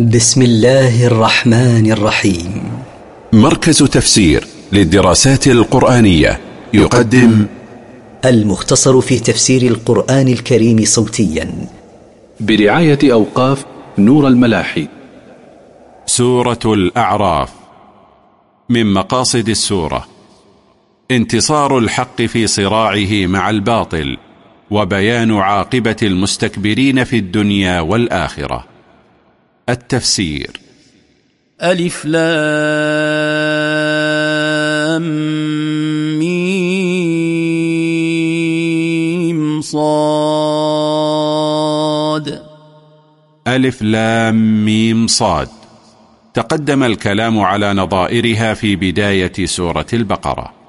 بسم الله الرحمن الرحيم. مركز تفسير للدراسات القرآنية يقدم المختصر في تفسير القرآن الكريم صوتيا. برعاية أوقاف نور الملاحي. سورة الأعراف. من مقاصد السورة. انتصار الحق في صراعه مع الباطل وبيان عاقبة المستكبرين في الدنيا والآخرة. التفسير. ألف لام ميم صاد. ألف لام ميم صاد. تقدم الكلام على نظائرها في بداية سورة البقرة.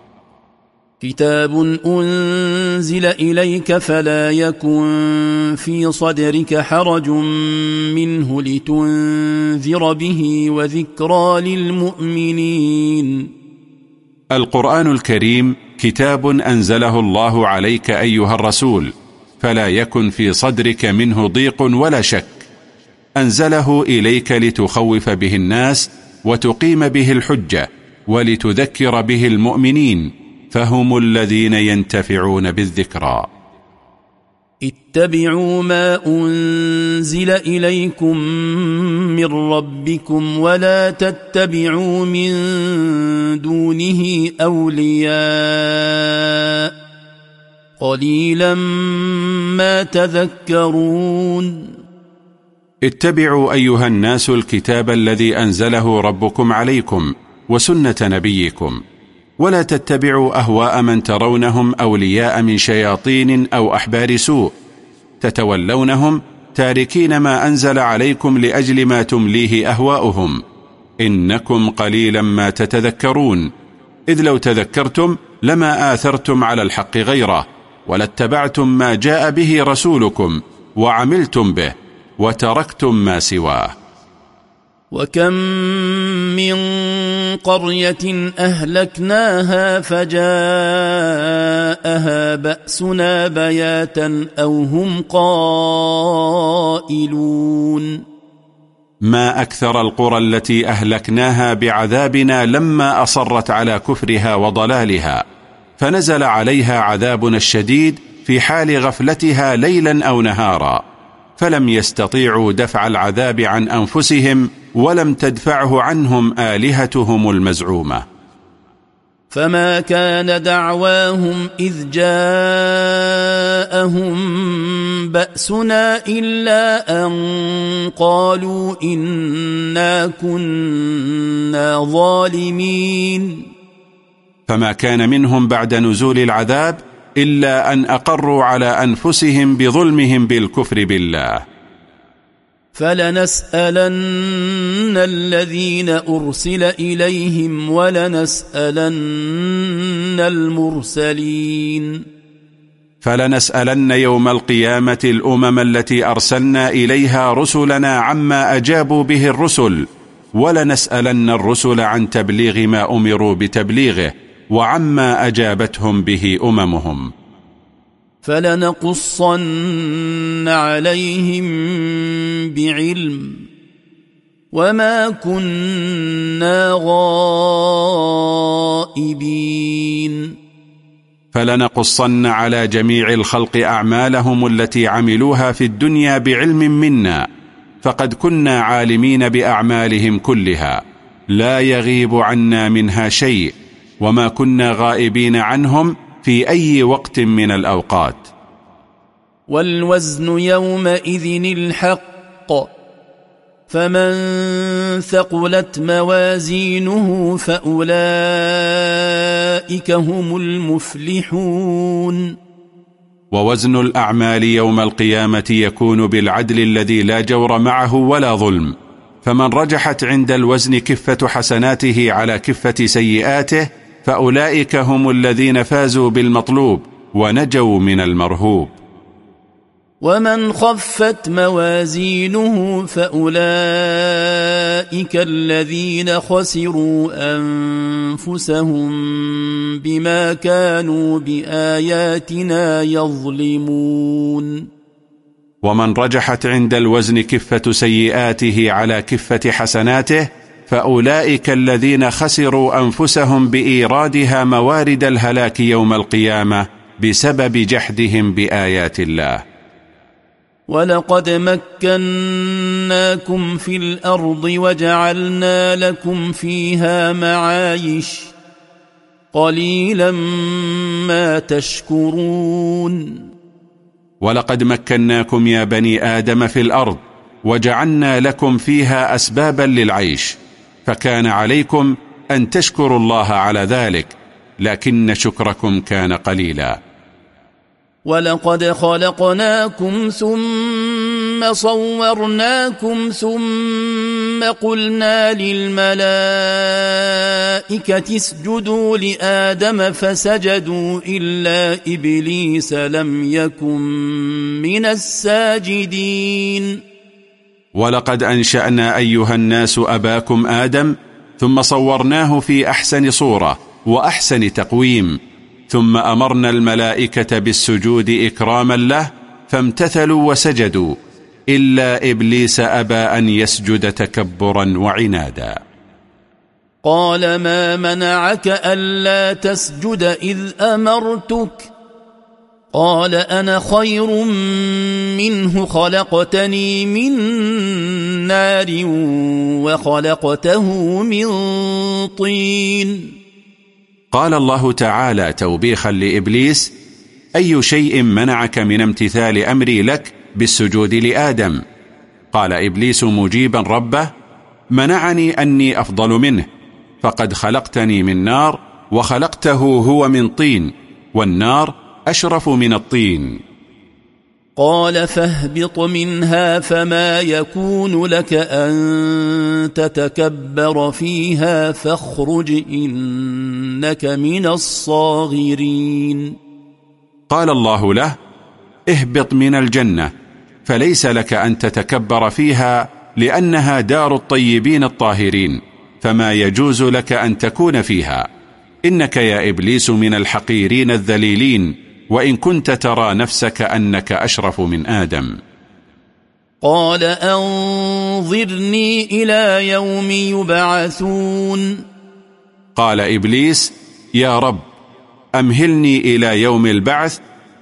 كتاب أنزل إليك فلا يكن في صدرك حرج منه لتنذر به وذكرى للمؤمنين. القرآن الكريم كتاب أنزله الله عليك أيها الرسول فلا يكن في صدرك منه ضيق ولا شك. أنزله إليك لتخوف به الناس وتقيم به الحجة ولتذكر به المؤمنين. فهم الذين ينتفعون بالذكرى. اتبعوا ما أنزل إليكم من ربكم ولا تتبعوا من دونه أولياء. قليلا ما تذكرون. اتبعوا أيها الناس الكتاب الذي أنزله ربكم عليكم وسنة نبيكم. ولا تتبعوا أهواء من ترونهم أولياء من شياطين أو أحبار سوء. تتولونهم تاركين ما أنزل عليكم لأجل ما تمليه أهواؤهم. إنكم قليلا ما تتذكرون. إذ لو تذكرتم لما آثرتم على الحق غيره ولاتبعتم ما جاء به رسولكم وعملتم به وتركتم ما سواه. وكم من قرية أهلكناها فجاءها بأسنا بياتا أو هم قائلون ما أكثر القرى التي أهلكناها بعذابنا لما أصرت على كفرها وضلالها فنزل عليها عذابنا الشديد في حال غفلتها ليلا أو نهارا فلم يستطيعوا دفع العذاب عن أنفسهم ولم تدفعه عنهم آلهتهم المزعومة. فما كان دعواهم إذ جاءهم بأسنا إلا أن قالوا إنا كنا ظالمين. فما كان منهم بعد نزول العذاب إلا أن أقروا على أنفسهم بظلمهم بالكفر بالله. فلنسألن الذين أرسل إليهم ولنسألن المرسلين. فلنسألن يوم القيامة الأمم التي أرسلنا إليها رسلنا عما أجابوا به الرسل ولنسألن الرسل عن تبليغ ما أمروا بتبليغه وعما أجابتهم به أممهم. فلنقصن عليهم بعلم وما كنا غائبين. فلنقصن على جميع الخلق أعمالهم التي عملوها في الدنيا بعلم منا فقد كنا عالمين بأعمالهم كلها. لا يغيب عنا منها شيء وما كنا غائبين عنهم في أي وقت من الأوقات. والوزن يومئذ الحق فمن ثقلت موازينه فأولئك هم المفلحون. ووزن الأعمال يوم القيامة يكون بالعدل الذي لا جور معه ولا ظلم. فمن رجحت عند الوزن كفة حسناته على كفة سيئاته فأولئك هم الذين فازوا بالمطلوب ونجوا من المرهوب. ومن خفت موازينه فأولئك الذين خسروا أنفسهم بما كانوا بآياتنا يظلمون. ومن رجحت عند الوزن كفة سيئاته على كفة حسناته فأولئك الذين خسروا أنفسهم بإيرادها موارد الهلاك يوم القيامة بسبب جحدهم بآيات الله. ولقد مكناكم في الأرض وجعلنا لكم فيها معايش قليلا ما تشكرون. ولقد مكناكم يا بني آدم في الأرض وجعلنا لكم فيها أسبابا للعيش فكان عليكم أن تشكروا الله على ذلك لكن شكركم كان قليلا. ولقد خلقناكم ثم صورناكم ثم قلنا للملائكة اسجدوا لآدم فسجدوا إلا إبليس لم يكن من الساجدين. ولقد أنشأنا أيها الناس أباكم آدم ثم صورناه في أحسن صورة وأحسن تقويم ثم أمرنا الملائكة بالسجود إكراما له فامتثلوا وسجدوا إلا إبليس أبى أن يسجد تكبرا وعنادا. قال ما منعك ألا تسجد إذ أمرتك؟ قال أنا خير منه خلقتني من نار وخلقته من طين. قال الله تعالى توبيخا لإبليس أي شيء منعك من امتثال أمري لك بالسجود لآدم؟ قال إبليس مجيبا ربه منعني أني أفضل منه فقد خلقتني من نار وخلقته هو من طين والنار أشرف من الطين. قال فاهبط منها فما يكون لك أن تتكبر فيها فاخرج إنك من الصاغرين. قال الله له اهبط من الجنة فليس لك أن تتكبر فيها لأنها دار الطيبين الطاهرين فما يجوز لك أن تكون فيها. إنك يا إبليس من الحقيرين الذليلين وإن كنت ترى نفسك أنك أشرف من آدم. قال أنظرني إلى يوم يبعثون. قال إبليس يا رب أمهلني إلى يوم البعث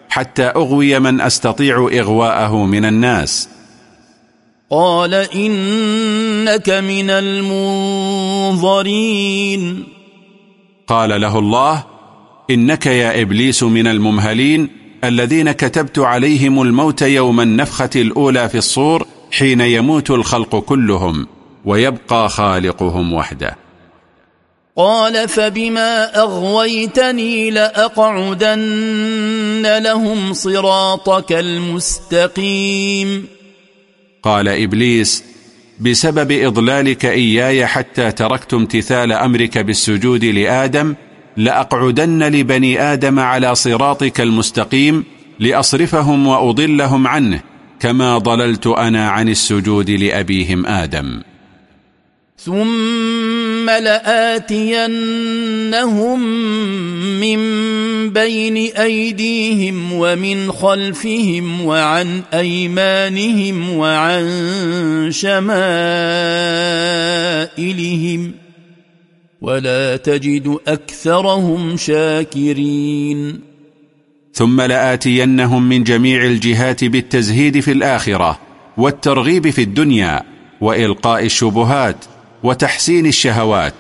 حتى أغوي من أستطيع إغواءه من الناس. قال إنك من المنظرين. قال له الله إنك يا إبليس من الممهلين الذين كتبت عليهم الموت يوم النفخة الأولى في الصور حين يموت الخلق كلهم ويبقى خالقهم وحده. قال فبما أغويتني لأقعدن لهم صراطك المستقيم. قال إبليس بسبب إضلالك إياي حتى تركت امتثال أمرك بالسجود لآدم لأقعدن لبني آدم على صراطك المستقيم لأصرفهم وأضلهم عنه كما ضللت أنا عن السجود لأبيهم آدم. ثم لآتينهم من بين أيديهم ومن خلفهم وعن أيمانهم وعن شمائلهم ولا تجد أكثرهم شاكرين. ثم لآتينهم من جميع الجهات بالتزهيد في الآخرة والترغيب في الدنيا وإلقاء الشبهات وتحسين الشهوات.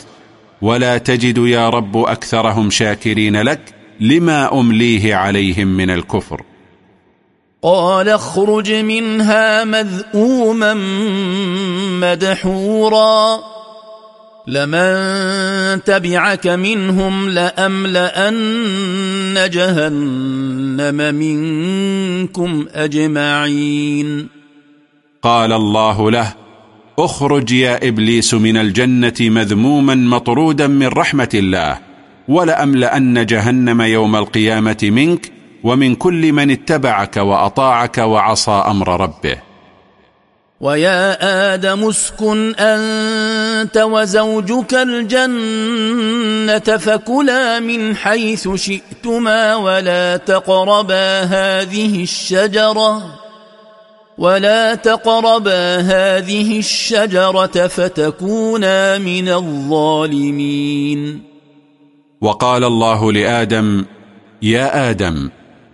ولا تجد يا رب أكثرهم شاكرين لك لما أمليه عليهم من الكفر. قال اخرج منها مذءوما مدحورا. لمن تبعك منهم لأملأن جهنم منكم أجمعين. قال الله له اخرج يا إبليس من الجنة مذموما مطرودا من رحمة الله ولأملأن جهنم يوم القيامة منك ومن كل من اتبعك وأطاعك وعصى أمر ربه. ويا آدم اسكن أنت وزوجك الجنة فكلا من حيث شئتما ولا تقربا هذه الشجرة ولا تقربا هذه الشجرة فتكونا من الظالمين. وقال الله لآدم يا آدم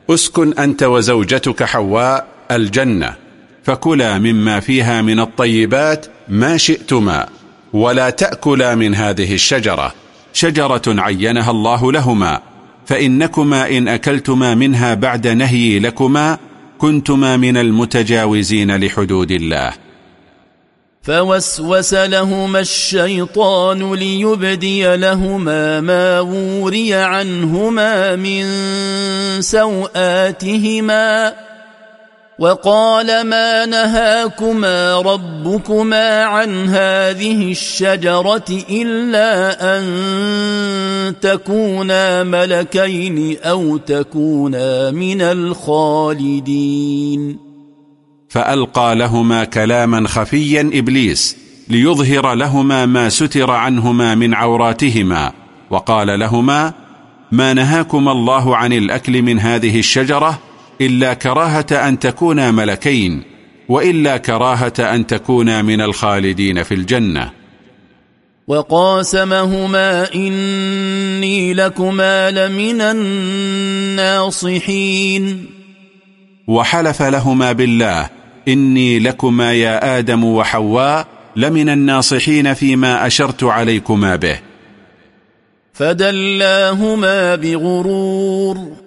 اسكن أنت وزوجتك حواء الجنة. فكلا مما فيها من الطيبات ما شئتما ولا تأكلا من هذه الشجرة. شجرة عينها الله لهما فإنكما إن أكلتما منها بعد نهي لكما كنتما من المتجاوزين لحدود الله. فوسوس لهما الشيطان ليبدي لهما ما وري عنهما من سوآتهما. وقال ما نهاكما ربكما عن هذه الشجرة إلا أن تكونا ملكين أو تكونا من الخالدين. فألقى لهما كلاما خفيا إبليس ليظهر لهما ما ستر عنهما من عوراتهما. وقال لهما ما نهاكما الله عن الأكل من هذه الشجرة إلا كراهة أن تكونا ملكين وإلا كراهة أن تكونا من الخالدين في الجنة. وقاسمهما إني لكما لمن الناصحين. وحلف لهما بالله إني لكما يا آدم وحواء لمن الناصحين فيما أشرت عليكما به. فدلاهما بغرور.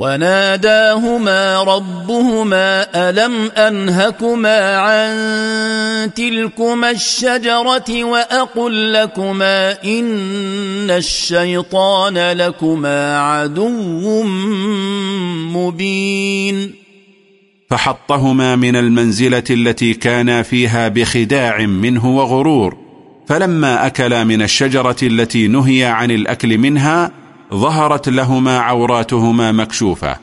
وناداهما ربهما ألم أنهكما عن تلكما الشجرة وأقل لكما إن الشيطان لكما عدو مبين فحطهما من المنزلة التي كانا فيها بخداع منه وغرور فلما أكلا من الشجرة التي نهي عن الأكل منها ظهرت لهما عوراتهما مكشوفة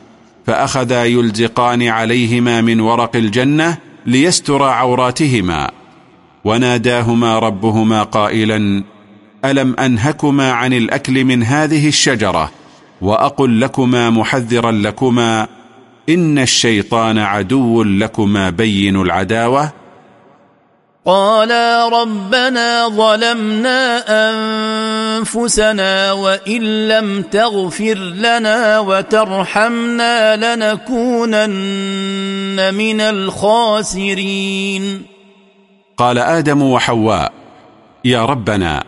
فأخذا يلزقان عليهما من ورق الجنة ليستر عوراتهما. وناداهما ربهما قائلا ألم أنهكما عن الأكل من هذه الشجرة؟ وأقل لكما محذرا لكما إن الشيطان عدو لكما بين العداوة. قالا ربنا ظلمنا أنفسنا وإن لم تغفر لنا وترحمنا لنكونن من الخاسرين. قال آدم وحواء يا ربنا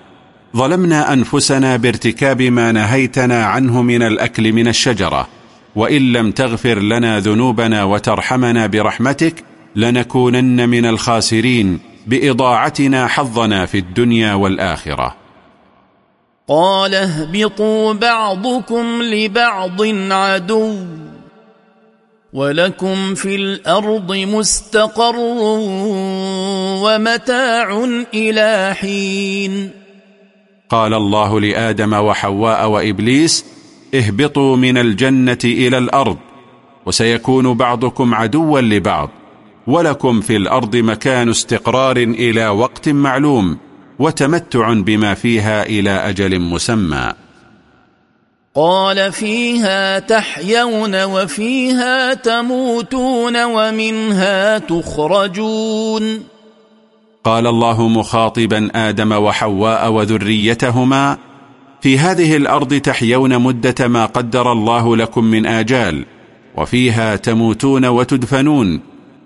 ظلمنا أنفسنا بارتكاب ما نهيتنا عنه من الأكل من الشجرة وإن لم تغفر لنا ذنوبنا وترحمنا برحمتك لنكونن من الخاسرين. بإضاعتنا حظنا في الدنيا والآخرة. قال اهبطوا بعضكم لبعض عدو ولكم في الأرض مستقر ومتاع إلى حين. قال الله لآدم وحواء وإبليس اهبطوا من الجنة إلى الأرض وسيكون بعضكم عدوا لبعض. ولكم في الأرض مكان استقرار إلى وقت معلوم وتمتع بما فيها إلى أجل مسمى. قال فيها تحيون وفيها تموتون ومنها تخرجون. قال الله مخاطبا آدم وحواء وذريتهما في هذه الأرض تحيون مدة ما قدر الله لكم من آجال وفيها تموتون وتدفنون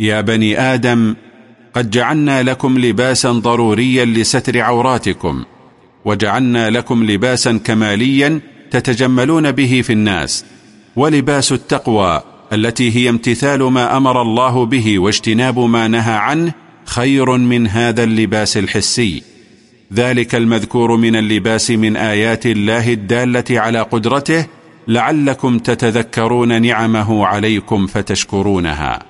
يا بني آدم قد جعلنا لكم لباسا ضروريا لستر عوراتكم وجعلنا لكم لباسا كماليا تتجملون به في الناس ولباس التقوى التي هي امتثال ما أمر الله به واجتناب ما نهى عنه خير من هذا اللباس الحسي. ذلك المذكور من اللباس من آيات الله الدالة على قدرته لعلكم تتذكرون نعمه عليكم فتشكرونها.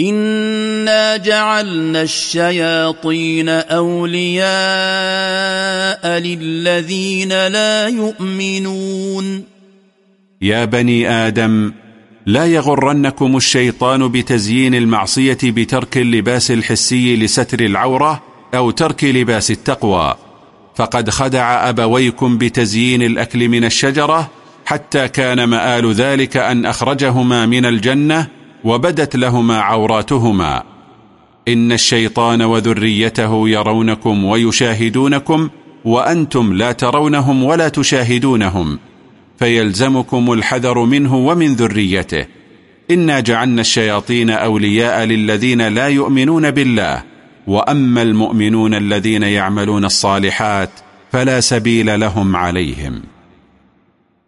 انا جعلنا الشياطين اولياء للذين لا يؤمنون يا بني آدم لا يغرنكم الشيطان بتزيين المعصيه بترك اللباس الحسي لستر العوره أو ترك لباس التقوى. فقد خدع ابويكم بتزيين الاكل من الشجره حتى كان مآل ذلك ان اخرجهما من الجنه وبدت لهما عوراتهما. إن الشيطان وذريته يرونكم ويشاهدونكم وأنتم لا ترونهم ولا تشاهدونهم فيلزمكم الحذر منه ومن ذريته. إنا جعلنا الشياطين أولياء للذين لا يؤمنون بالله وأما المؤمنون الذين يعملون الصالحات فلا سبيل لهم عليهم.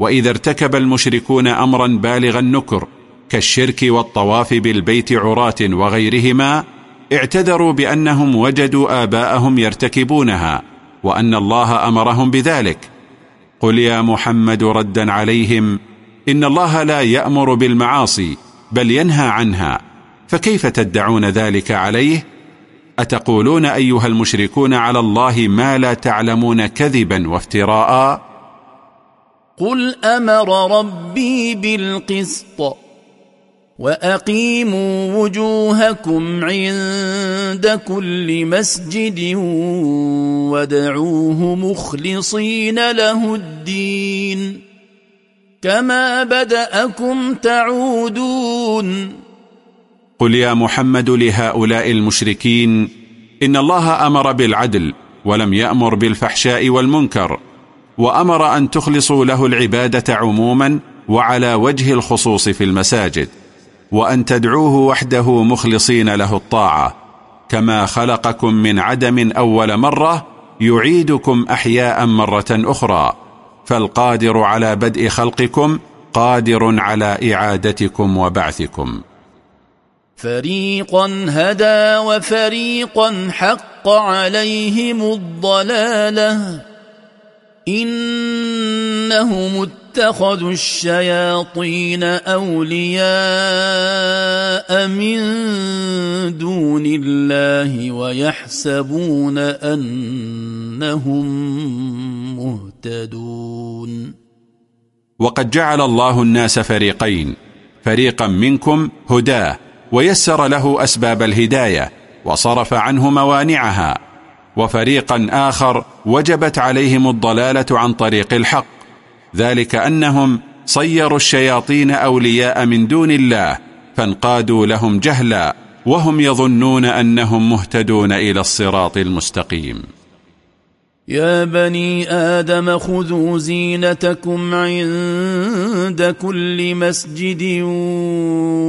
وإذا ارتكب المشركون أمرا بالغ النكر كالشرك والطواف بالبيت عراة وغيرهما اعتذروا بأنهم وجدوا آباءهم يرتكبونها وأن الله أمرهم بذلك. قل يا محمد ردا عليهم إن الله لا يأمر بالمعاصي بل ينهى عنها. فكيف تدعون ذلك عليه؟ أتقولون أيها المشركون على الله ما لا تعلمون كذبا وافتراء؟ قل أمر ربي بالقسط واقيموا وجوهكم عند كل مسجد وادعوه مخلصين له الدين كما بداكم تعودون قل يا محمد لهؤلاء المشركين ان الله أمر بالعدل ولم يامر بالفحشاء والمنكر وأمر أن تخلصوا له العبادة عموما وعلى وجه الخصوص في المساجد وأن تدعوه وحده مخلصين له الطاعة كما خلقكم من عدم أول مرة يعيدكم أحياء مرة أخرى فالقادر على بدء خلقكم قادر على إعادتكم وبعثكم. فريقا هدى وفريقا حق عليهم الضلالة. إنهم اتخذوا الشياطين أولياء من دون الله ويحسبون أنهم مهتدون. وقد جعل الله الناس فريقين فريقا منكم هداه ويسر له أسباب الهداية وصرف عنه موانعها. وفريقا آخر وجبت عليهم الضلالة عن طريق الحق. ذلك أنهم صيروا الشياطين أولياء من دون الله فانقادوا لهم جهلا وهم يظنون أنهم مهتدون إلى الصراط المستقيم. يا بني آدم خذوا زينتكم عند كل مسجد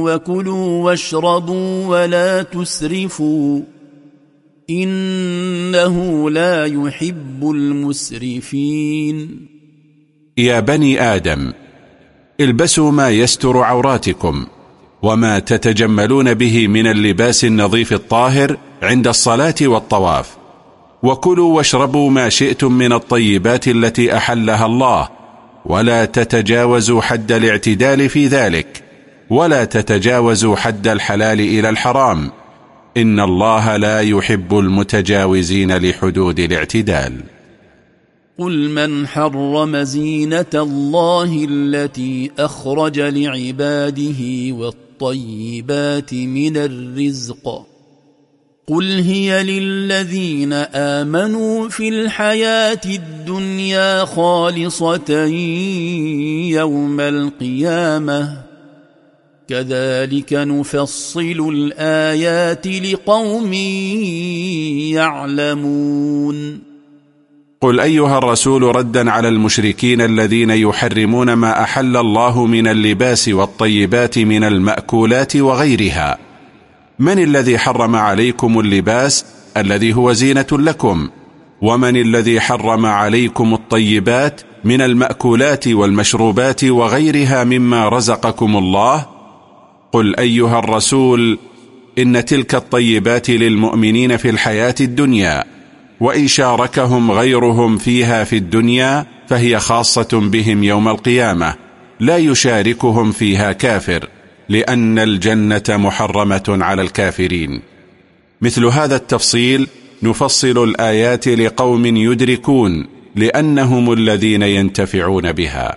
وكلوا واشربوا ولا تسرفوا إنه لا يحب المسرفين. يا بني آدم البسوا ما يستر عوراتكم وما تتجملون به من اللباس النظيف الطاهر عند الصلاة والطواف. وكلوا واشربوا ما شئتم من الطيبات التي أحلها الله ولا تتجاوزوا حد الاعتدال في ذلك ولا تتجاوزوا حد الحلال إلى الحرام. إن الله لا يحب المتجاوزين لحدود الاعتدال. قل من حرم زينة الله التي أخرج لعباده والطيبات من الرزق. قل هي للذين آمنوا في الحياة الدنيا خالصة يوم القيامة. كذلك نفصل الآيات لقوم يعلمون. قل أيها الرسول ردا على المشركين الذين يحرمون ما أحل الله من اللباس والطيبات من المأكولات وغيرها. من الذي حرم عليكم اللباس الذي هو زينة لكم؟ ومن الذي حرم عليكم الطيبات من المأكولات والمشروبات وغيرها مما رزقكم الله؟ قل أيها الرسول إن تلك الطيبات للمؤمنين في الحياة الدنيا وإن شاركهم غيرهم فيها في الدنيا فهي خاصة بهم يوم القيامة لا يشاركهم فيها كافر لأن الجنة محرمة على الكافرين. مثل هذا التفصيل نفصل الآيات لقوم يدركون لأنهم الذين ينتفعون بها.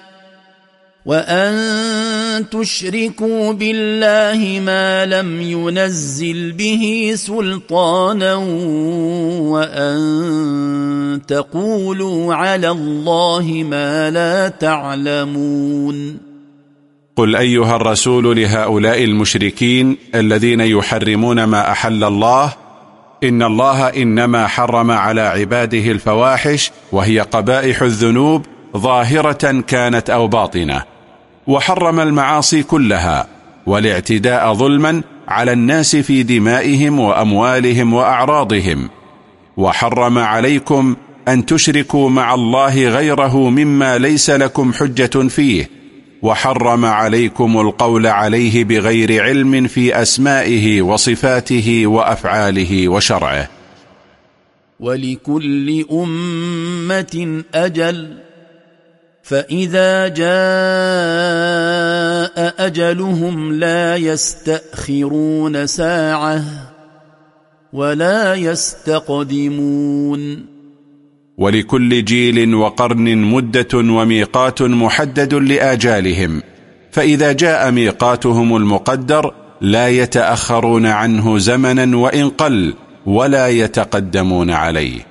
وان تشركوا بالله ما لم ينزل به سلطانا وان تقولوا على الله ما لا تعلمون قل ايها الرسول لهؤلاء المشركين الذين يحرمون ما احل الله ان الله انما حرم على عباده الفواحش وهي قبائح الذنوب ظاهرة كانت أو باطنة وحرم المعاصي كلها والاعتداء ظلما على الناس في دمائهم وأموالهم وأعراضهم. وحرم عليكم أن تشركوا مع الله غيره مما ليس لكم حجة فيه وحرم عليكم القول عليه بغير علم في أسمائه وصفاته وأفعاله وشرعه. ولكل أمة أجل. فإذا جاء أجلهم لا يستأخرون ساعة ولا يستقدمون ولكل جيل وقرن مدة وميقات محدد لآجالهم فإذا جاء ميقاتهم المقدر لا يتأخرون عنه زمنا وإن قل ولا يتقدمون عليه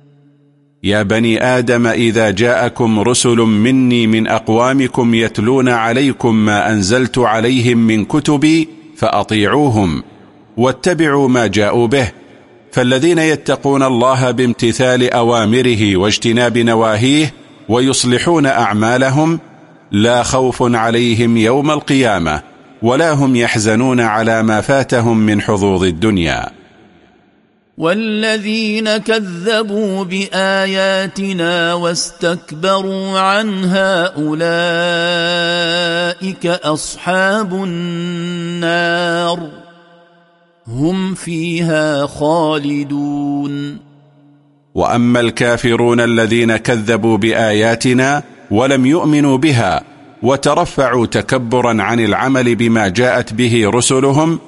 يا بني آدم إذا جاءكم رسل مني من أقوامكم يتلون عليكم ما أنزلت عليهم من كتبي فأطيعوهم واتبعوا ما جاءوا به. فالذين يتقون الله بامتثال أوامره واجتناب نواهيه ويصلحون أعمالهم لا خوف عليهم يوم القيامة ولا هم يحزنون على ما فاتهم من حظوظ الدنيا. والذين كذبوا بآياتنا واستكبروا عنها أولئك أصحاب النار هم فيها خالدون. وأما الكافرون الذين كذبوا بآياتنا ولم يؤمنوا بها وترفعوا تكبرا عن العمل بما جاءت به رسلهم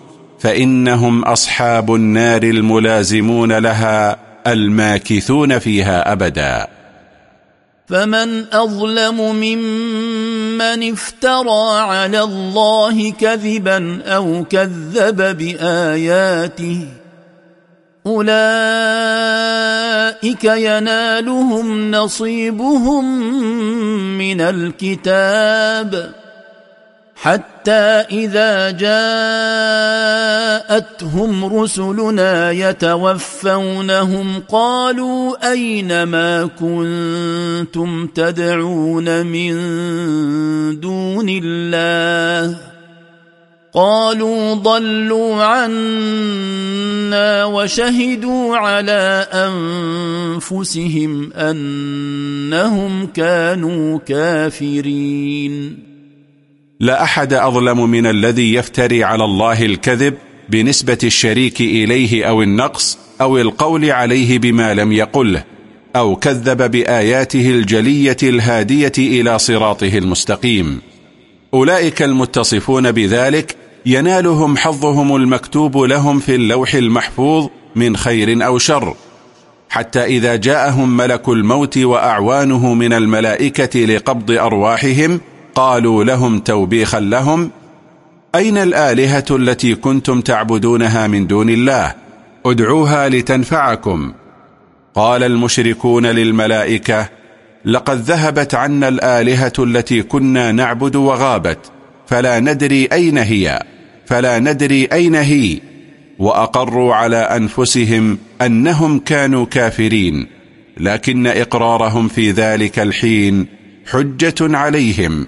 فإنهم أصحاب النار الملازمون لها الماكثون فيها أبدا. فمن أظلم ممن افترى على الله كذبا أو كذب بآياته أولئك ينالهم نصيبهم من الكتاب. حتى إذا جاءتهم رسلنا يتوفونهم قالوا أين ما كنتم تدعون من دون الله؟ قالوا ضلوا عنا وشهدوا على أنفسهم أنهم كانوا كافرين. لا أحد أظلم من الذي يفتري على الله الكذب بنسبة الشريك إليه أو النقص أو القول عليه بما لم يقله أو كذب بآياته الجلية الهادية إلى صراطه المستقيم. أولئك المتصفون بذلك ينالهم حظهم المكتوب لهم في اللوح المحفوظ من خير أو شر. حتى إذا جاءهم ملك الموت وأعوانه من الملائكة لقبض أرواحهم قالوا لهم توبيخا لهم أين الآلهة التي كنتم تعبدونها من دون الله؟ ادعوها لتنفعكم. قال المشركون للملائكة لقد ذهبت عنا الآلهة التي كنا نعبد وغابت فلا ندري أين هي فلا ندري أين هي وأقروا على أنفسهم أنهم كانوا كافرين لكن إقرارهم في ذلك الحين حجة عليهم.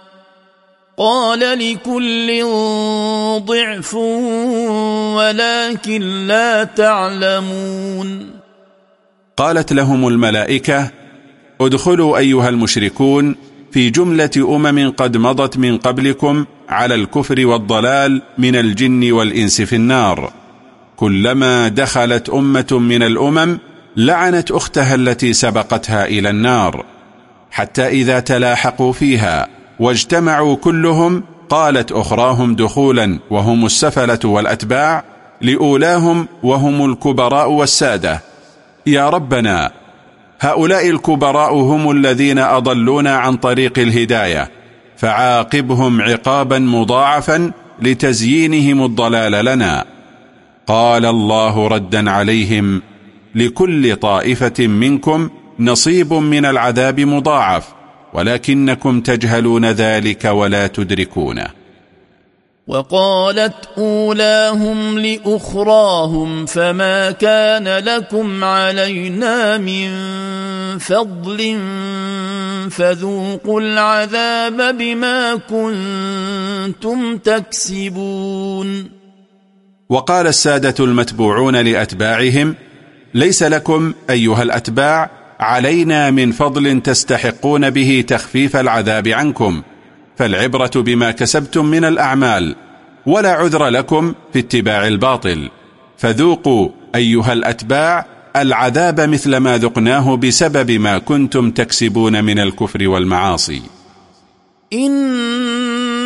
قال لكل ضعف ولكن لا تعلمون. قالت لهم الملائكة ادخلوا أيها المشركون في جملة أمم قد مضت من قبلكم على الكفر والضلال من الجن والإنس في النار. كلما دخلت أمة من الأمم لعنت أختها التي سبقتها إلى النار حتى إذا تلاحقوا فيها. واجتمعوا كلهم قالت أخراهم دخولا وهم السفلة والأتباع لأولاهم وهم الكبراء والسادة. يا ربنا هؤلاء الكبراء هم الذين أضلونا عن طريق الهداية فعاقبهم عقابا مضاعفا لتزيينهم الضلال لنا. قال الله ردا عليهم لكل طائفة منكم نصيب من العذاب مضاعف. ولكنكم تجهلون ذلك ولا تدركونه وقالت أولاهم لأخراهم فما كان لكم علينا من فضل فذوقوا العذاب بما كنتم تكسبون. وقال السادة المتبوعون لأتباعهم ليس لكم أيها الأتباع علينا من فضل تستحقون به تخفيف العذاب عنكم فالعبرة بما كسبتم من الأعمال ولا عذر لكم في اتباع الباطل. فذوقوا أيها الأتباع العذاب مثل ما ذقناه بسبب ما كنتم تكسبون من الكفر والمعاصي.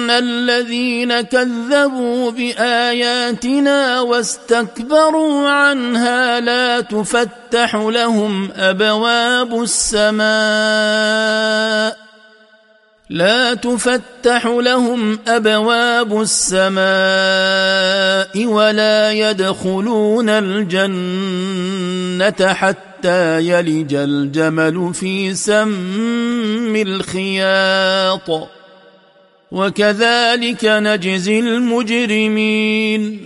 الذين كذبوا بآياتنا واستكبروا عنها لا تفتح لهم أبواب السماء لا تفتح لهم أبواب السماء ولا يدخلون الجنة حتى يلج الجمل في سم الخياط وكذلك نجزي المجرمين.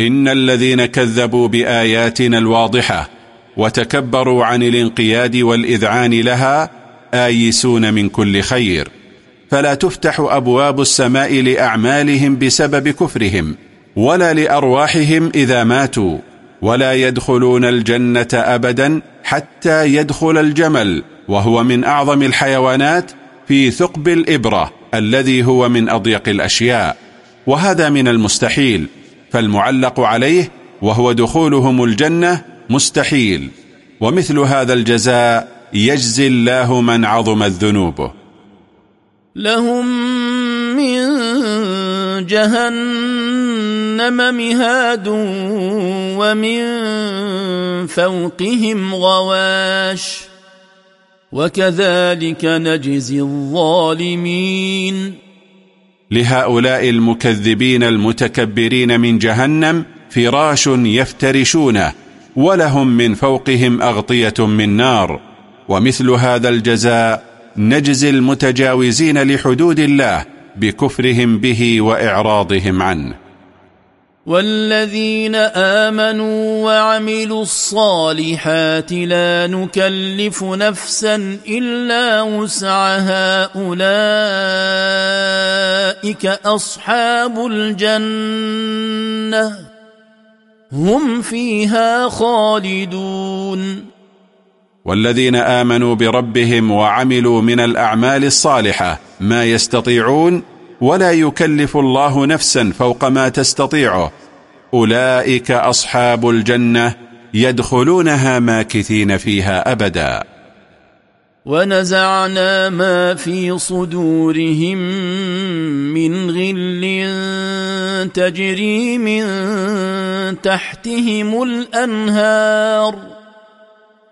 إن الذين كذبوا بآياتنا الواضحة وتكبروا عن الانقياد والإذعان لها آيسون من كل خير. فلا تفتح أبواب السماء لأعمالهم بسبب كفرهم ولا لأرواحهم إذا ماتوا ولا يدخلون الجنة أبدا حتى يدخل الجمل وهو من أعظم الحيوانات في ثقب الإبرة. الذي هو من أضيق الأشياء وهذا من المستحيل فالمعلق عليه وهو دخولهم الجنة مستحيل ومثل هذا الجزاء يجزي الله من عظمت ذنوبه لهم من جهنم مهاد ومن فوقهم غواش. وكذلك نجزي الظالمين. لهؤلاء المكذبين المتكبرين من جهنم فراش يفترشونه ولهم من فوقهم أغطية من نار. ومثل هذا الجزاء نجزي المتجاوزين لحدود الله بكفرهم به وإعراضهم عنه. والذين آمنوا وعملوا الصالحات لا نكلف نفسا إلا وسعها أولئك أصحاب الجنة هم فيها خالدون. والذين آمنوا بربهم وعملوا من الأعمال الصالحة ما يستطيعون ولا يكلف الله نفسا فوق ما تستطيعه. أولئك أصحاب الجنة يدخلونها ماكثين فيها أبدا. ونزعنا ما في صدورهم من غل تجري من تحتهم الأنهار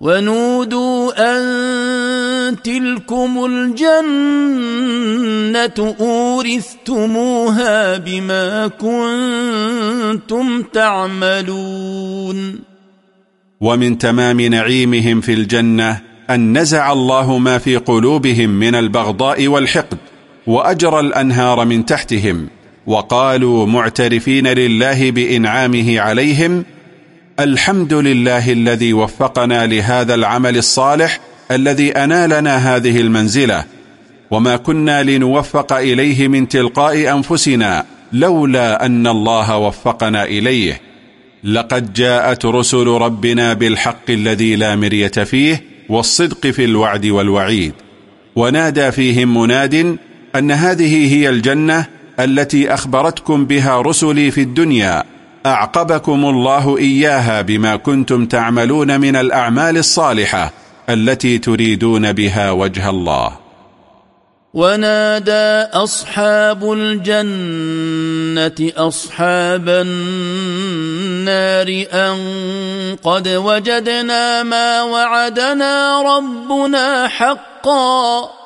ونودوا أن تلكم الجنة أورثتموها بما كنتم تعملون. ومن تمام نعيمهم في الجنة أن نزع الله ما في قلوبهم من البغضاء والحقد وأجرى الأنهار من تحتهم وقالوا معترفين لله بإنعامه عليهم الحمد لله الذي وفقنا لهذا العمل الصالح الذي أنالنا هذه المنزلة وما كنا لنوفق إليه من تلقاء أنفسنا لولا أن الله وفقنا إليه. لقد جاءت رسل ربنا بالحق الذي لا مرية فيه والصدق في الوعد والوعيد. ونادى فيهم مناد أن هذه هي الجنة التي أخبرتكم بها رسلي في الدنيا أعقبكم الله إياها بما كنتم تعملون من الأعمال الصالحة التي تريدون بها وجه الله. ونادى أصحاب الجنة أصحاب النار أن قد وجدنا ما وعدنا ربنا حقا.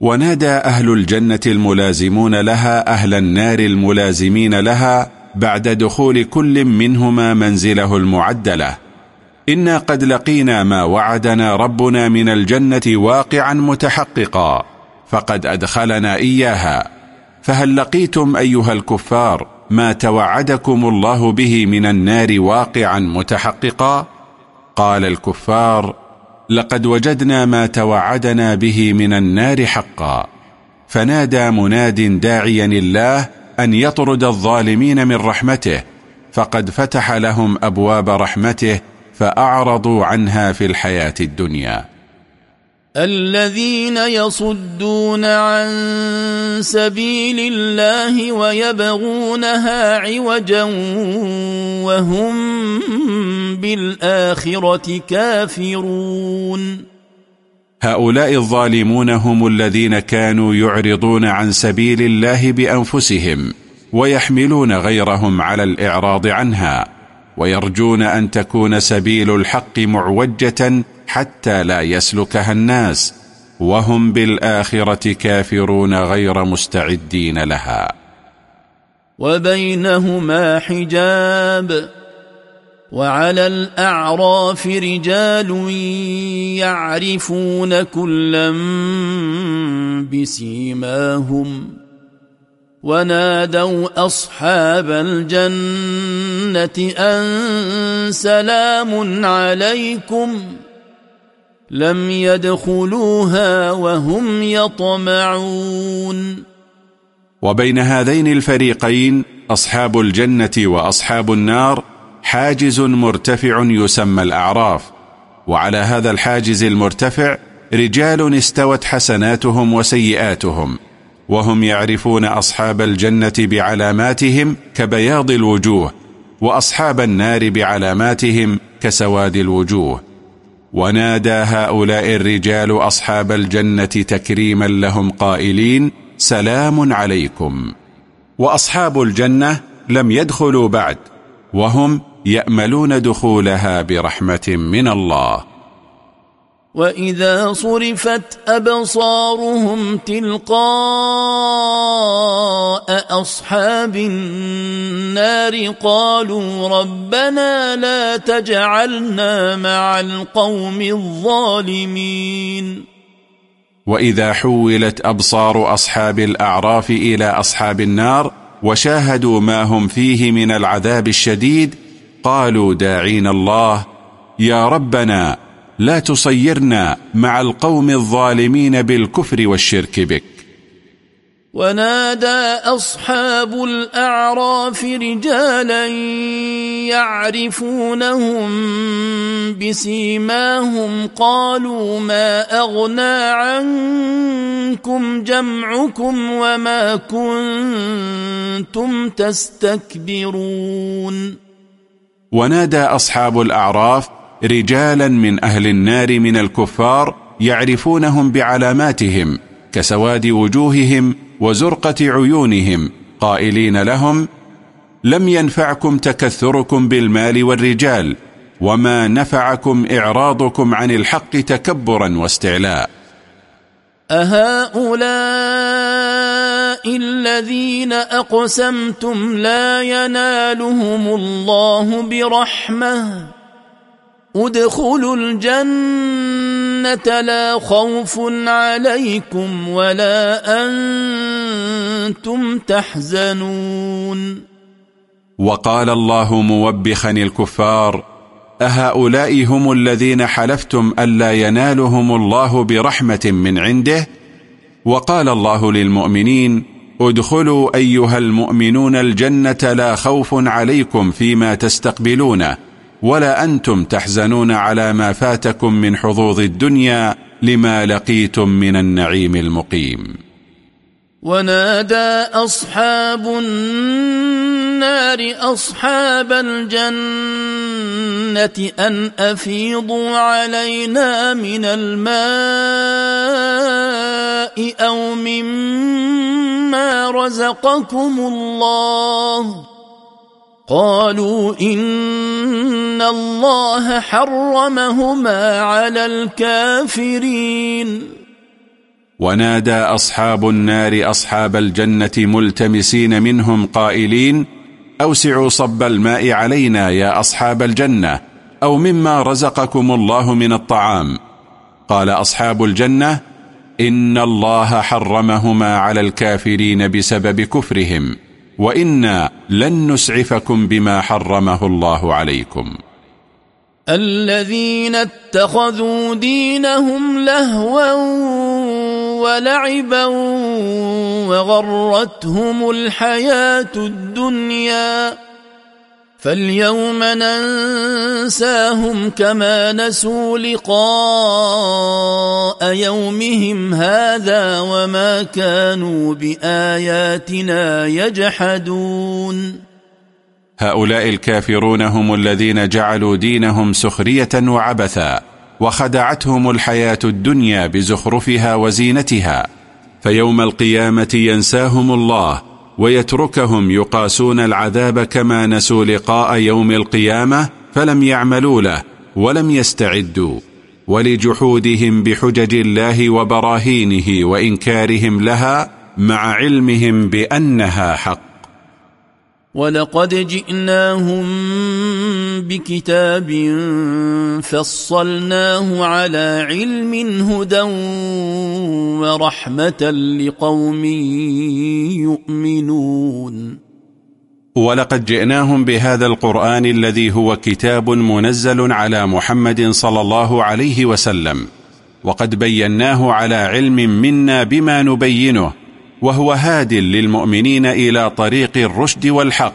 ونادى أهل الجنة الملازمون لها أهل النار الملازمين لها بعد دخول كل منهما منزله المعدلة. إنا قد لقينا ما وعدنا ربنا من الجنة واقعا متحققا فقد أدخلنا إياها. فهل لقيتم أيها الكفار ما توعدكم الله به من النار واقعا متحققا؟ قال الكفار لقد وجدنا ما توعدنا به من النار حقا. فنادى مناد داعيا الله أن يطرد الظالمين من رحمته فقد فتح لهم أبواب رحمته فأعرضوا عنها في الحياة الدنيا. الذين يصدون عن سبيل الله ويبغونها عوجا وهم بالآخرة كافرون. هؤلاء الظالمون هم الذين كانوا يعرضون عن سبيل الله بأنفسهم ويحملون غيرهم على الإعراض عنها ويرجون أن تكون سبيل الحق معوجة حتى لا يسلكها الناس وهم بالآخرة كافرون غير مستعدين لها. وبينهما حجاب وعلى الأعراف رجال يعرفون كلا بسيماهم. ونادوا أصحاب الجنة أن سلام عليكم. لم يدخلوها وهم يطمعون. وبين هذين الفريقين أصحاب الجنة وأصحاب النار حاجز مرتفع يسمى الأعراف. وعلى هذا الحاجز المرتفع رجال استوت حسناتهم وسيئاتهم. وهم يعرفون أصحاب الجنة بعلاماتهم كبياض الوجوه وأصحاب النار بعلاماتهم كسواد الوجوه. ونادى هؤلاء الرجال أصحاب الجنة تكريما لهم قائلين سلام عليكم. وأصحاب الجنة لم يدخلوا بعد وهم يأملون دخولها برحمة من الله. وإذا صرفت أبصارهم تلقاء أصحاب النار قالوا ربنا لا تجعلنا مع القوم الظالمين. وإذا حولت أبصار أصحاب الأعراف إلى أصحاب النار وشاهدوا ما هم فيه من العذاب الشديد قالوا داعين الله يا ربنا لا تصيرنا مع القوم الظالمين بالكفر والشرك بك. ونادى أصحاب الأعراف رجالا يعرفونهم بسيماهم قالوا ما أغنى عنكم جمعكم وما كنتم تستكبرون. ونادى أصحاب الأعراف رجالا من أهل النار من الكفار يعرفونهم بعلاماتهم كسواد وجوههم وزرقة عيونهم قائلين لهم لم ينفعكم تكثركم بالمال والرجال وما نفعكم إعراضكم عن الحق تكبرا واستعلاء. أهؤلاء الذين أقسمتم لا ينالهم الله برحمة. ادخلوا الجنة لا خوف عليكم ولا أنتم تحزنون. وقال الله موبخا الكفار أهؤلاء هم الذين حلفتم ألا ينالهم الله برحمة من عنده؟ وقال الله للمؤمنين ادخلوا أيها المؤمنون الجنة لا خوف عليكم فيما تستقبلونه. ولا أنتم تحزنون على ما فاتكم من حظوظ الدنيا لما لقيتم من النعيم المقيم. ونادى أصحاب النار أصحاب الجنة أن أفيضوا علينا من الماء أو مما رزقكم الله. قالوا إن الله حرمهما على الكافرين. ونادى أصحاب النار أصحاب الجنة ملتمسين منهم قائلين أوسعوا صب الماء علينا يا أصحاب الجنة أو مما رزقكم الله من الطعام. قال أصحاب الجنة إن الله حرمهما على الكافرين بسبب كفرهم. وإنا لن نسعفكم بما حرمه الله عليكم. الذين اتخذوا دينهم لهوا ولعبا وغرتهم الحياة الدنيا فاليوم ننساهم كما نسوا لقاء يومهم هذا وما كانوا بآياتنا يجحدون. هؤلاء الكافرون هم الذين جعلوا دينهم سخرية وعبثا وخدعتهم الحياة الدنيا بزخرفها وزينتها فيوم القيامة ينساهم الله ويتركهم يقاسون العذاب كما نسوا لقاء يوم القيامة فلم يعملوا له ولم يستعدوا. ولجحودهم بحجج الله وبراهينه وإنكارهم لها مع علمهم بأنها حق. ولقد جئناهم بكتاب فصلناه على علم هدى ورحمة لقوم يؤمنون. ولقد جئناهم بهذا القرآن الذي هو كتاب منزل على محمد صلى الله عليه وسلم وقد بيناه على علم منا بما نبينه وهو هاد للمؤمنين إلى طريق الرشد والحق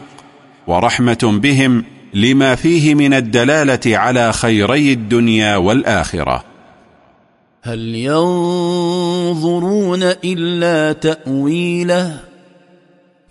ورحمة بهم لما فيه من الدلالة على خيري الدنيا والآخرة. هل ينظرون إلا تأويله؟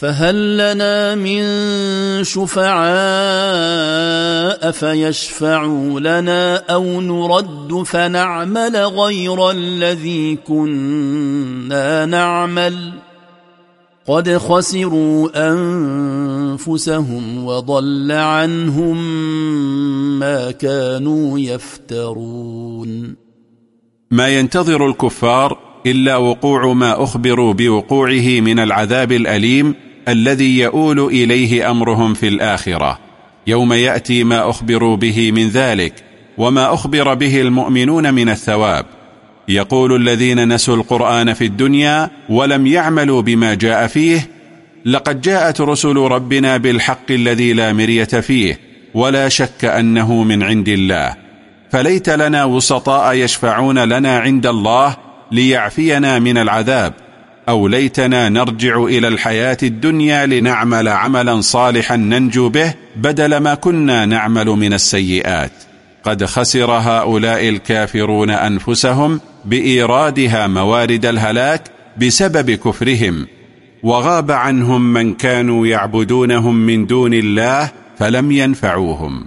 فهل لنا من شفعاء فيشفعوا لنا أو نرد فنعمل غير الذي كنا نعمل؟ قد خسروا أنفسهم وضل عنهم ما كانوا يفترون. ما ينتظر الكفار إلا وقوع ما أخبروا بوقوعه من العذاب الأليم الذي يؤول إليه أمرهم في الآخرة. يوم يأتي ما أخبروا به من ذلك وما أخبر به المؤمنون من الثواب. يقول الذين نسوا القرآن في الدنيا ولم يعملوا بما جاء فيه لقد جاءت رسل ربنا بالحق الذي لا مرية فيه ولا شك أنه من عند الله. فليت لنا وسطاء يشفعون لنا عند الله ليعفينا من العذاب. أو ليتنا نرجع إلى الحياة الدنيا لنعمل عملا صالحا ننجو به بدل ما كنا نعمل من السيئات. قد خسر هؤلاء الكافرون أنفسهم بإيرادها موارد الهلاك بسبب كفرهم وغاب عنهم من كانوا يعبدونهم من دون الله فلم ينفعوهم.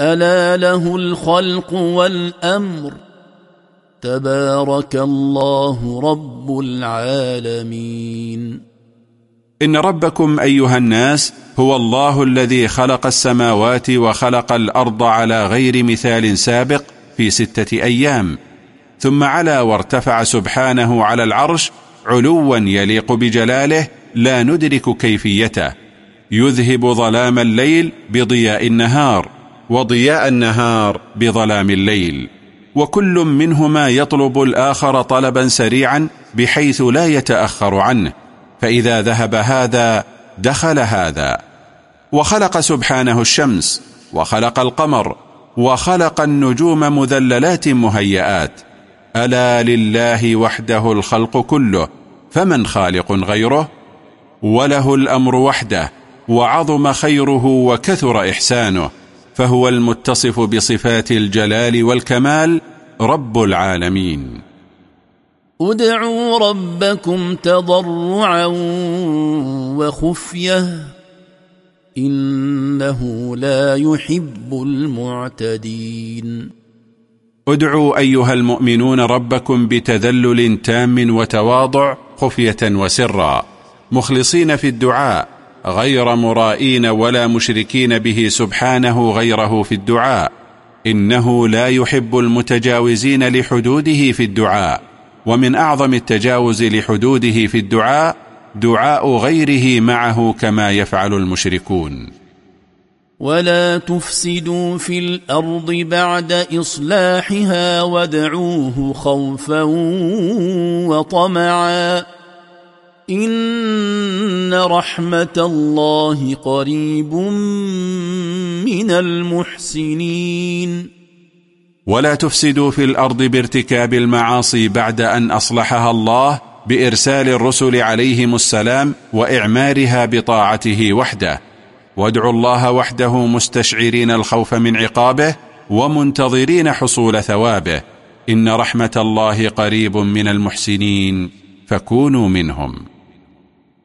ألا له الخلق والأمر؟ تبارك الله رب العالمين. إن ربكم أيها الناس هو الله الذي خلق السماوات وخلق الأرض على غير مثال سابق في ستة أيام ثم علا وارتفع سبحانه على العرش علوا يليق بجلاله لا ندرك كيفيته يذهب ظلام الليل بضياء النهار. وضياء النهار بظلام الليل. وكل منهما يطلب الآخر طلبا سريعا بحيث لا يتأخر عنه. فإذا ذهب هذا دخل هذا. وخلق سبحانه الشمس وخلق القمر وخلق النجوم مذللات مهيئات. ألا لله وحده الخلق كله فمن خالق غيره؟ وله الأمر وحده وعظم خيره وكثر إحسانه. فهو المتصف بصفات الجلال والكمال رب العالمين. ادعوا ربكم تضرعا وخفية إنه لا يحب المعتدين. ادعوا أيها المؤمنون ربكم بتذلل تام وتواضع خفية وسرا مخلصين في الدعاء غير مرائين ولا مشركين به سبحانه غيره في الدعاء. إنه لا يحب المتجاوزين لحدوده في الدعاء. ومن أعظم التجاوز لحدوده في الدعاء دعاء غيره معه كما يفعل المشركون. ولا تفسدوا في الأرض بعد إصلاحها وادعوه خوفا وطمعا. ان رحمه الله قريب من المحسنين. ولا تفسدوا في الأرض بارتكاب المعاصي بعد ان اصلحها الله بارسال الرسل عليهم السلام واعمارها بطاعته وحده. وادعوا الله وحده مستشعرين الخوف من عقابه ومنتظرين حصول ثوابه. إن رحمة الله قريب من المحسنين. فكونوا منهم.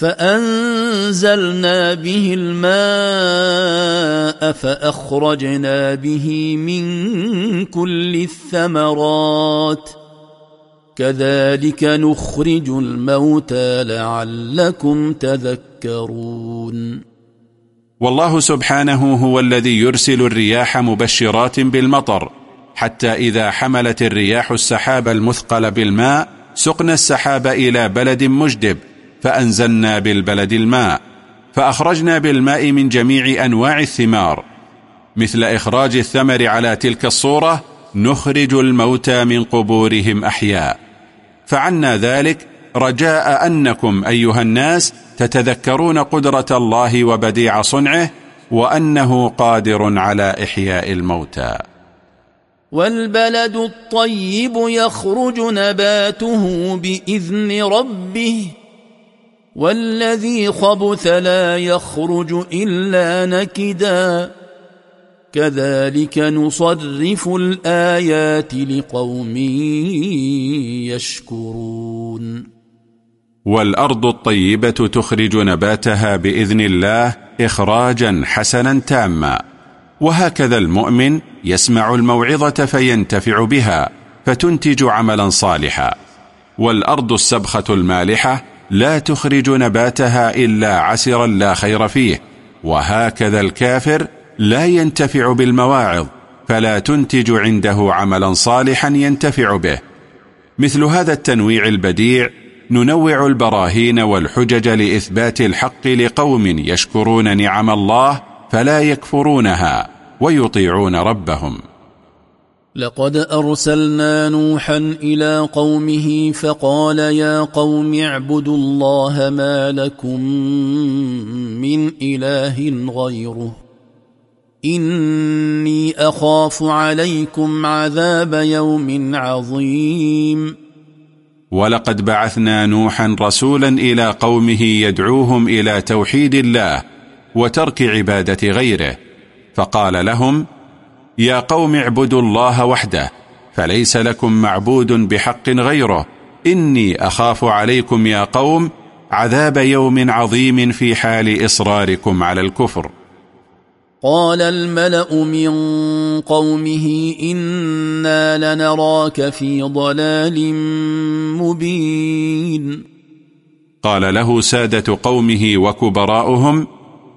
فأنزلنا به الماء فأخرجنا به من كل الثمرات ۖ. كذلك نخرج الموتى لعلكم تذكرون. والله سبحانه هو الذي يرسل الرياح مبشرات بالمطر. حتى إذا حملت الرياح السحاب المثقل بالماء سقنا السحاب إلى بلد مجدب فأنزلنا بالبلد الماء فأخرجنا بالماء من جميع أنواع الثمار. مثل إخراج الثمر على تلك الصورة نخرج الموتى من قبورهم أحياء. فعنا ذلك رجاء أنكم أيها الناس تتذكرون قدرة الله وبديع صنعه وأنه قادر على إحياء الموتى. والبلد الطيب يخرج نباته بإذن ربه والذي خبث لا يخرج إلا نكداً. كذلك نصرف الآيات لقوم يشكرون. والأرض الطيبة تخرج نباتها بإذن الله إخراجا حسنا تاما. وهكذا المؤمن يسمع الموعظة فينتفع بها فتنتج عملا صالحا. والأرض السبخة المالحة لا تخرج نباتها إلا عسرا لا خير فيه. وهكذا الكافر لا ينتفع بالمواعظ فلا تنتج عنده عملا صالحا ينتفع به. مثل هذا التنويع البديع ننوع البراهين والحجج لإثبات الحق لقوم يشكرون نعم الله فلا يكفرونها ويطيعون ربهم. لقد أرسلنا نوحا إلى قومه فقال يا قوم اعبدوا الله ما لكم من إله غيره. إني أخاف عليكم عذاب يوم عظيم. ولقد بعثنا نوحا رسولا إلى قومه يدعوهم إلى توحيد الله وترك عبادة غيره. فقال لهم يا قوم اعبدوا الله وحده فليس لكم معبود بحق غيره. إني أخاف عليكم يا قوم عذاب يوم عظيم في حال إصراركم على الكفر. قال الملأ من قومه إنا لنراك في ضلال مبين. قال له سادة قومه وكبراؤهم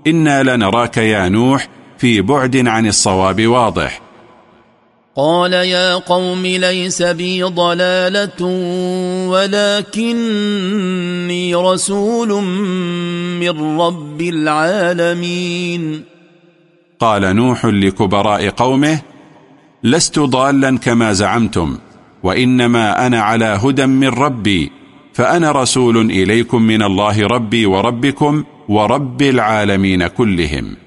إنا لنراك يا نوح في بعد عن الصواب واضح. قال يا قوم ليس بي ضلالة ولكني رسول من رب العالمين. قال نوح لكبراء قومه لست ضالا كما زعمتم وإنما أنا على هدى من ربي فأنا رسول إليكم من الله ربي وربكم ورب العالمين كلهم.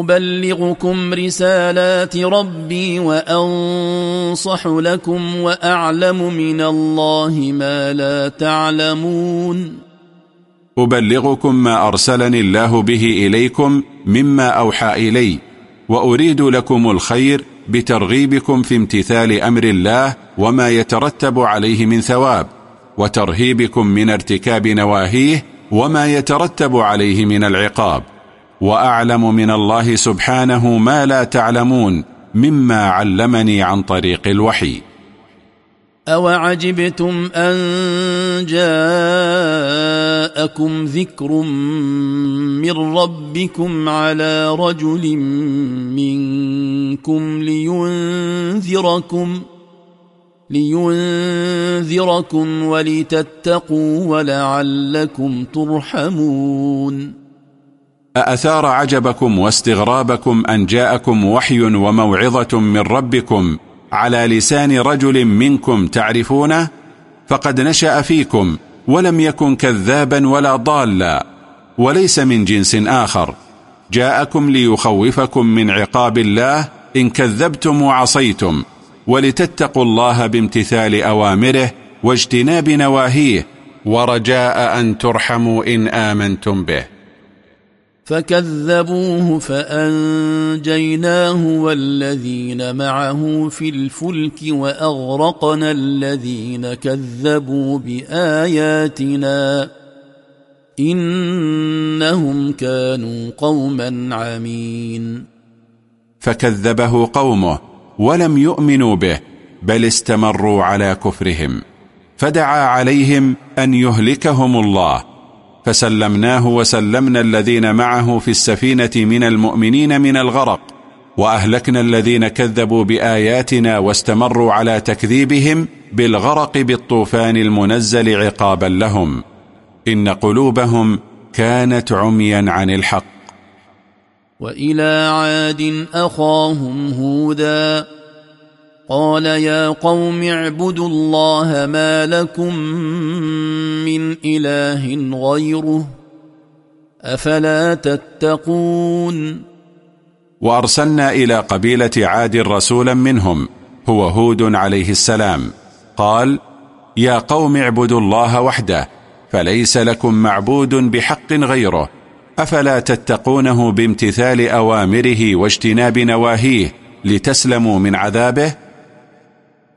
أبلغكم رسالات ربي وأنصح لكم وأعلم من الله ما لا تعلمون. أبلغكم ما أرسلني الله به إليكم مما أوحى إلي وأريد لكم الخير بترغيبكم في امتثال أمر الله وما يترتب عليه من ثواب وترهيبكم من ارتكاب نواهيه وما يترتب عليه من العقاب. وأعلم من الله سبحانه ما لا تعلمون مما علمني عن طريق الوحي. أوعجبتم أن جاءكم ذكر من ربكم على رجل منكم لينذركم لينذركم ولتتقوا ولعلكم ترحمون. أأثار عجبكم واستغرابكم أن جاءكم وحي وموعظة من ربكم على لسان رجل منكم تعرفونه؟ فقد نشأ فيكم ولم يكن كذابا ولا ضالا وليس من جنس آخر. جاءكم ليخوفكم من عقاب الله إن كذبتم وعصيتم ولتتقوا الله بامتثال أوامره واجتناب نواهيه ورجاء أن ترحموا إن آمنتم به. فكذبوه فأنجيناه والذين معه في الفلك وأغرقنا الذين كذبوا بآياتنا إنهم كانوا قوما عمين. فكذبه قومه ولم يؤمنوا به بل استمروا على كفرهم فدعا عليهم أن يهلكهم الله. فسلمناه وسلمنا الذين معه في السفينة من المؤمنين من الغرق وأهلكنا الذين كذبوا بآياتنا واستمروا على تكذيبهم بالغرق بالطوفان المنزل عقابا لهم. إن قلوبهم كانت عميا عن الحق. وإلى عاد أخاهم هودا قال يا قوم اعبدوا الله ما لكم من إله غيره أفلا تتقون وأرسلنا إلى قبيلة عاد رسولا منهم هو هود عليه السلام. قال يا قوم اعبدوا الله وحده فليس لكم معبود بحق غيره. أفلا تتقونه بامتثال أوامره واجتناب نواهيه لتسلموا من عذابه؟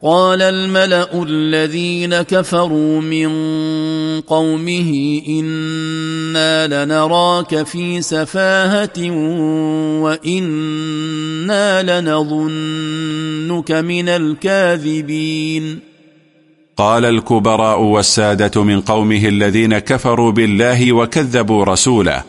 قال الملأ الذين كفروا من قومه إنا لنراك في سفاهة وإنا لنظنك من الكاذبين. قال الكبراء والسادة من قومه الذين كفروا بالله وكذبوا رسوله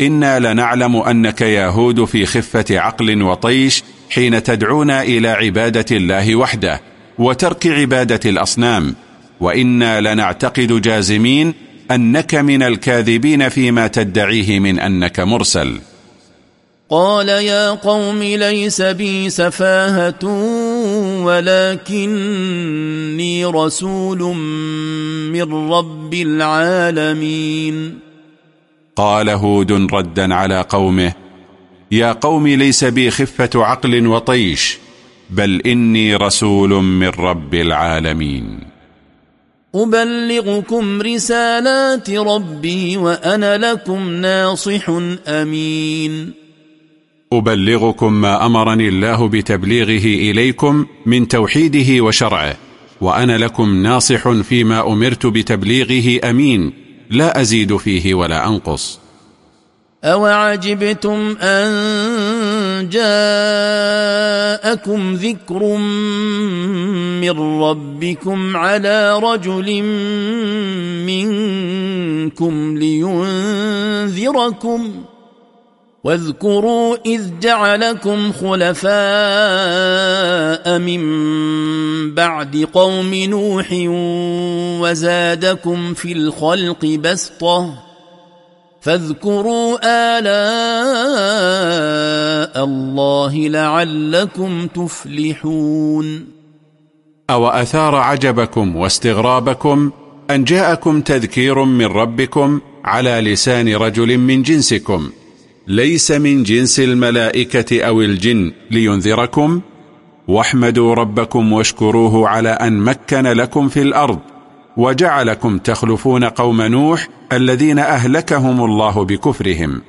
إنا لنعلم أنك يهود في خفة عقل وطيش حين تدعونا إلى عبادة الله وحده. وترك عبادة الأصنام وإنا لنعتقد جازمين أنك من الكاذبين فيما تدعيه من أنك مرسل. قال يا قوم ليس بي سفاهة ولكني رسول من رب العالمين. قال هود ردا على قومه يا قوم ليس بي خفة عقل وطيش بل إني رسول من رب العالمين. أبلغكم رسالات ربي وأنا لكم ناصح أمين. أبلغكم ما أمرني الله بتبليغه إليكم من توحيده وشرعه وأنا لكم ناصح فيما أمرت بتبليغه أمين لا أزيد فيه ولا أنقص. أوعجبتم أن جاءكم ذكر من ربكم على رجل منكم لينذركم واذكروا إذ جعلكم خلفاء من بعد قوم نوح وزادكم في الخلق بسطه فاذكروا آلاء الله لعلكم تفلحون. أو أثار عجبكم واستغرابكم أن جاءكم تذكير من ربكم على لسان رجل من جنسكم ليس من جنس الملائكة أو الجن لينذركم؟ واحمدوا ربكم واشكروه على أن مكن لكم في الأرض. وجعلكم تخلفون قوم نوح الذين أهلكهم الله بكفرهم.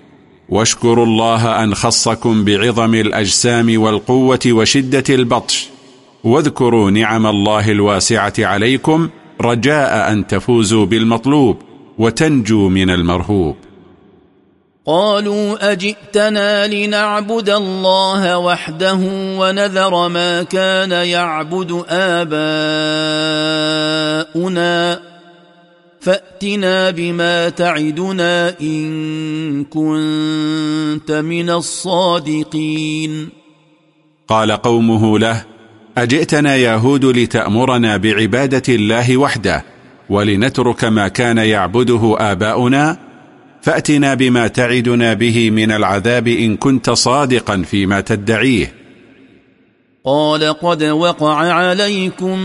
واشكروا الله أن خصكم بعظم الأجسام والقوة وشدة البطش. واذكروا نعم الله الواسعة عليكم رجاء أن تفوزوا بالمطلوب وتنجوا من المرهوب. قالوا أجئتنا لنعبد الله وحده ونذر ما كان يعبد آباؤنا فأتنا بما تعدنا إن كنت من الصادقين. قال قومه له أجئتنا يا هود لتأمرنا بعبادة الله وحده ولنترك ما كان يعبده آباؤنا؟ فأتنا بما تعدنا به من العذاب إن كنت صادقا فيما تدعيه. قال قد وقع عليكم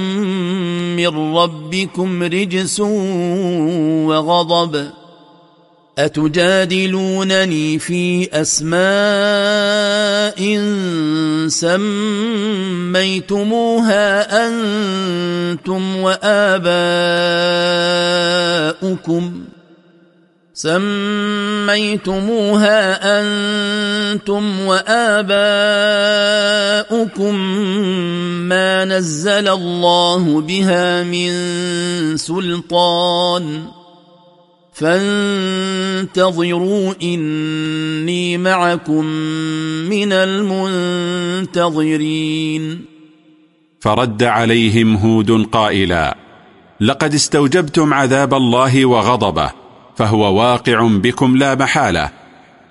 من ربكم رجس وغضب. أتجادلونني في أسماء سميتموها أنتم وآباؤكم؟ سميتموها أنتم وآباؤكم ما نزل الله بها من سلطان. فانتظروا إني معكم من المنتظرين. فرد عليهم هود قائلا لقد استوجبتم عذاب الله وغضبه فهو واقع بكم لا محالة.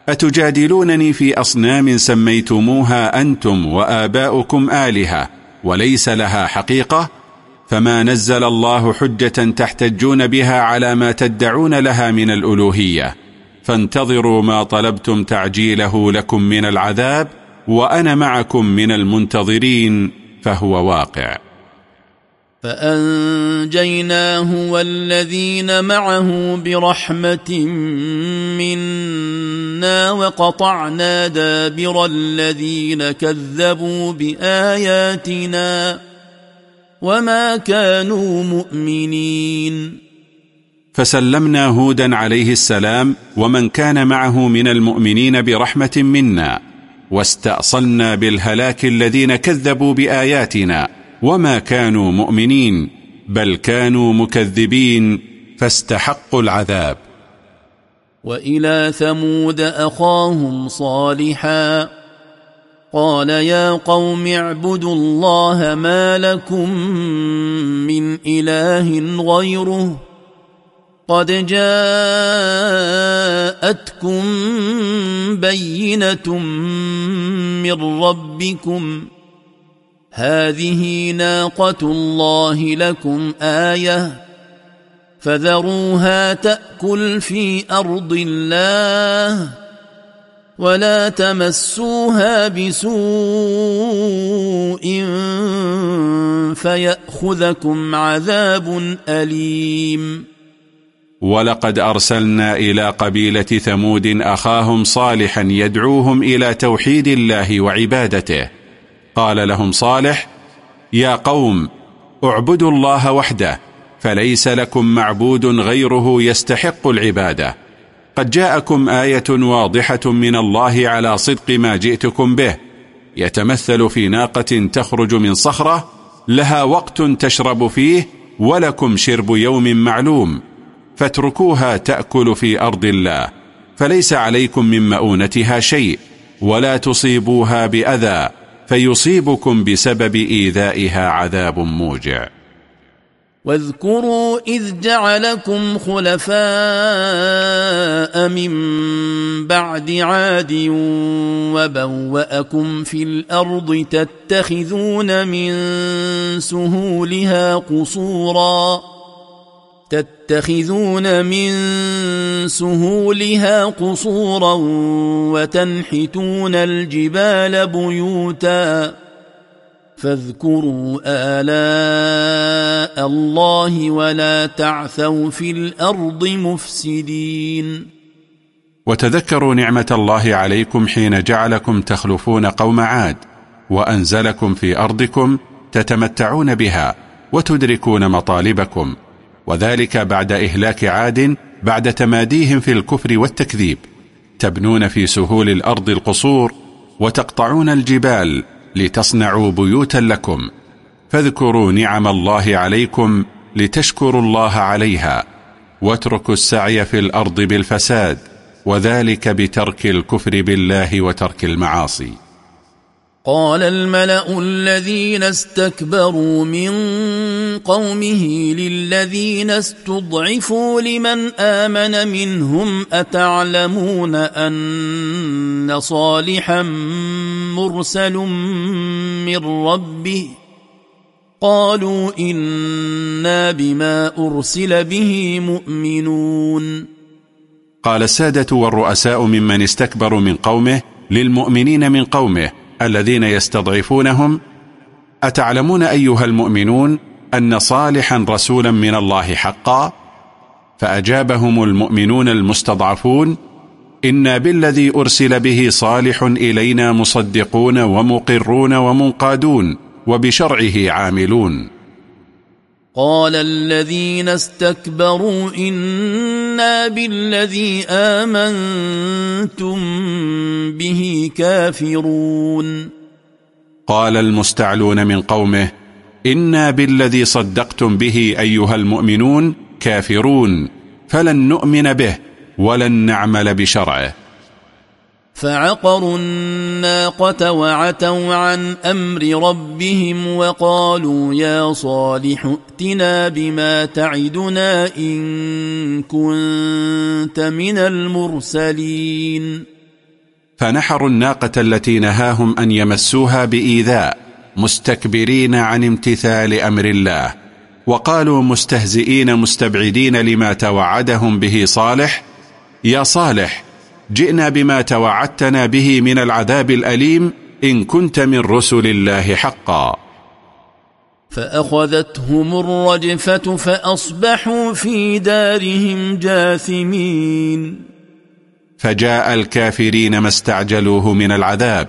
أتجادلونني في أصنام سميتموها أنتم وآباؤكم آلهة وليس لها حقيقة؟ فما نزل الله حجة تحتجون بها على ما تدعون لها من الألوهية. فانتظروا ما طلبتم تعجيله لكم من العذاب وأنا معكم من المنتظرين فهو واقع. فأنجيناه والذين معه برحمة منا وقطعنا دابر الذين كذبوا بآياتنا وما كانوا مؤمنين. فسلمنا هودا عليه السلام ومن كان معه من المؤمنين برحمة منا واستأصلنا بالهلاك الذين كذبوا بآياتنا وما كانوا مؤمنين بل كانوا مكذبين فاستحقوا العذاب. وإلى ثمود أخاهم صالحا قال يا قوم اعبدوا الله ما لكم من إله غيره قد جاءتكم بينة من ربكم هذه ناقة الله لكم آية فذروها تأكل في أرض الله ولا تمسوها بسوء فيأخذكم عذاب أليم ولقد أرسلنا إلى قبيلة ثمود أخاهم صالحا يدعوهم إلى توحيد الله وعبادته قال لهم صالح يا قوم اعبدوا الله وحده فليس لكم معبود غيره يستحق العبادة. قد جاءكم آية واضحة من الله على صدق ما جئتكم به يتمثل في ناقة تخرج من صخرة لها وقت تشرب فيه ولكم شرب يوم معلوم فاتركوها تأكل في أرض الله فليس عليكم من مؤونتها شيء ولا تصيبوها بأذى. فيصيبكم بسبب إيذائها عذاب موجع. واذكروا إذ جعلكم خلفاء من بعد عاد وبوأكم في الأرض تتخذون من سهولها قصوراً تتخذون من سهولها قصورا وتنحتون الجبال بيوتا فاذكروا آلاء الله ولا تعثوا في الأرض مفسدين. وتذكروا نعمة الله عليكم حين جعلكم تخلفون قوم عاد وأنزلكم في أرضكم تتمتعون بها وتدركون مطالبكم. وذلك بعد إهلاك عاد بعد تماديهم في الكفر والتكذيب تبنون في سهول الأرض القصور وتقطعون الجبال لتصنعوا بيوتا لكم. فاذكروا نعم الله عليكم لتشكروا الله عليها واتركوا السعي في الأرض بالفساد وذلك بترك الكفر بالله وترك المعاصي. قال الملأ الذين استكبروا من قومه للذين استضعفوا لمن آمن منهم أتعلمون أن صالحا مرسل من ربه؟ قالوا إنا بما أرسل به مؤمنون. قال السادة والرؤساء ممن استكبروا من قومه للمؤمنين من قومه الذين يستضعفونهم أتعلمون أيها المؤمنون أن صالحا رسولا من الله حقا؟ فأجابهم المؤمنون المستضعفون إنا بالذي أرسل به صالح إلينا مصدقون ومقرون ومنقادون وبشرعه عاملون. قال الذين استكبروا إنا بالذي آمنتم به كافرون. قال المستعلون من قومه إنا بالذي صدقتم به أيها المؤمنون كافرون فلن نؤمن به ولن نعمل بشرعه. فعقروا الناقة وعتوا عن أمر ربهم وقالوا يا صالح ائتنا بما تعدنا إن كنت من المرسلين. فنحروا الناقة التي نهاهم أن يمسوها بإيذاء مستكبرين عن امتثال أمر الله وقالوا مستهزئين مستبعدين لما توعدهم به صالح يا صالح جئنا بما توعدتنا به من العذاب الأليم إن كنت من رسل الله حقا. فأخذتهم الرجفة فأصبحوا في دارهم جاثمين. فجاء الكافرين ما استعجلوه من العذاب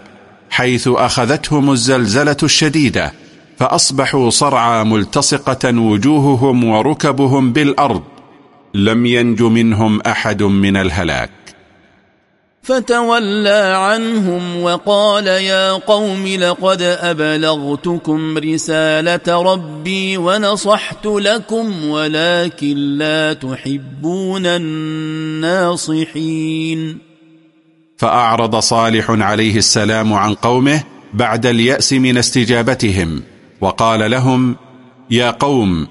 حيث أخذتهم الزلزلة الشديدة فأصبحوا صرعى ملتصقة وجوههم وركبهم بالأرض لم ينج منهم أحد من الهلاك. فتولى عنهم وقال يا قوم لقد أبلغتكم رسالة ربي ونصحت لكم ولكن لا تحبون الناصحين. فأعرض صالح عليه السلام عن قومه بعد اليأس من استجابتهم وقال لهم يا قوم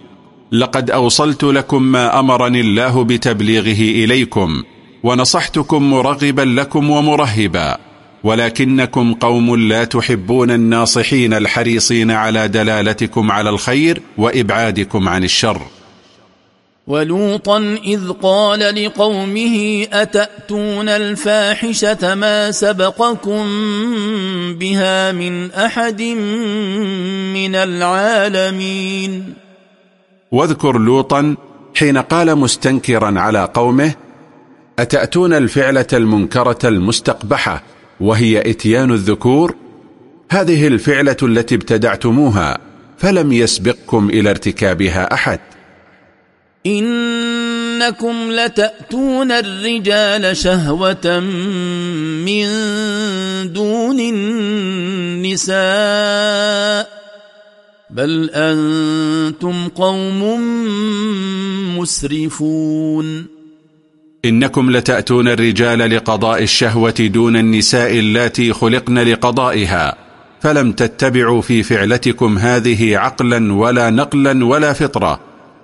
لقد أوصلت لكم ما أمرني الله بتبليغه إليكم ونصحتكم مرغبا لكم ومرهبا ولكنكم قوم لا تحبون الناصحين الحريصين على دلالتكم على الخير وإبعادكم عن الشر. ولوطا إذ قال لقومه أتأتون الفاحشة ما سبقكم بها من أحد من العالمين؟ واذكر لوطا حين قال مستنكرا على قومه أتأتون الفعلة المنكرة المستقبحة وهي إتيان الذكور؟ هذه الفعلة التي ابتدعتموها فلم يسبقكم إلى ارتكابها أحد. إنكم لتأتون الرجال شهوة من دون النساء بل أنتم قوم مسرفون. إنكم لتأتون الرجال لقضاء الشهوة دون النساء اللاتي خلقن لقضائها فلم تتبعوا في فعلتكم هذه عقلا ولا نقلا ولا فطرة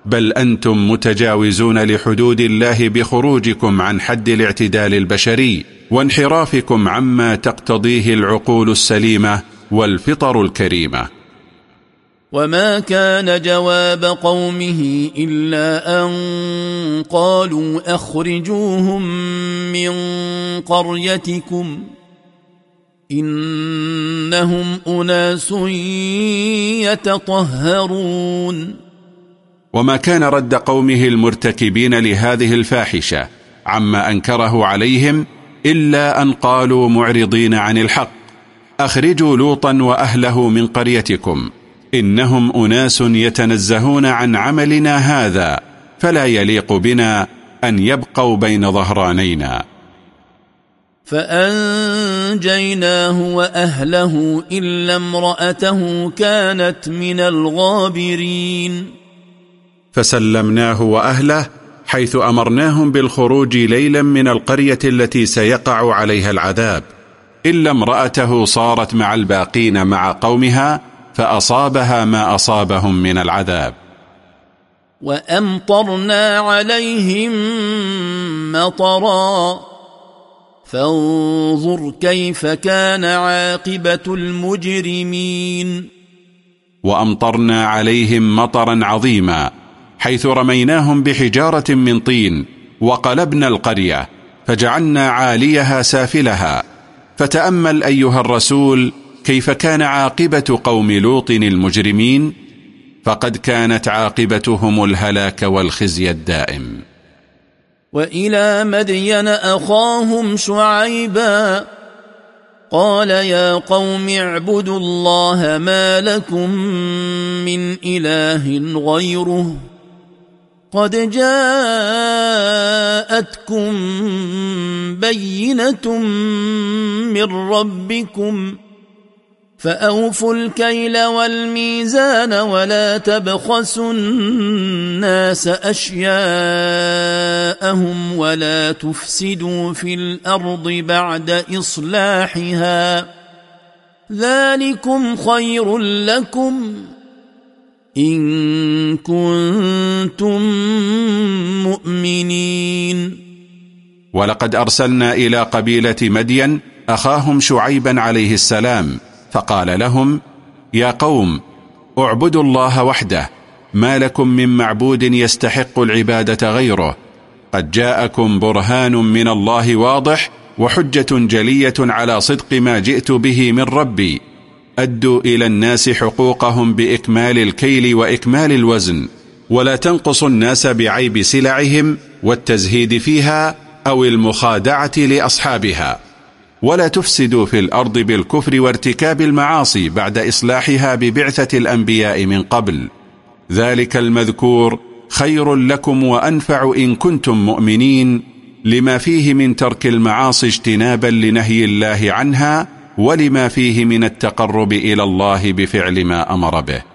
بل أنتم متجاوزون لحدود الله بخروجكم عن حد الاعتدال البشري وانحرافكم عما تقتضيه العقول السليمة والفطر الكريمة. وما كان جواب قومه إلا أن قالوا أخرجوهم من قريتكم إنهم أناس يتطهرون وما كان رد قومه المرتكبين لهذه الفاحشة عما أنكره عليهم إلا أن قالوا معرضين عن الحق أخرجوا لوطا وأهله من قريتكم إنهم أناس يتنزهون عن عملنا هذا فلا يليق بنا أن يبقوا بين ظهرانينا. فأنجيناه وأهله إلا امرأته كانت من الغابرين. فسلمناه وأهله حيث أمرناهم بالخروج ليلا من القرية التي سيقع عليها العذاب إلا امرأته صارت مع الباقين مع قومها فأصابها ما أصابهم من العذاب. وأمطرنا عليهم مطرا. فانظر كيف كان عاقبة المجرمين. وأمطرنا عليهم مطرا عظيما حيث رميناهم بحجارة من طين وقلبنا القرية فجعلنا عاليها سافلها. فتأمل أيها الرسول كيف كان عاقبة قوم لوط المجرمين فقد كانت عاقبتهم الهلاك والخزي الدائم. وإلى مدين أخاهم شعيبا قال يا قوم اعبدوا الله ما لكم من إله غيره قد جاءتكم بينة من ربكم فأوفوا الكيل والميزان ولا تبخسوا الناس أشياءهم ولا تفسدوا في الأرض بعد إصلاحها. ذلكم خير لكم إن كنتم مؤمنين. ولقد أرسلنا إلى قبيلة مدين أخاهم شعيبا عليه السلام فقال لهم يا قوم اعبدوا الله وحده ما لكم من معبود يستحق العبادة غيره قد جاءكم برهان من الله واضح وحجة جلية على صدق ما جئت به من ربي أدوا إلى الناس حقوقهم بإكمال الكيل وإكمال الوزن ولا تنقصوا الناس بعيب سلعهم والتزهيد فيها أو المخادعة لأصحابها. ولا تفسدوا في الأرض بالكفر وارتكاب المعاصي بعد إصلاحها ببعثة الأنبياء من قبل. ذلك المذكور خير لكم وأنفع إن كنتم مؤمنين لما فيه من ترك المعاصي اجتنابا لنهي الله عنها ولما فيه من التقرب إلى الله بفعل ما أمر به.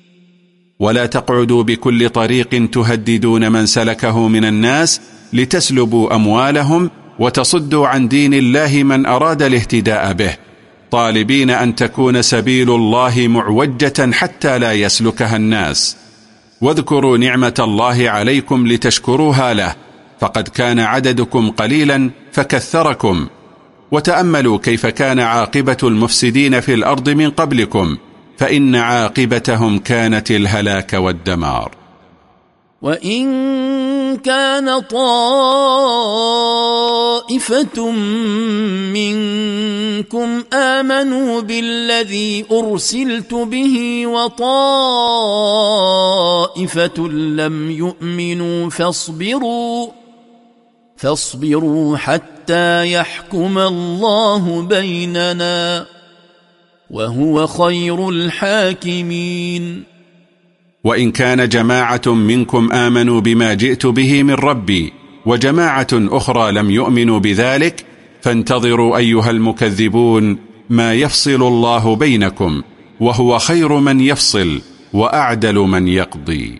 ولا تقعدوا بكل طريق تهددون من سلكه من الناس لتسلبوا أموالهم وتصدوا عن دين الله من أراد الاهتداء به. طالبين أن تكون سبيل الله معوجة حتى لا يسلكها الناس. واذكروا نعمة الله عليكم لتشكروها له. فقد كان عددكم قليلا فكثركم. وتأملوا كيف كان عاقبة المفسدين في الأرض من قبلكم. فإن عاقبتهم كانت الهلاك والدمار. وإن كان طائفة منكم آمنوا بالذي أرسلت به وطائفة لم يؤمنوا فاصبروا فاصبروا حتى يحكم الله بيننا. وهو خير الحاكمين. وإن كان جماعة منكم آمنوا بما جئت به من ربي وجماعة أخرى لم يؤمنوا بذلك فانتظروا أيها المكذبون ما يفصل الله بينكم وهو خير من يفصل وأعدل من يقضي.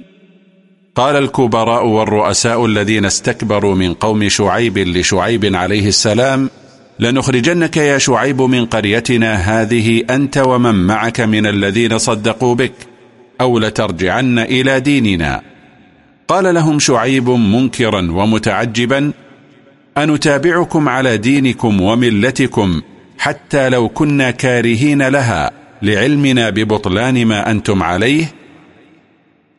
قال الكبراء والرؤساء الذين استكبروا من قوم شعيب لشعيب عليه السلام لنخرجنك يا شعيب من قريتنا هذه أنت ومن معك من الذين صدقوا بك أو لترجعن إلى ديننا. قال لهم شعيب منكرا ومتعجبا أنتابعكم على دينكم وملتكم حتى لو كنا كارهين لها لعلمنا ببطلان ما أنتم عليه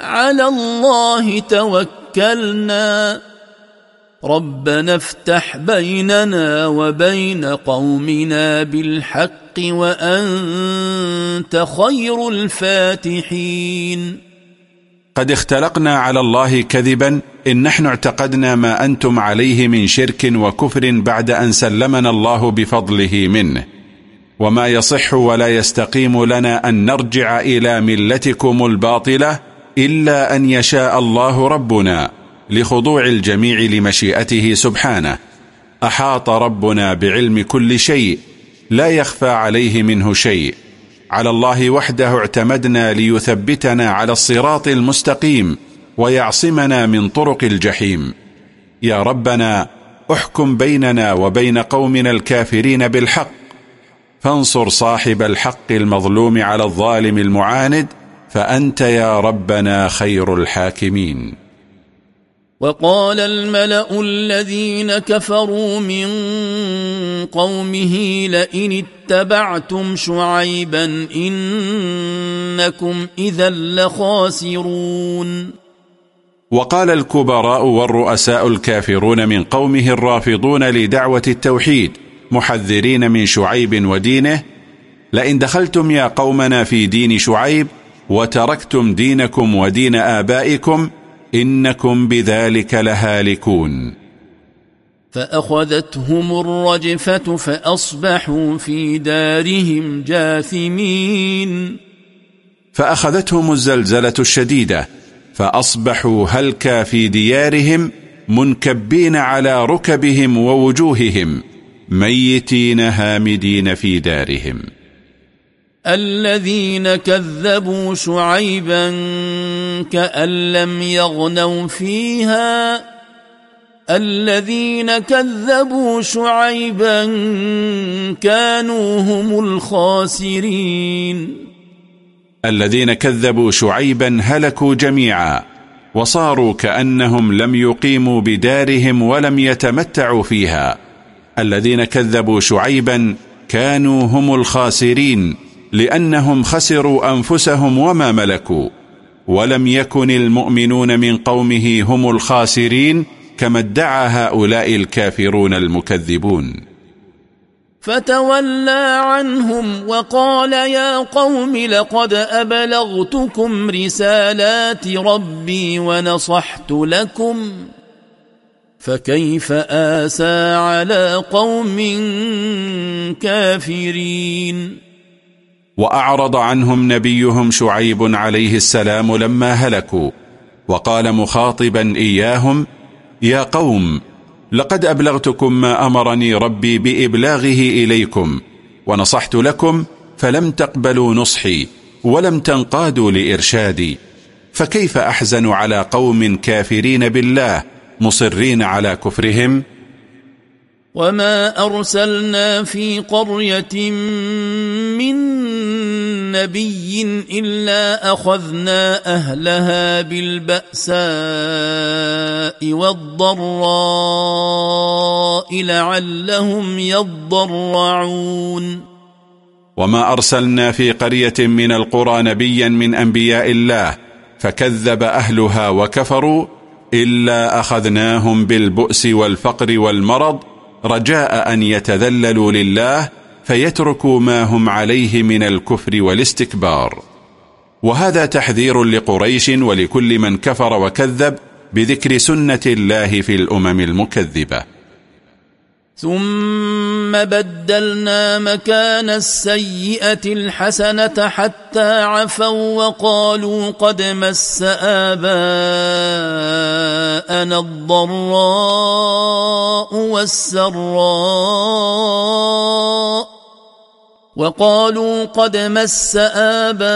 على الله توكلنا. ربنا افتح بيننا وبين قومنا بالحق وأنت خير الفاتحين. قد اختلقنا على الله كذبا إن نحن اعتقدنا ما أنتم عليه من شرك وكفر بعد أن سلمنا الله بفضله منه. وما يصح ولا يستقيم لنا أن نرجع إلى ملتكم الباطلة إلا أن يشاء الله ربنا لخضوع الجميع لمشيئته سبحانه. أحاط ربنا بعلم كل شيء لا يخفى عليه منه شيء. على الله وحده اعتمدنا ليثبتنا على الصراط المستقيم ويعصمنا من طرق الجحيم. يا ربنا احكم بيننا وبين قومنا الكافرين بالحق. فانصر صاحب الحق المظلوم على الظالم المعاند فأنت يا ربنا خير الحاكمين. وقال الملأ الذين كفروا من قومه لئن اتبعتم شعيبا إنكم إذا لخاسرون. وقال الكبراء والرؤساء الكافرون من قومه الرافضون لدعوة التوحيد محذرين من شعيب ودينه لئن دخلتم يا قومنا في دين شعيب وتركتم دينكم ودين آبائكم إنكم بذلك لهالكون. فأخذتهم الرجفة فأصبحوا في دارهم جاثمين. فأخذتهم الزلزلة الشديدة فأصبحوا هلكا في ديارهم منكبين على ركبهم ووجوههم ميتين هامدين في دارهم. الذين كذبوا شعيبا كأن لم يغنوا فيها. الذين كذبوا شعيبا كانوا هم الخاسرين. الذين كذبوا شعيبا هلكوا جميعا وصاروا كأنهم لم يقيموا بدارهم ولم يتمتعوا فيها. الذين كذبوا شعيبا كانوا هم الخاسرين. لأنهم خسروا أنفسهم وما ملكوا. ولم يكن المؤمنون من قومه هم الخاسرين كما ادعى هؤلاء الكافرون المكذبون. فتولى عنهم وقال يا قوم لقد أبلغتكم رسالات ربي ونصحت لكم. فكيف آسى على قوم كافرين؟ وأعرض عنهم نبيهم شعيب عليه السلام لما هلكوا وقال مخاطبا إياهم يا قوم لقد أبلغتكم ما أمرني ربي بإبلاغه إليكم ونصحت لكم فلم تقبلوا نصحي ولم تنقادوا لإرشادي فكيف أحزن على قوم كافرين بالله مصرين على كفرهم؟ وما أرسلنا في قرية من نبي إلا أخذنا أهلها بالبأساء والضراء لعلهم يضرعون وما أرسلنا في قرية من القرى نبيا من أنبياء الله فكذب أهلها وكفروا إلا أخذناهم بالبؤس والفقر والمرض رجاء أن يتذللوا لله فيتركوا ما هم عليه من الكفر والاستكبار. وهذا تحذير لقريش ولكل من كفر وكذب بذكر سنة الله في الأمم المكذبة. ثم بدلنا مكان السيئة الحسنة حتى عفوا وقالوا قد مس آباءنا الضراء والسراء. وقالوا قد مس آباءنا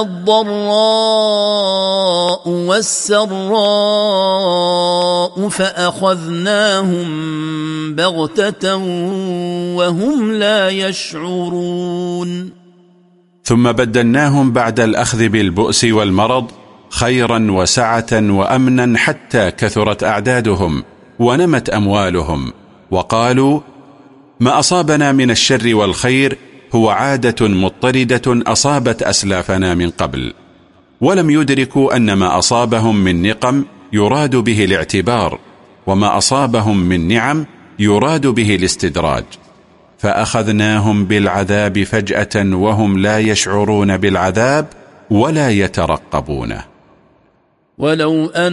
الضراء والسراء فأخذناهم بغتة وهم لا يشعرون. ثم بدلناهم بعد الأخذ بالبؤس والمرض خيرا وسعة وأمنا حتى كثرت أعدادهم ونمت أموالهم. وقالوا ما أصابنا من الشر والخير هو عادة مضطردة أصابت أسلافنا من قبل. ولم يدركوا أن ما أصابهم من نقم يراد به الاعتبار وما أصابهم من نعم يراد به الاستدراج. فأخذناهم بالعذاب فجأة وهم لا يشعرون بالعذاب ولا يترقبونه ولو أن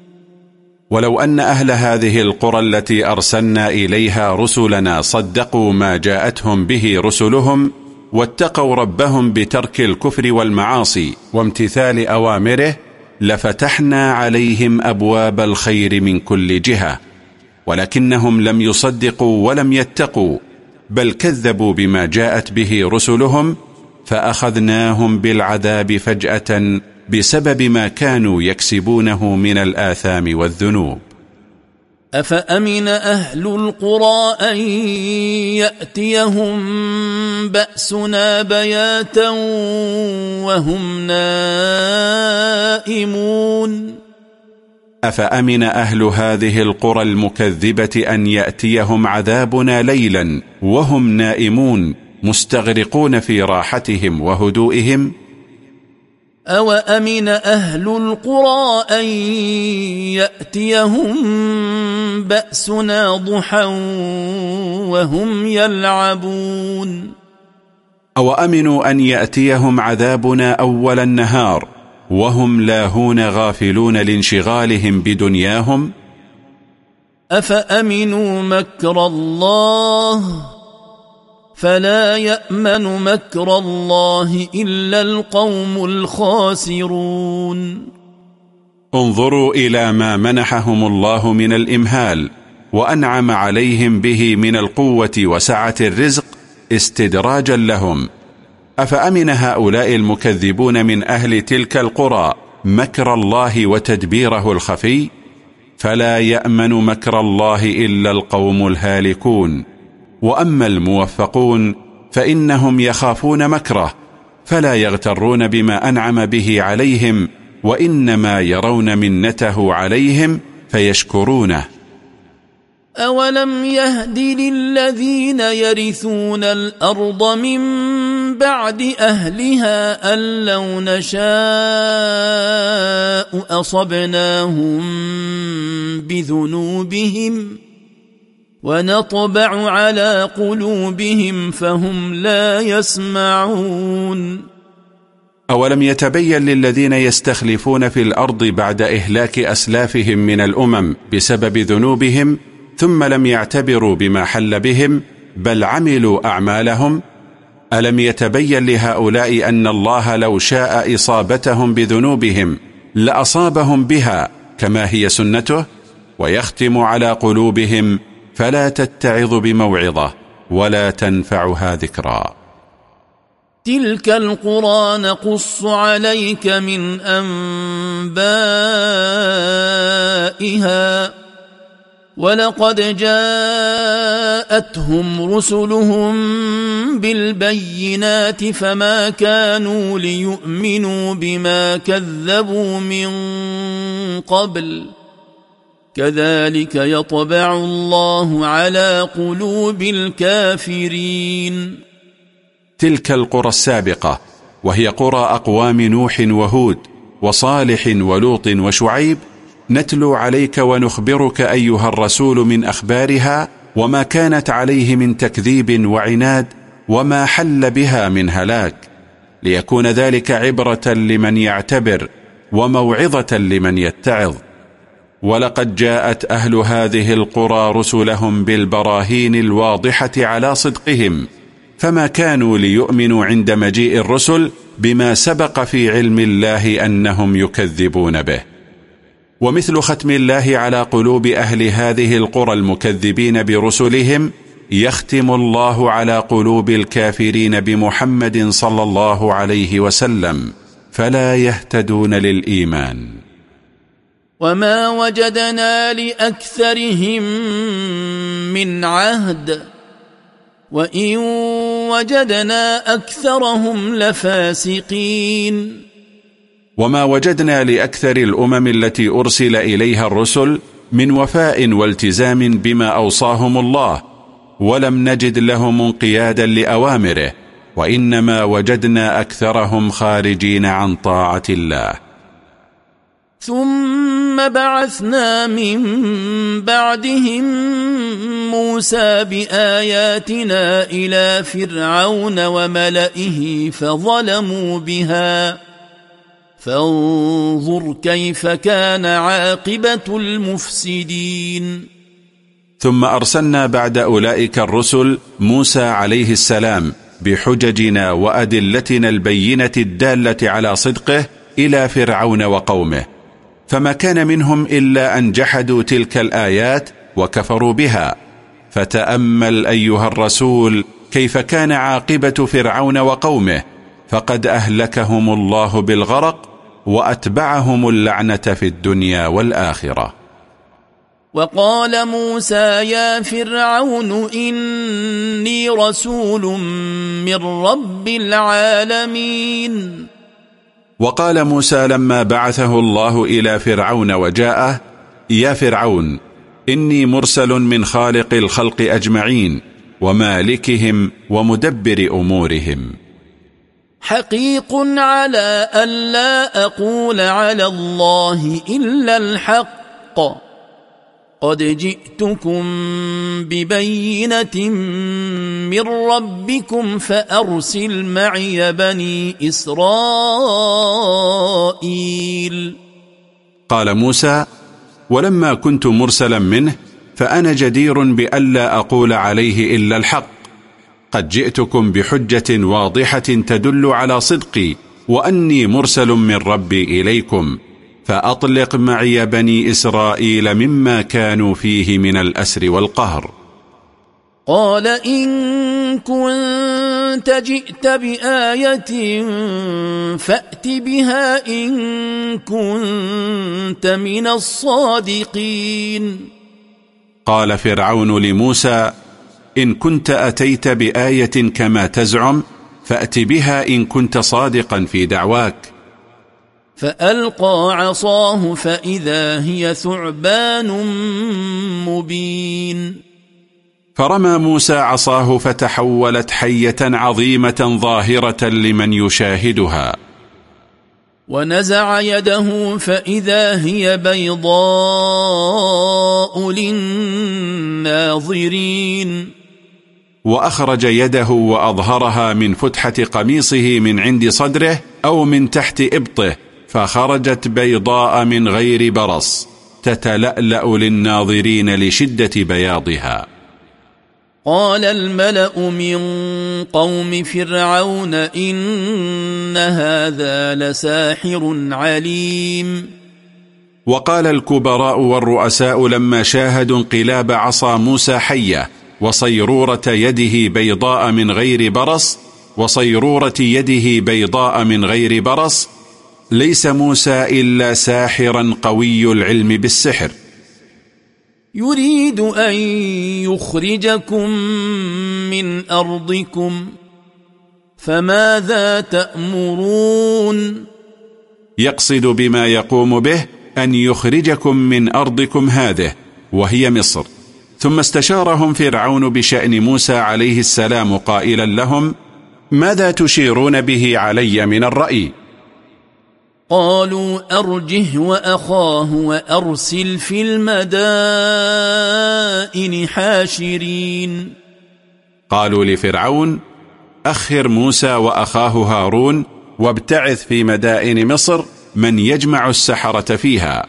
ولو أن أهل هذه القرى التي أرسلنا إليها رسلنا صدقوا ما جاءتهم به رسلهم واتقوا ربهم بترك الكفر والمعاصي وامتثال أوامره لفتحنا عليهم أبواب الخير من كل جهة. ولكنهم لم يصدقوا ولم يتقوا بل كذبوا بما جاءت به رسلهم فأخذناهم بالعذاب فجأة بسبب ما كانوا يكسبونه من الآثام والذنوب. أفأمن أهل القرى أن يأتيهم بأسنا بياتا وهم نائمون؟ أفأمن أهل هذه القرى المكذبة أن يأتيهم عذابنا ليلا وهم نائمون مستغرقون في راحتهم وهدوئهم؟ أوأمن أهل القرى أن يأتيهم بأسنا ضحى وهم يلعبون أوأمنوا أن يأتيهم عذابنا أول النهار وهم لاهون غافلون لانشغالهم بدنياهم؟ أفأمنوا مكر الله فلا يأمن مكر الله إلا القوم الخاسرون. انظروا إلى ما منحهم الله من الإمهال وأنعم عليهم به من القوة وسعة الرزق استدراجا لهم. أفأمن هؤلاء المكذبون من أهل تلك القرى مكر الله وتدبيره الخفي؟ فلا يأمن مكر الله إلا القوم الهالكون. وأما الموفقون فإنهم يخافون مكره فلا يغترون بما أنعم به عليهم وإنما يرون منته عليهم فيشكرونه. أولم يهد للذين يرثون الأرض من بعد أهلها أن لو نشاء أصبناهم بذنوبهم ۖ ونطبع على قلوبهم فهم لا يسمعون. أولم يتبين للذين يستخلفون في الأرض بعد إهلاك أسلافهم من الأمم بسبب ذنوبهم ثم لم يعتبروا بما حل بهم بل عملوا أعمالهم؟ ألم يتبين لهؤلاء أن الله لو شاء إصابتهم بذنوبهم لأصابهم بها كما هي سنته؟ ويختم على قلوبهم فلا تتعظ بموعظة ولا تنفعها ذكرى تلك القرى نقص عليك من أنبائها ولقد جاءتهم رسلهم بالبينات فما كانوا ليؤمنوا بما كذبوا من قبل. كذلك يطبع الله على قلوب الكافرين. تلك القرى السابقة وهي قرى أقوام نوح وهود وصالح ولوط وشعيب نتلو عليك ونخبرك أيها الرسول من أخبارها وما كانت عليه من تكذيب وعناد وما حل بها من هلاك ليكون ذلك عبرة لمن يعتبر وموعظة لمن يتعظ. ولقد جاءت أهل هذه القرى رسلهم بالبراهين الواضحة على صدقهم فما كانوا ليؤمنوا عند مجيء الرسل بما سبق في علم الله أنهم يكذبون به. ومثل ختم الله على قلوب أهل هذه القرى المكذبين برسلهم يختم الله على قلوب الكافرين بمحمد صلى الله عليه وسلم فلا يهتدون للإيمان. وما وجدنا لأكثرهم من عهد وإن وجدنا أكثرهم لفاسقين وما وجدنا لأكثر الأمم التي أرسل إليها الرسل من وفاء والتزام بما أوصاهم الله ولم نجد لهم انقيادا لأوامره وإنما وجدنا أكثرهم خارجين عن طاعة الله ثم بعثنا من بعدهم موسى بآياتنا إلى فرعون وملئه فظلموا بها. فانظر كيف كان عاقبة المفسدين. ثم أرسلنا بعد أولئك الرسل موسى عليه السلام بحججنا وأدلتنا البينة الدالة على صدقه إلى فرعون وقومه. فما كان منهم إلا أن جحدوا تلك الآيات وكفروا بها. فتأمل أيها الرسول كيف كان عاقبة فرعون وقومه. فقد أهلكهم الله بالغرق وأتبعهم اللعنة في الدنيا والآخرة. وقال موسى يا فرعون إني رسول من رب العالمين. وقال موسى لما بعثه الله إلى فرعون وجاءه يا فرعون إني مرسل من خالق الخلق أجمعين ومالكهم ومدبر أمورهم. حقيق على ألا أقول على الله إلا الحق. قد جئتكم ببينة من ربكم فأرسل معي بني إسرائيل. قال موسى ولما كنت مرسلا منه فأنا جدير بألا أقول عليه إلا الحق. قد جئتكم بحجة واضحة تدل على صدقي وأني مرسل من ربي إليكم. فأطلق معي بني إسرائيل مما كانوا فيه من الأسر والقهر. قال إن كنت جئت بآية فأت بها إن كنت من الصادقين. قال فرعون لموسى إن كنت أتيت بآية كما تزعم فأت بها إن كنت صادقا في دعواك. فألقى عصاه فإذا هي ثعبان مبين. فرمى موسى عصاه فتحولت حية عظيمة ظاهرة لمن يشاهدها. ونزع يده فإذا هي بيضاء للناظرين. وأخرج يده وأظهرها من فتحة قميصه من عند صدره أو من تحت إبطه فخرجت بيضاء من غير برص تتلألأ للناظرين لشدة بياضها. قال الملأ من قوم فرعون إن هذا لساحر عليم. وقال الكبراء والرؤساء لما شاهدوا انقلاب عصا موسى حية وصيرورة يده بيضاء من غير برص وصيرورة يده بيضاء من غير برص ليس موسى إلا ساحرا قوي العلم بالسحر. يريد أن يخرجكم من أرضكم فماذا تأمرون؟ يقصد بما يقوم به أن يخرجكم من أرضكم هذه وهي مصر. ثم استشارهم فرعون بشأن موسى عليه السلام قائلا لهم ماذا تشيرون به علي من الرأي؟ قالوا أرجه وأخاه وأرسل في المدائن حاشرين. قالوا لفرعون أخر موسى وأخاه هارون وابتعث في مدائن مصر من يجمع السحرة فيها.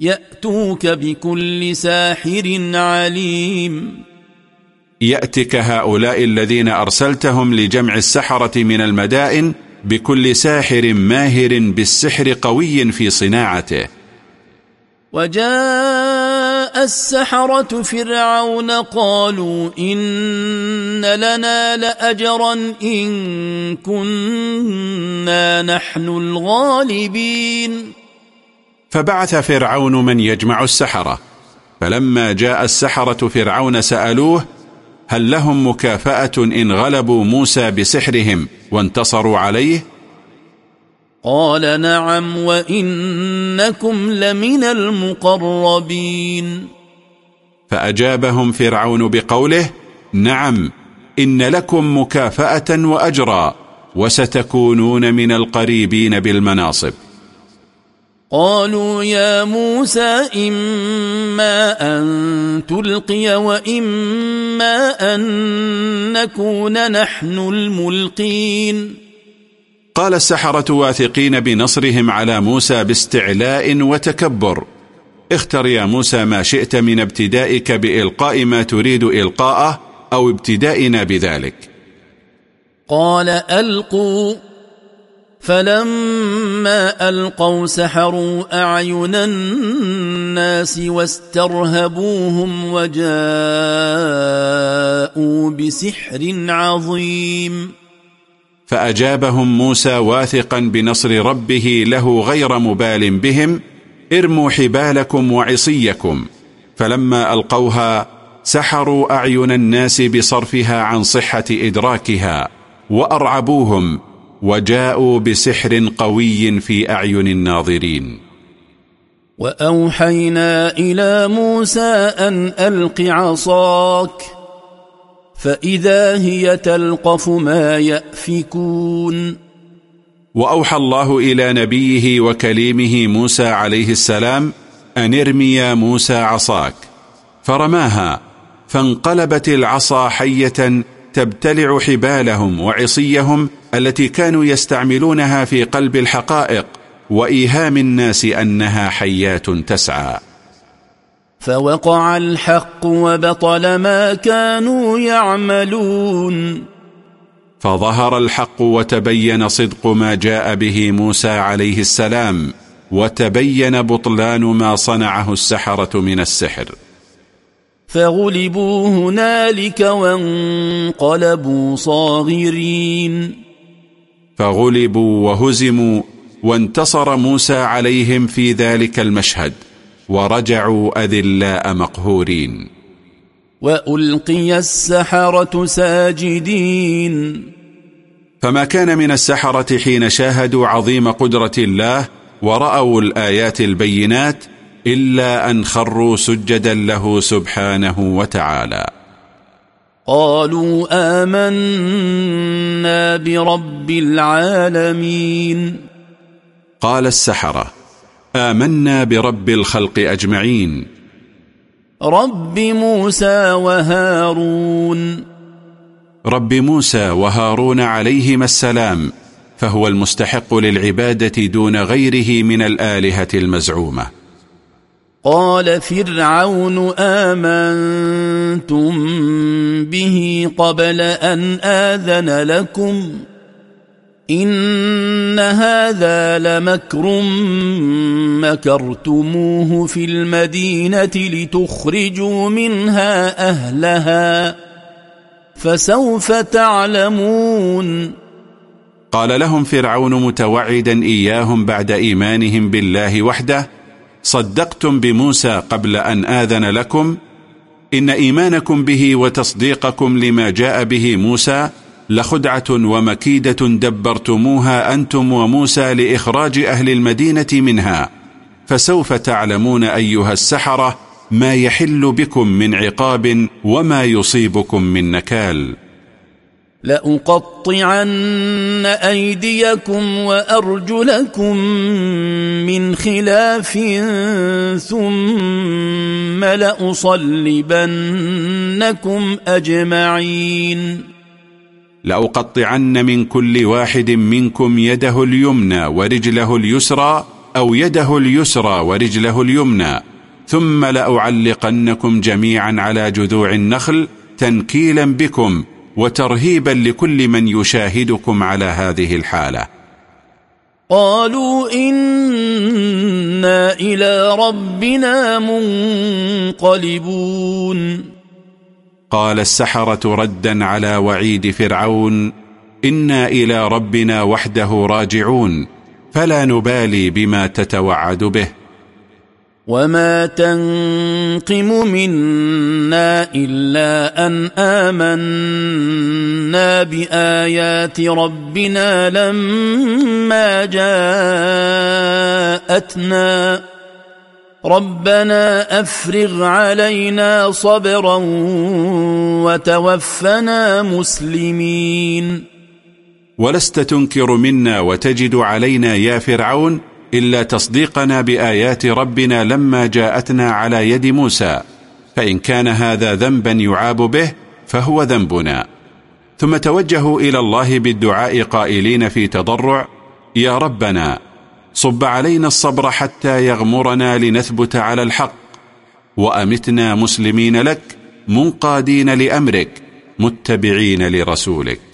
يأتوك بكل ساحر عليم. يأتك هؤلاء الذين أرسلتهم لجمع السحرة من المدائن بكل ساحر ماهر بالسحر قوي في صناعته. وجاء السحرة فرعون قالوا إن لنا لأجرا إن كنا نحن الغالبين. فبعث فرعون من يجمع السحرة. فلما جاء السحرة فرعون سألوه هل لهم مكافأة إن غلبوا موسى بسحرهم وانتصروا عليه؟ قال نعم وإنكم لمن المقربين. فأجابهم فرعون بقوله نعم إن لكم مكافأة وأجرا وستكونون من القريبين بالمناصب. قالوا يا موسى إما أن تلقي وإما أن نكون نحن الملقين. قال السحرة واثقين بنصرهم على موسى باستعلاء وتكبر. اختر يا موسى ما شئت من ابتدائك بإلقاء ما تريد إلقاءه أو ابتدائنا بذلك. قال ألقوا فلما ألقوا سحروا أعين الناس واسترهبوهم وجاءوا بسحر عظيم. فأجابهم موسى واثقا بنصر ربه له غير مبال بهم ارموا حبالكم وعصيكم. فلما ألقوها سحروا أعين الناس بصرفها عن صحة إدراكها وأرعبوهم وجاءوا بسحر قوي في أعين الناظرين. وأوحينا إلى موسى أن ألق عصاك فإذا هي تلقف ما يأفكون. وأوحى الله إلى نبيه وكليمه موسى عليه السلام أن ارمي موسى عصاك فرماها فانقلبت العصا حية تبتلع حبالهم وعصيهم التي كانوا يستعملونها في قلب الحقائق وإيهام الناس أنها حيات تسعى. فوقع الحق وبطل ما كانوا يعملون. فظهر الحق وتبين صدق ما جاء به موسى عليه السلام وتبين بطلان ما صنعه السحرة من السحر. فغلبوا هنالك وانقلبوا صاغرين. فغلبوا وهزموا وانتصر موسى عليهم في ذلك المشهد ورجعوا أذلاء مقهورين. وألقي السحرة ساجدين. فما كان من السحرة حين شاهدوا عظيم قدرة الله ورأوا الآيات البينات إلا أن خروا سجدا له سبحانه وتعالى. قالوا آمنا برب العالمين. قال السحرة آمنا برب الخلق أجمعين. رب موسى وهارون. رب موسى وهارون عليهما السلام فهو المستحق للعبادة دون غيره من الآلهة المزعومة. قال فرعون آمنتم به قبل أن آذن لكم إن هذا لمكر مكرتموه في المدينة لتخرجوا منها أهلها فسوف تعلمون. قال لهم فرعون متوعدا إياهم بعد إيمانهم بالله وحده صدقتم بموسى قبل أن آذن لكم؟ إن إيمانكم به وتصديقكم لما جاء به موسى لخدعة ومكيدة دبرتموها أنتم وموسى لإخراج أهل المدينة منها. فسوف تعلمون أيها السحرة ما يحل بكم من عقاب وما يصيبكم من نكال. لأقطعن أيديكم وأرجلكم من خلاف ثم لأصلبنكم أجمعين. لأقطعن من كل واحد منكم يده اليمنى ورجله اليسرى أو يده اليسرى ورجله اليمنى ثم لأعلقنكم جميعا على جذوع النخل تنكيلا بكم وترهيبا لكل من يشاهدكم على هذه الحالة. قالوا إنا إلى ربنا منقلبون. قال السحرة ردا على وعيد فرعون إنا إلى ربنا وحده راجعون فلا نبالي بما تتوعد به. وما تنقم منا إلا أن آمنا بآيات ربنا لما جاءتنا ربنا أفرغ علينا صبرا وتوفنا مسلمين ولست تنكر منا وتجد علينا يا فرعون إلا تصديقنا بآيات ربنا لما جاءتنا على يد موسى فإن كان هذا ذنبا يعاب به فهو ذنبنا. ثم توجهوا إلى الله بالدعاء قائلين في تضرع يا ربنا صب علينا الصبر حتى يغمرنا لنثبت على الحق وأمتنا مسلمين لك منقادين لأمرك متبعين لرسولك.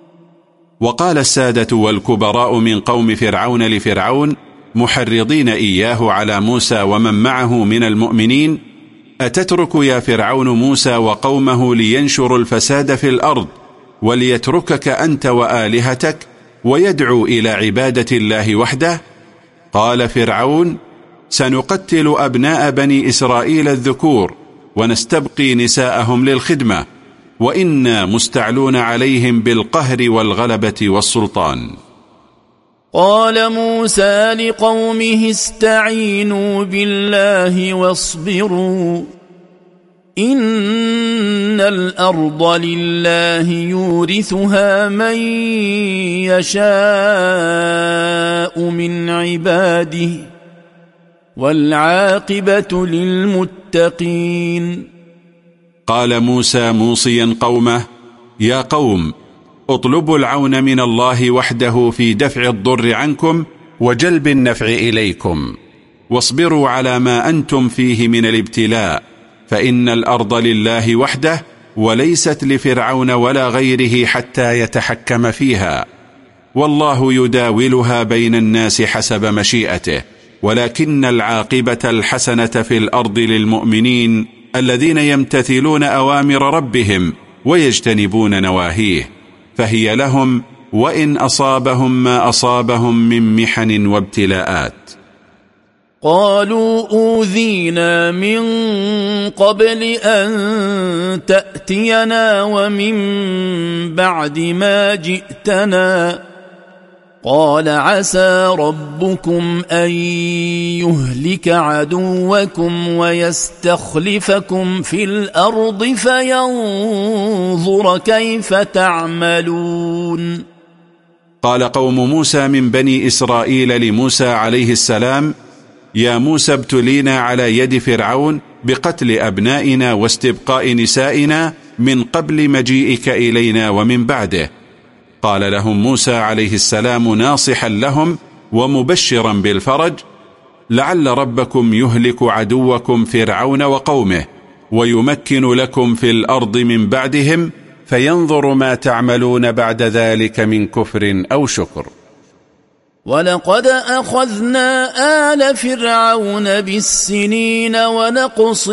وقال السادة والكبراء من قوم فرعون لفرعون محرضين إياه على موسى ومن معه من المؤمنين أتترك يا فرعون موسى وقومه لينشروا الفساد في الأرض وليتركك أنت وآلهتك ويدعو إلى عبادة الله وحده؟ قال فرعون سنقتل أبناء بني إسرائيل الذكور ونستبقي نساءهم للخدمة. وإنا مستعلون عليهم بالقهر والغلبة والسلطان. قال موسى لقومه استعينوا بالله واصبروا. إن الأرض لله يورثها من يشاء من عباده والعاقبة للمتقين. قال موسى موصيا قومه يا قوم اطلبوا العون من الله وحده في دفع الضر عنكم وجلب النفع إليكم. واصبروا على ما أنتم فيه من الابتلاء فإن الأرض لله وحده وليست لفرعون ولا غيره حتى يتحكم فيها. والله يداولها بين الناس حسب مشيئته ولكن العاقبة الحسنة في الأرض للمؤمنين الذين يمتثلون أوامر ربهم ويجتنبون نواهيه فهي لهم وإن أصابهم ما أصابهم من محن وابتلاءات. قالوا أوذينا من قبل أن تأتينا ومن بعد ما جئتنا. قال عسى ربكم أن يهلك عدوكم ويستخلفكم في الأرض فينظر كيف تعملون. قال قوم موسى من بني إسرائيل لموسى عليه السلام يا موسى ابتلينا على يد فرعون بقتل أبنائنا واستبقاء نسائنا من قبل مجيئك إلينا ومن بعده. قال لهم موسى عليه السلام ناصحا لهم ومبشرا بالفرج لعل ربكم يهلك عدوكم فرعون وقومه ويمكن لكم في الأرض من بعدهم فينظر ما تعملون بعد ذلك من كفر أو شكر. ولقد أخذنا آل فرعون بالسنين ونقص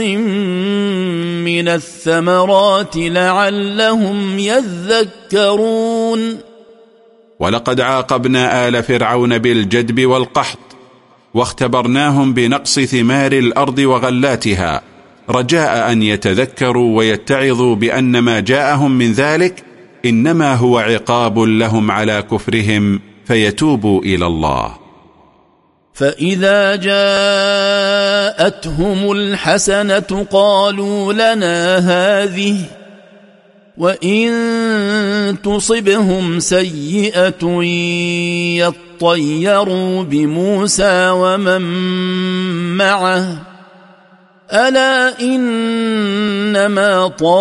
من الثمرات لعلهم يذكرون ولقد عاقبنا آل فرعون بالجدب والقحط واختبرناهم بنقص ثمار الأرض وغلاتها رجاء أن يتذكروا ويتعظوا بأن ما جاءهم من ذلك إنما هو عقاب لهم على كفرهم فيتوبوا إلى الله. فإذا جاءتهم الحسنة قالوا لنا هذه وإن تصبهم سيئة يطيروا بموسى ومن معه. ألا إنما طائرهم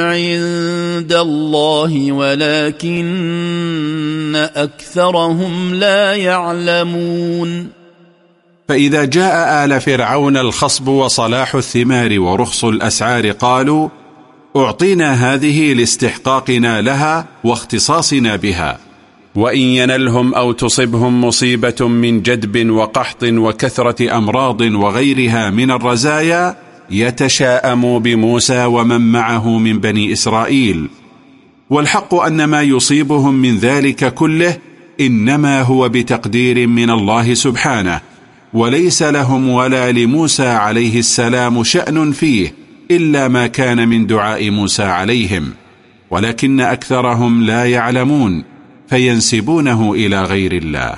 عند الله ولكن أكثرهم لا يعلمون. فإذا جاء آل فرعون الخصب وصلاح الثمار ورخص الأسعار قالوا أعطينا هذه لاستحقاقنا لها واختصاصنا بها. وإن ينلهم أو تصبهم مصيبة من جدب وقحط وكثرة أمراض وغيرها من الرزايا يتشاءموا بموسى ومن معه من بني إسرائيل. والحق أن ما يصيبهم من ذلك كله إنما هو بتقدير من الله سبحانه وليس لهم ولا لموسى عليه السلام شأن فيه إلا ما كان من دعاء موسى عليهم ولكن أكثرهم لا يعلمون. فينسبونه إلى غير الله.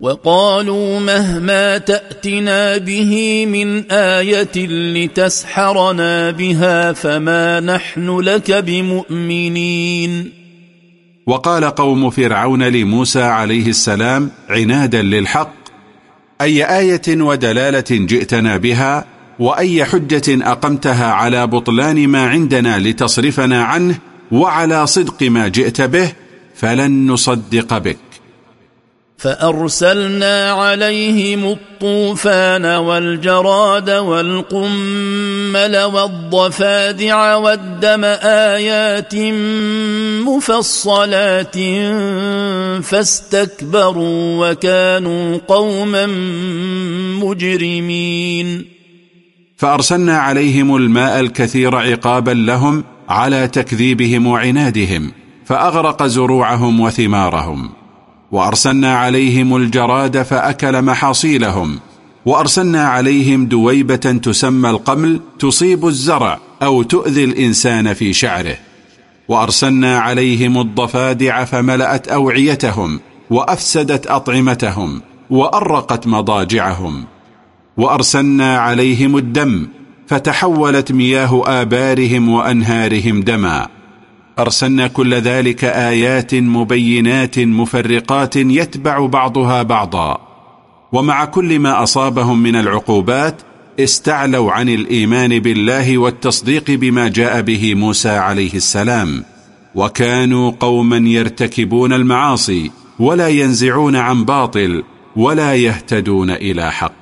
وقالوا مهما تأتنا به من آية لتسحرنا بها فما نحن لك بمؤمنين. وقال قوم فرعون لموسى عليه السلام عنادا للحق أي آية ودلالة جئتنا بها وأي حجة أقمتها على بطلان ما عندنا لتصرفنا عنه وعلى صدق ما جئت به فلن نصدق بك. فأرسلنا عليهم الطوفان والجراد والقمل والضفادع والدم آيات مفصلات فاستكبروا وكانوا قوما مجرمين. فأرسلنا عليهم الماء الكثير عقابا لهم على تكذيبهم وعنادهم. فأغرق زروعهم وثمارهم وأرسلنا عليهم الجراد فأكل محاصيلهم وأرسلنا عليهم دويبة تسمى القمل تصيب الزرع أو تؤذي الإنسان في شعره وأرسلنا عليهم الضفادع فملأت أوعيتهم وأفسدت أطعمتهم وأرقت مضاجعهم وأرسلنا عليهم الدم فتحولت مياه آبارهم وأنهارهم دما. أرسلنا كل ذلك آيات مبينات مفرقات يتبع بعضها بعضا. ومع كل ما أصابهم من العقوبات استعلوا عن الإيمان بالله والتصديق بما جاء به موسى عليه السلام. وكانوا قوما يرتكبون المعاصي ولا ينزعون عن باطل ولا يهتدون إلى حق.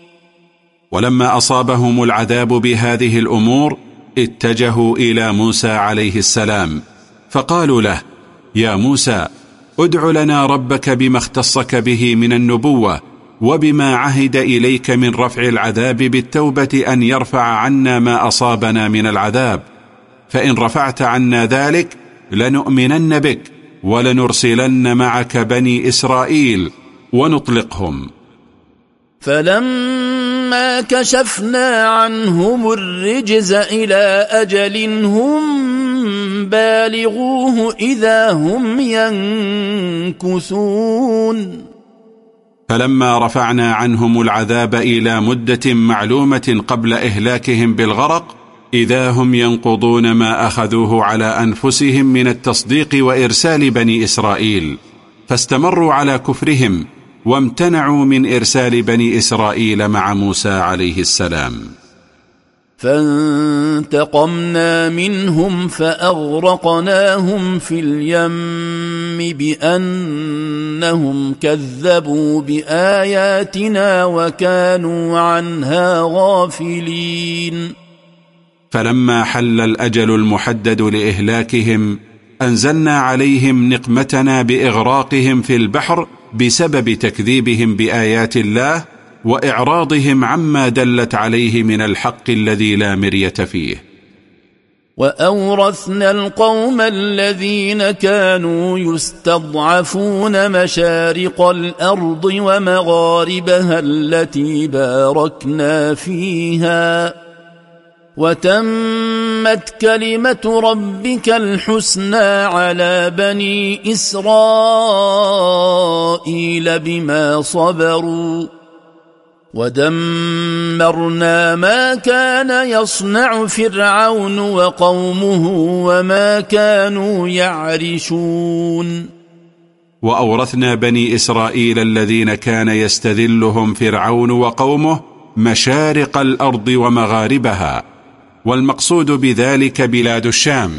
ولما أصابهم العذاب بهذه الأمور اتجهوا إلى موسى عليه السلام فقالوا له يا موسى ادع لنا ربك بما اختصك به من النبوة وبما عهد إليك من رفع العذاب بالتوبة أن يرفع عنا ما أصابنا من العذاب فإن رفعت عنا ذلك لنؤمنن بك ولنرسلن معك بني إسرائيل ونطلقهم. فلما كشفنا عنهم الرجز إلى أجل هم بالغوه إذا هم ينكثون فلما رفعنا عنهم العذاب إلى مدة معلومة قبل إهلاكهم بالغرق إذا هم ينقضون ما أخذوه على أنفسهم من التصديق وإرسال بني إسرائيل فاستمروا على كفرهم وامتنعوا من إرسال بني إسرائيل مع موسى عليه السلام. فانتقمنا منهم فأغرقناهم في اليم بأنهم كذبوا بآياتنا وكانوا عنها غافلين. فلما حل الأجل المحدد لإهلاكهم أنزلنا عليهم نقمتنا بإغراقهم في البحر بسبب تكذيبهم بآيات الله وإعراضهم عما دلت عليه من الحق الذي لا مرية فيه. وأورثنا القوم الذين كانوا يستضعفون مشارق الأرض ومغاربها التي باركنا فيها. وتمت كلمة ربك الحسنى على بني إسرائيل بما صبروا ودمرنا ما كان يصنع فرعون وقومه وما كانوا يعرشون وأورثنا بني إسرائيل الذين كان يستذلهم فرعون وقومه مشارق الأرض ومغاربها والمقصود بذلك بلاد الشام.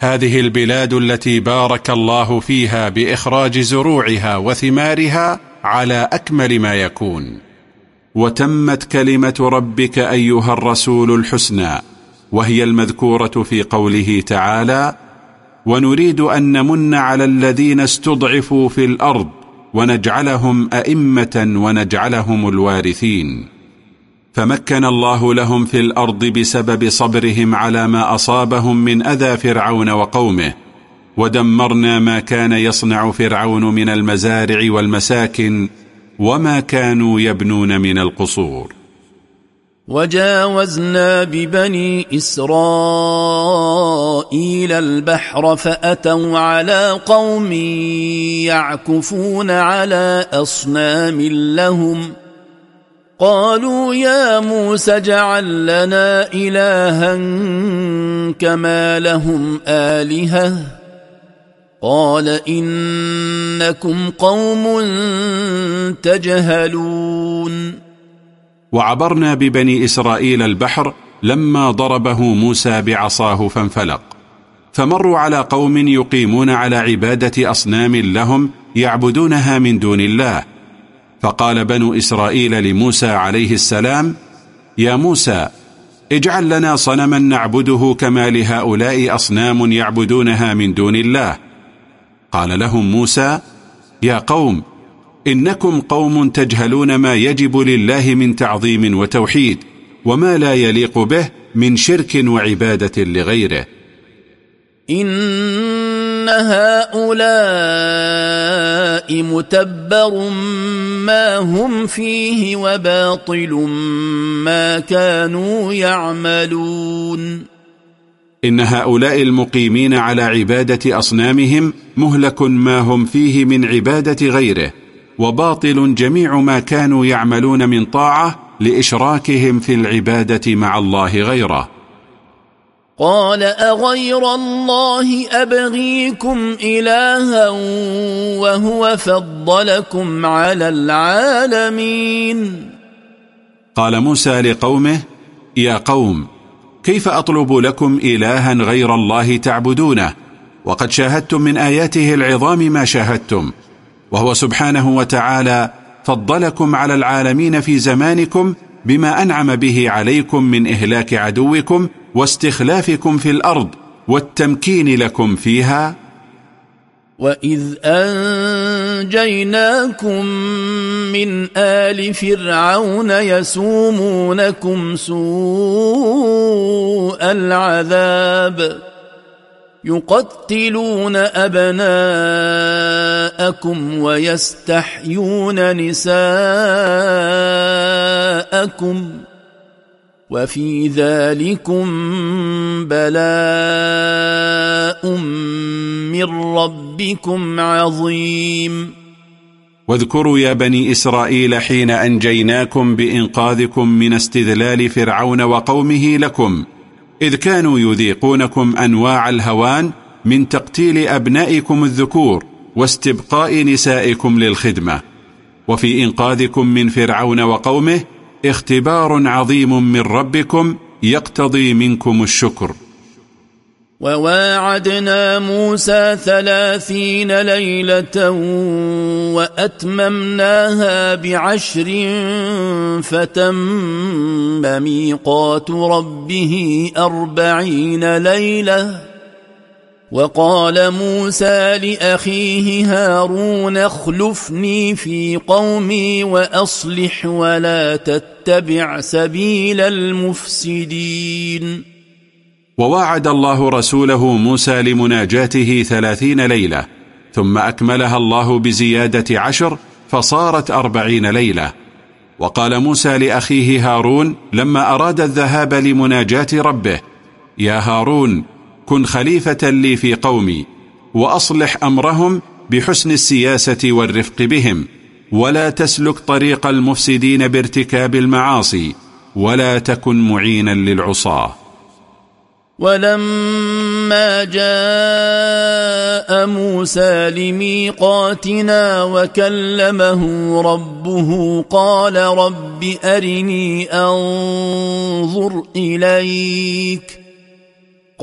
هذه البلاد التي بارك الله فيها بإخراج زروعها وثمارها على أكمل ما يكون. وتمت كلمة ربك أيها الرسول الحسنى وهي المذكورة في قوله تعالى ونريد أن نمن على الذين استضعفوا في الأرض ونجعلهم أئمة ونجعلهم الوارثين فمكن الله لهم في الأرض بسبب صبرهم على ما أصابهم من أذى فرعون وقومه. ودمرنا ما كان يصنع فرعون من المزارع والمساكن وما كانوا يبنون من القصور. وجاوزنا ببني إسرائيل البحر فأتوا على قوم يعكفون على أصنام لهم قالوا يا موسى اجعل لنا إلها كما لهم آلهة. قال إنكم قوم تجهلون. وعبرنا ببني إسرائيل البحر لما ضربه موسى بعصاه فانفلق. فمروا على قوم يقيمون على عبادة أصنام لهم يعبدونها من دون الله فقال بنو إسرائيل لموسى عليه السلام يا موسى اجعل لنا صنما نعبده كما لهؤلاء أصنام يعبدونها من دون الله. قال لهم موسى يا قوم إنكم قوم تجهلون ما يجب لله من تعظيم وتوحيد وما لا يليق به من شرك وعبادة لغيره. إن هؤلاء متبر ما هم فيه وباطل ما كانوا يعملون. إن هؤلاء المقيمين على عبادة أصنامهم مهلك ما هم فيه من عبادة غيره وباطل جميع ما كانوا يعملون من طاعة لإشراكهم في العبادة مع الله غيره. قال أغير الله أبغيكم إلها وهو فضلكم على العالمين. قال موسى لقومه يا قوم كيف أطلب لكم إلها غير الله تعبدونه؟ وقد شاهدتم من آياته العظام ما شاهدتم. وهو سبحانه وتعالى فضلكم على العالمين في زمانكم بما أنعم به عليكم من إهلاك عدوكم واستخلافكم في الأرض والتمكين لكم فيها وإذ أنجيناكم من آل فرعون يسومونكم سوء العذاب يقتلون أبناءكم ويستحيون نساءكم وفي ذلكم بلاء من ربكم عظيم. واذكروا يا بني إسرائيل حين أنجيناكم بإنقاذكم من استذلال فرعون وقومه لكم إذ كانوا يذيقونكم أنواع الهوان من تقتيل أبنائكم الذكور واستبقاء نسائكم للخدمة وفي إنقاذكم من فرعون وقومه اختبار عظيم من ربكم يقتضي منكم الشكر. وواعدنا موسى ثلاثين ليلة وأتممناها بعشر فتم ميقات ربه أربعين ليلة وقال موسى لأخيه هارون اخلفني في قومي وأصلح ولا تتبع سبيل المفسدين. وواعد الله رسوله موسى لمناجاته ثلاثين ليلة ثم أكملها الله بزيادة عشر فصارت أربعين ليلة. وقال موسى لأخيه هارون لما أراد الذهاب لمناجاة ربه يا هارون كن خليفة لي في قومي وأصلح أمرهم بحسن السياسة والرفق بهم ولا تسلك طريق المفسدين بارتكاب المعاصي ولا تكن معينا للعصاة. ولما جاء موسى لميقاتنا وكلمه ربه قال رب أرني أنظر إليك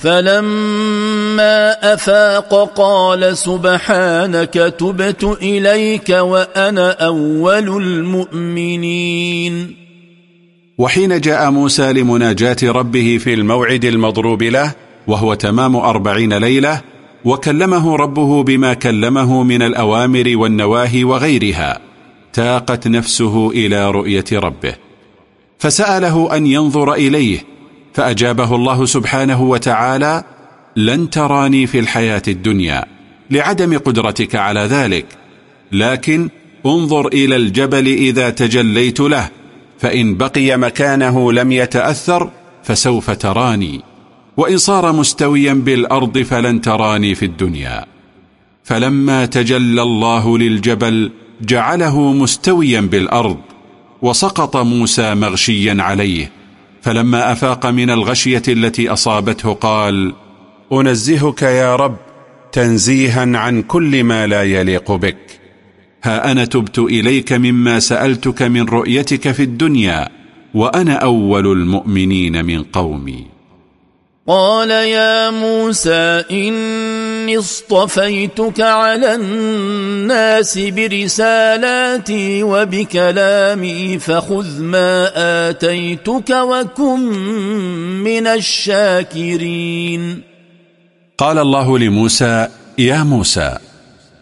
فلما أفاق قال سبحانك تبت إليك وأنا أول المؤمنين. وحين جاء موسى لمناجاة ربه في الموعد المضروب له وهو تمام أربعين ليلة وكلمه ربه بما كلمه من الأوامر والنواهي وغيرها تاقت نفسه إلى رؤية ربه فسأله أن ينظر إليه فأجابه الله سبحانه وتعالى لن تراني في الحياة الدنيا لعدم قدرتك على ذلك لكن انظر إلى الجبل إذا تجليت له فإن بقي مكانه لم يتأثر فسوف تراني وإن صار مستويا بالأرض فلن تراني في الدنيا. فلما تجلى الله للجبل جعله مستويا بالأرض وسقط موسى مغشيا عليه فلما أفاق من الغشية التي أصابته قال أنزهك يا رب تنزيها عن كل ما لا يليق بك. ها أنا تبت إليك مما سألتك من رؤيتك في الدنيا وأنا أول المؤمنين من قومي. قال يا موسى إني اصطفيتك على الناس برسالاتي وبكلامي فخذ ما آتيتك وكن من الشاكرين. قال الله لموسى يا موسى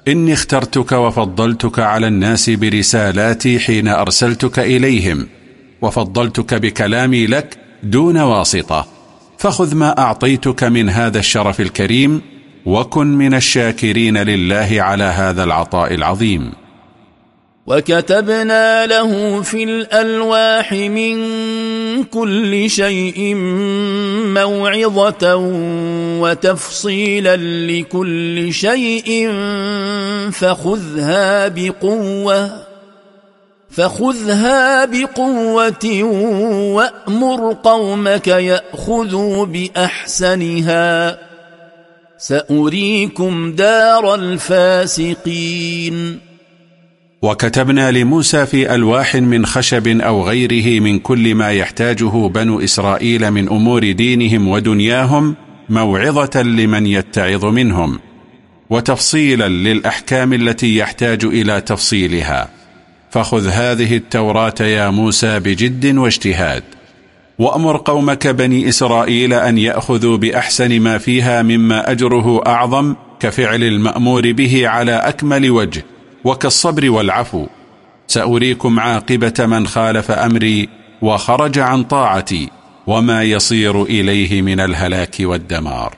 إني اخترتك وفضلتك على الناس برسالاتي حين أرسلتك إليهم وفضلتك بكلامي لك دون واسطة. فخذ ما أعطيتك من هذا الشرف الكريم وكن من الشاكرين لله على هذا العطاء العظيم. وكتبنا له في الألواح من كل شيء موعظة وتفصيلا لكل شيء فخذها بقوة. فخذها بقوة وأمر قومك يأخذوا بأحسنها. سأريكم دار الفاسقين. وكتبنا لموسى في ألواح من خشب أو غيره من كل ما يحتاجه بنو إسرائيل من أمور دينهم ودنياهم موعظة لمن يتعظ منهم وتفصيلا للأحكام التي يحتاج إلى تفصيلها. فخذ هذه التوراة يا موسى بجد واجتهاد وأمر قومك بني إسرائيل أن يأخذوا بأحسن ما فيها مما أجره أعظم كفعل المأمور به على أكمل وجه وكالصبر والعفو. سأريكم عاقبة من خالف أمري وخرج عن طاعتي وما يصير إليه من الهلاك والدمار.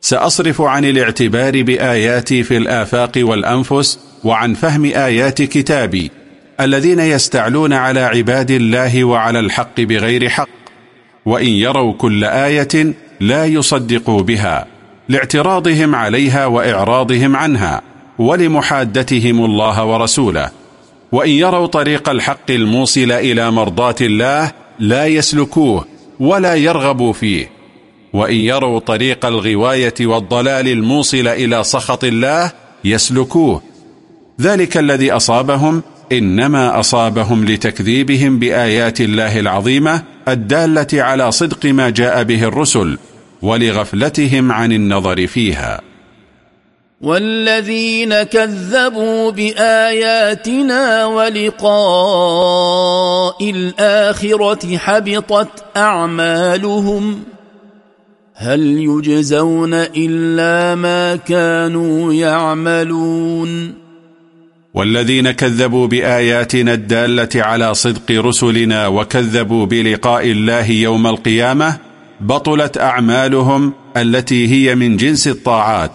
سأصرف عن الاعتبار بآياتي في الآفاق والأنفس وعن فهم آيات كتابي الذين يستعلون على عباد الله وعلى الحق بغير حق وإن يروا كل آية لا يصدقوا بها لاعتراضهم عليها وإعراضهم عنها ولمحادتهم الله ورسوله وإن يروا طريق الحق الموصل إلى مرضاة الله لا يسلكوه ولا يرغبوا فيه وإن يروا طريق الغواية والضلال الموصل إلى سخط الله يسلكوه. ذلك الذي أصابهم إنما أصابهم لتكذيبهم بآيات الله العظيمة الدالة على صدق ما جاء به الرسل ولغفلتهم عن النظر فيها. والذين كذبوا بآياتنا ولقاء الآخرة حبطت أعمالهم هل يجزون إلا ما كانوا يعملون؟ والذين كذبوا بآياتنا الدالة على صدق رسلنا وكذبوا بلقاء الله يوم القيامة بطلت أعمالهم التي هي من جنس الطاعات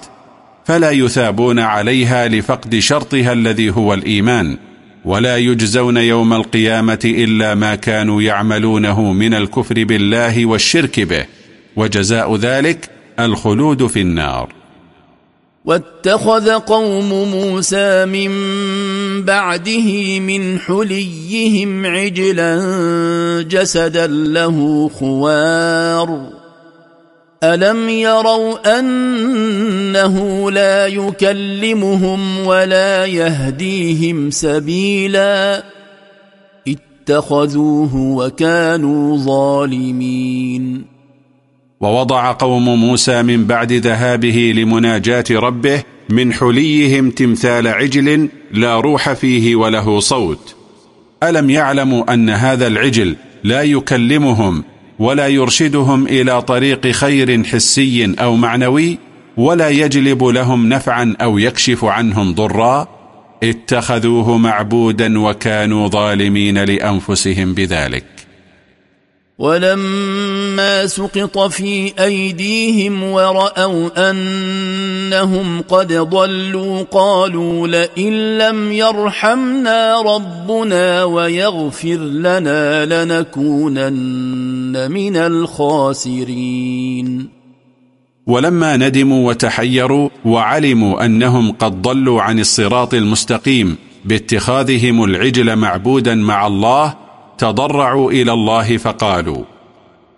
فلا يثابون عليها لفقد شرطها الذي هو الإيمان ولا يجزون يوم القيامة إلا ما كانوا يعملونه من الكفر بالله والشرك به. وجزاء ذلك الخلود في النار. واتخذ قوم موسى من بعده من حليهم عجلا جسدا له خوار. ألم يروا أنه لا يكلمهم ولا يهديهم سبيلا؟ اتخذوه وكانوا ظالمين. ووضع قوم موسى من بعد ذهابه لمناجاة ربه من حليهم تمثال عجل لا روح فيه وله صوت. ألم يعلموا أن هذا العجل لا يكلمهم ولا يرشدهم إلى طريق خير حسي أو معنوي ولا يجلب لهم نفعا أو يكشف عنهم ضرا؟ اتخذوه معبودا وكانوا ظالمين لأنفسهم بذلك. ولما سقط في أيديهم ورأوا أنهم قد ضلوا قالوا لئن لم يرحمنا ربنا ويغفر لنا لنكونن من الخاسرين. ولما ندموا وتحيروا وعلموا أنهم قد ضلوا عن الصراط المستقيم باتخاذهم العجل معبودا مع الله تضرعوا إلى الله فقالوا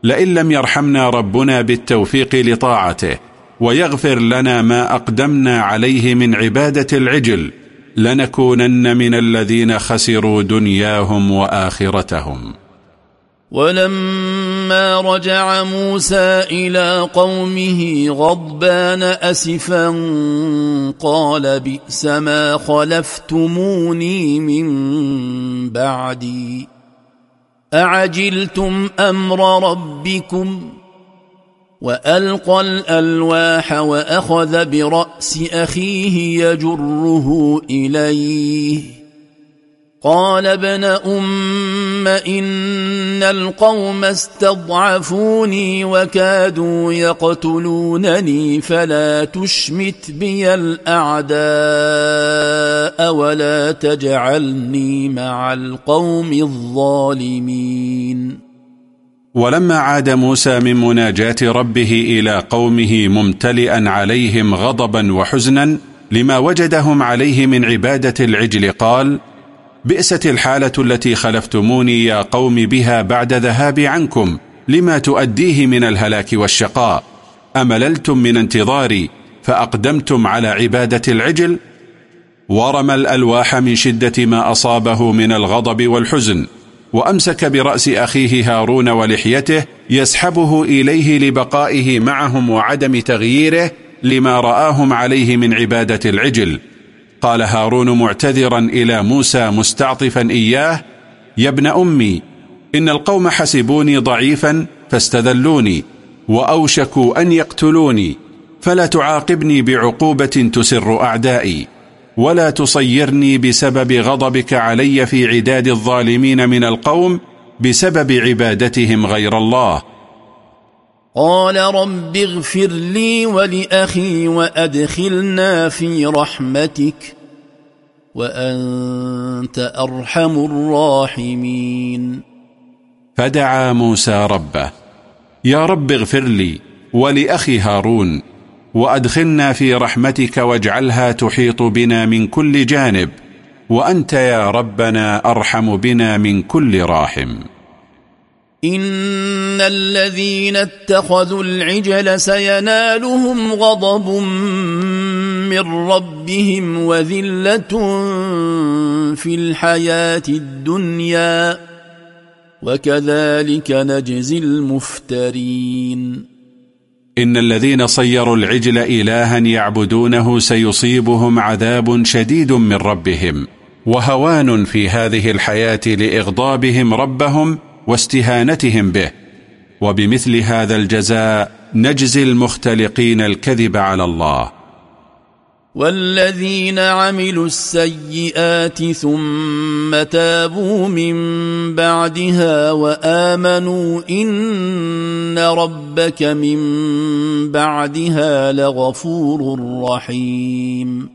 لئن لم يرحمنا ربنا بالتوفيق لطاعته ويغفر لنا ما أقدمنا عليه من عبادة العجل لنكونن من الذين خسروا دنياهم وآخرتهم. ولما رجع موسى إلى قومه غضبان أسفا قال بئس ما خلفتموني من بعدي. أعجلتم أمر ربكم وألقى الألواح وأخذ برأس أخيه يجره إليه قال ابن أم إن القوم استضعفوني وكادوا يقتلونني فلا تشمت بي الأعداء ولا تجعلني مع القوم الظالمين. ولما عاد موسى من مناجاة ربه إلى قومه ممتلئا عليهم غضبا وحزنا لما وجدهم عليه من عبادة العجل قال بئست الحالة التي خلفتموني يا قوم بها بعد ذهابي عنكم لما تؤديه من الهلاك والشقاء. أمللتم من انتظاري فأقدمتم على عبادة العجل. ورمى الألواح من شدة ما أصابه من الغضب والحزن. وأمسك برأس أخيه هارون ولحيته يسحبه إليه لبقائه معهم وعدم تغييره لما رآهم عليه من عبادة العجل. قال هارون معتذرا إلى موسى مستعطفا إياه يا ابن أمي إن القوم حسبوني ضعيفا فاستذلوني وأوشكوا أن يقتلوني فلا تعاقبني بعقوبة تسر أعدائي ولا تصيرني بسبب غضبك علي في عداد الظالمين من القوم بسبب عبادتهم غير الله. قال رب اغفر لي ولأخي وأدخلنا في رحمتك وأنت أرحم الراحمين. فدعا موسى ربه يا رب اغفر لي ولأخي هارون وأدخلنا في رحمتك واجعلها تحيط بنا من كل جانب وأنت يا ربنا أرحم بنا من كل راحم. إن الذين اتخذوا العجل سينالهم غضب من ربهم وذلة في الحياة الدنيا وكذلك نجزي المفترين إن الذين صيروا العجل إلها يعبدونه سيصيبهم عذاب شديد من ربهم وهوان في هذه الحياة لإغضابهم ربهم واستهانتهم به. وبمثل هذا الجزاء نجزي المختلقين الكذب على الله. والذين عملوا السيئات ثم تابوا من بعدها وآمنوا إن ربك من بعدها لغفور رحيم.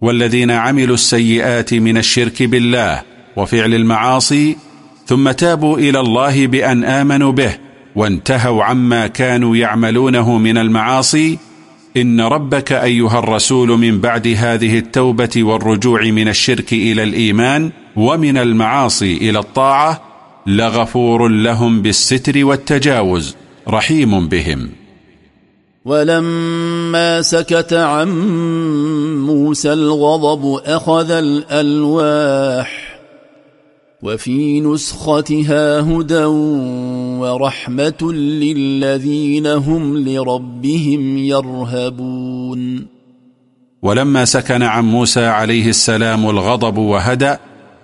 والذين عملوا السيئات من الشرك بالله وفعل المعاصي ثم تابوا إلى الله بأن آمنوا به وانتهوا عما كانوا يعملونه من المعاصي. إن ربك أيها الرسول من بعد هذه التوبة والرجوع من الشرك إلى الإيمان ومن المعاصي إلى الطاعة لغفور لهم بالستر والتجاوز رحيم بهم. ولما سكت عن موسى الغضب أخذ الألواح وفي نسختها هدى ورحمة للذين هم لربهم يرهبون. ولما سكن عن موسى عليه السلام الغضب وهدأ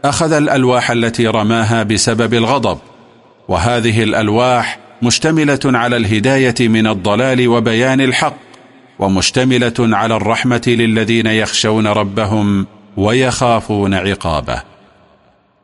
أخذ الألواح التي رماها بسبب الغضب. وهذه الألواح مشتملة على الهداية من الضلال وبيان الحق ومشتملة على الرحمة للذين يخشون ربهم ويخافون عقابه.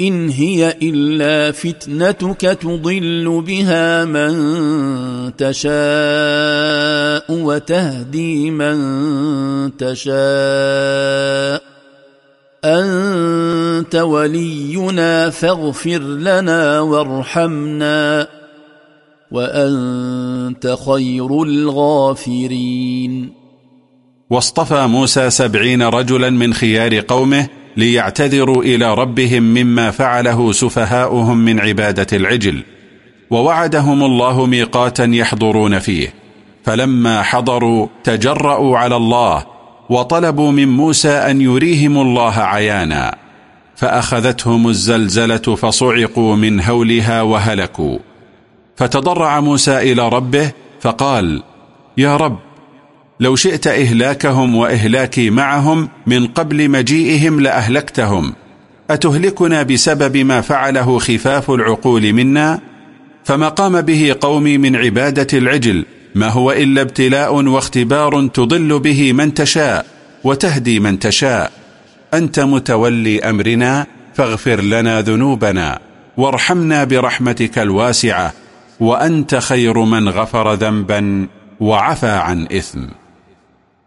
إن هي إلا فتنتك تضل بها من تشاء وتهدي من تشاء. أنت ولينا فاغفر لنا وارحمنا وأنت خير الغافرين. واصطفى موسى سبعين رجلا من خيار قومه ليعتذروا إلى ربهم مما فعله سفهاؤهم من عبادة العجل ووعدهم الله ميقاتا يحضرون فيه. فلما حضروا تجرأوا على الله وطلبوا من موسى أن يريهم الله عيانا. فأخذتهم الزلزلة فصعقوا من هولها وهلكوا. فتضرع موسى إلى ربه فقال يا رب لو شئت إهلاكهم وإهلاكي معهم من قبل مجيئهم لأهلكتهم. أتهلكنا بسبب ما فعله خفاف العقول منا؟ فما قام به قومي من عبادة العجل ما هو إلا ابتلاء واختبار تضل به من تشاء وتهدي من تشاء. أنت متولي أمرنا فاغفر لنا ذنوبنا وارحمنا برحمتك الواسعة وأنت خير من غفر ذنبا وعفى عن إثم.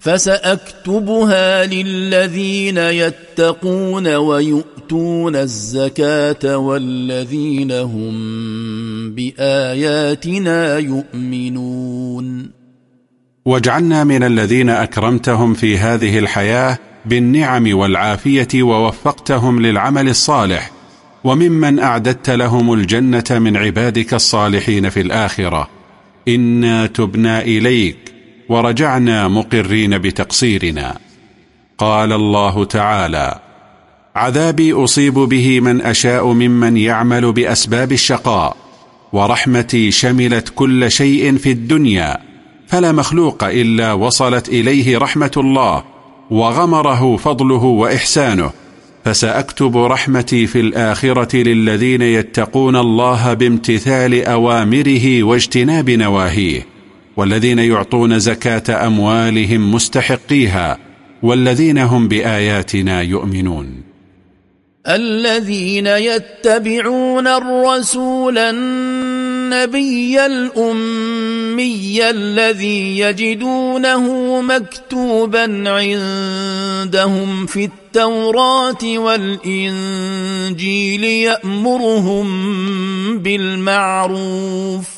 فسأكتبها للذين يتقون ويؤتون الزكاة والذين هم بآياتنا يؤمنون. واجعلنا من الذين أكرمتهم في هذه الحياة بالنعم والعافية ووفقتهم للعمل الصالح وممن أعددت لهم الجنة من عبادك الصالحين في الآخرة. إنا تبنا إليك. ورجعنا مقرين بتقصيرنا. قال الله تعالى عذابي أصيب به من أشاء ممن يعمل بأسباب الشقاء ورحمتي شملت كل شيء في الدنيا فلا مخلوق إلا وصلت إليه رحمة الله وغمره فضله وإحسانه فسأكتب رحمتي في الآخرة للذين يتقون الله بامتثال أوامره واجتناب نواهيه. والذين يعطون زكاة أموالهم مستحقيها والذين هم بآياتنا يؤمنون. الذين يتبعون الرسول النبي الأمي الذي يجدونه مكتوبا عندهم في التوراة والإنجيل يأمرهم بالمعروف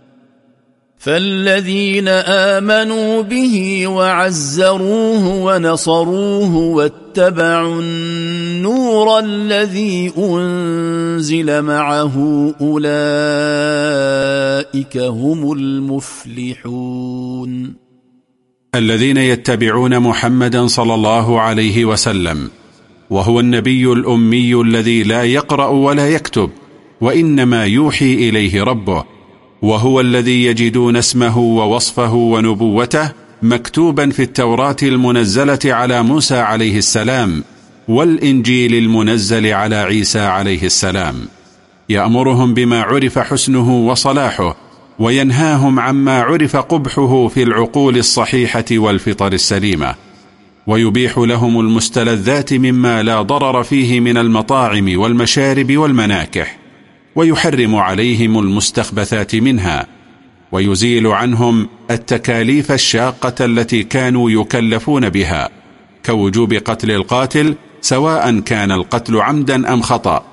فالذين امنوا به وعزروه ونصروه واتبعوا النور الذي انزل معه اولئك هم المفلحون الذين يتبعون محمدا صلى الله عليه وسلم وهو النبي الأمي الذي لا يقرأ ولا يكتب وإنما يوحي إليه ربه. وهو الذي يجدون اسمه ووصفه ونبوته مكتوبا في التوراة المنزلة على موسى عليه السلام والإنجيل المنزل على عيسى عليه السلام. يأمرهم بما عرف حسنه وصلاحه وينهاهم عما عرف قبحه في العقول الصحيحة والفطر السليمة. ويبيح لهم المستلذات مما لا ضرر فيه من المطاعم والمشارب والمناكح. ويحرم عليهم المستخبثات منها ويزيل عنهم التكاليف الشاقة التي كانوا يكلفون بها كوجوب قتل القاتل سواء كان القتل عمدا أم خطأ.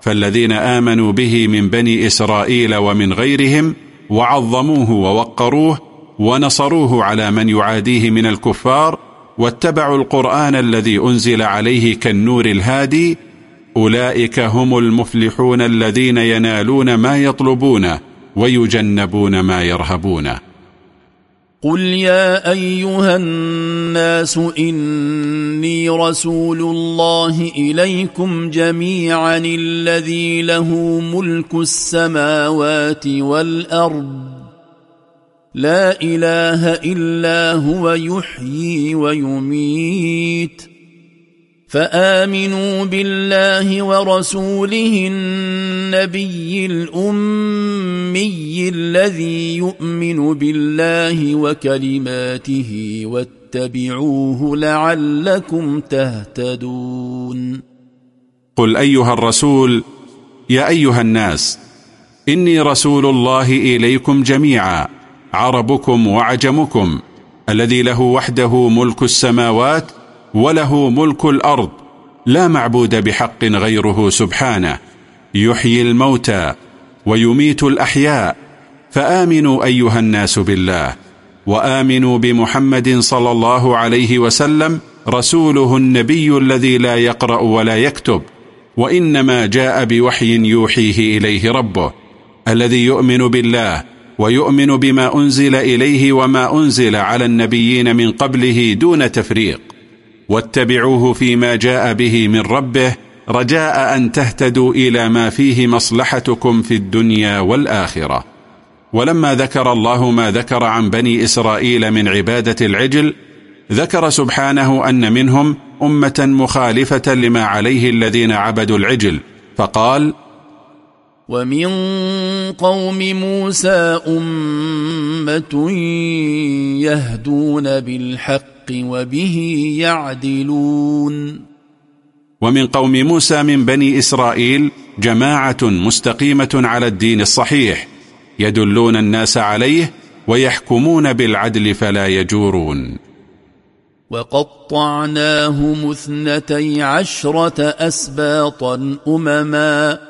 فالذين آمنوا به من بني إسرائيل ومن غيرهم وعظموه ووقروه ونصروه على من يعاديه من الكفار واتبعوا القرآن الذي أنزل عليه كالنور الهادي أولئك هم المفلحون الذين ينالون ما يطلبون ويجنبون ما يرهبون. قل يا أيها الناس إني رسول الله إليكم جميعا الذي له ملك السماوات والأرض. لا إله إلا هو يحيي ويميت. فآمنوا بالله ورسوله النبي الأمي الذي يؤمن بالله وكلماته واتبعوه لعلكم تهتدون. قل أيها الرسول يا أيها الناس إني رسول الله إليكم جميعا عربكم وعجمكم الذي له وحده ملك السماوات وله ملك الأرض لا معبود بحق غيره سبحانه. يحيي الموتى ويميت الأحياء. فآمنوا أيها الناس بالله وآمنوا بمحمد صلى الله عليه وسلم رسوله النبي الذي لا يقرأ ولا يكتب. وإنما جاء بوحي يوحيه إليه ربه الذي يؤمن بالله ويؤمن بما أنزل إليه وما أنزل على النبيين من قبله دون تفريق. واتبعوه فيما جاء به من ربه رجاء أن تهتدوا إلى ما فيه مصلحتكم في الدنيا والآخرة. ولما ذكر الله ما ذكر عن بني إسرائيل من عبادة العجل ذكر سبحانه أن منهم أمة مخالفة لما عليه الذين عبدوا العجل فقال ومن قوم موسى أمة يهدون بالحق وبه يعدلون. ومن قوم موسى من بني إسرائيل جماعة مستقيمة على الدين الصحيح يدلون الناس عليه ويحكمون بالعدل فلا يجورون. وقطعناهم اثنتي عشرة أسباطا أمما.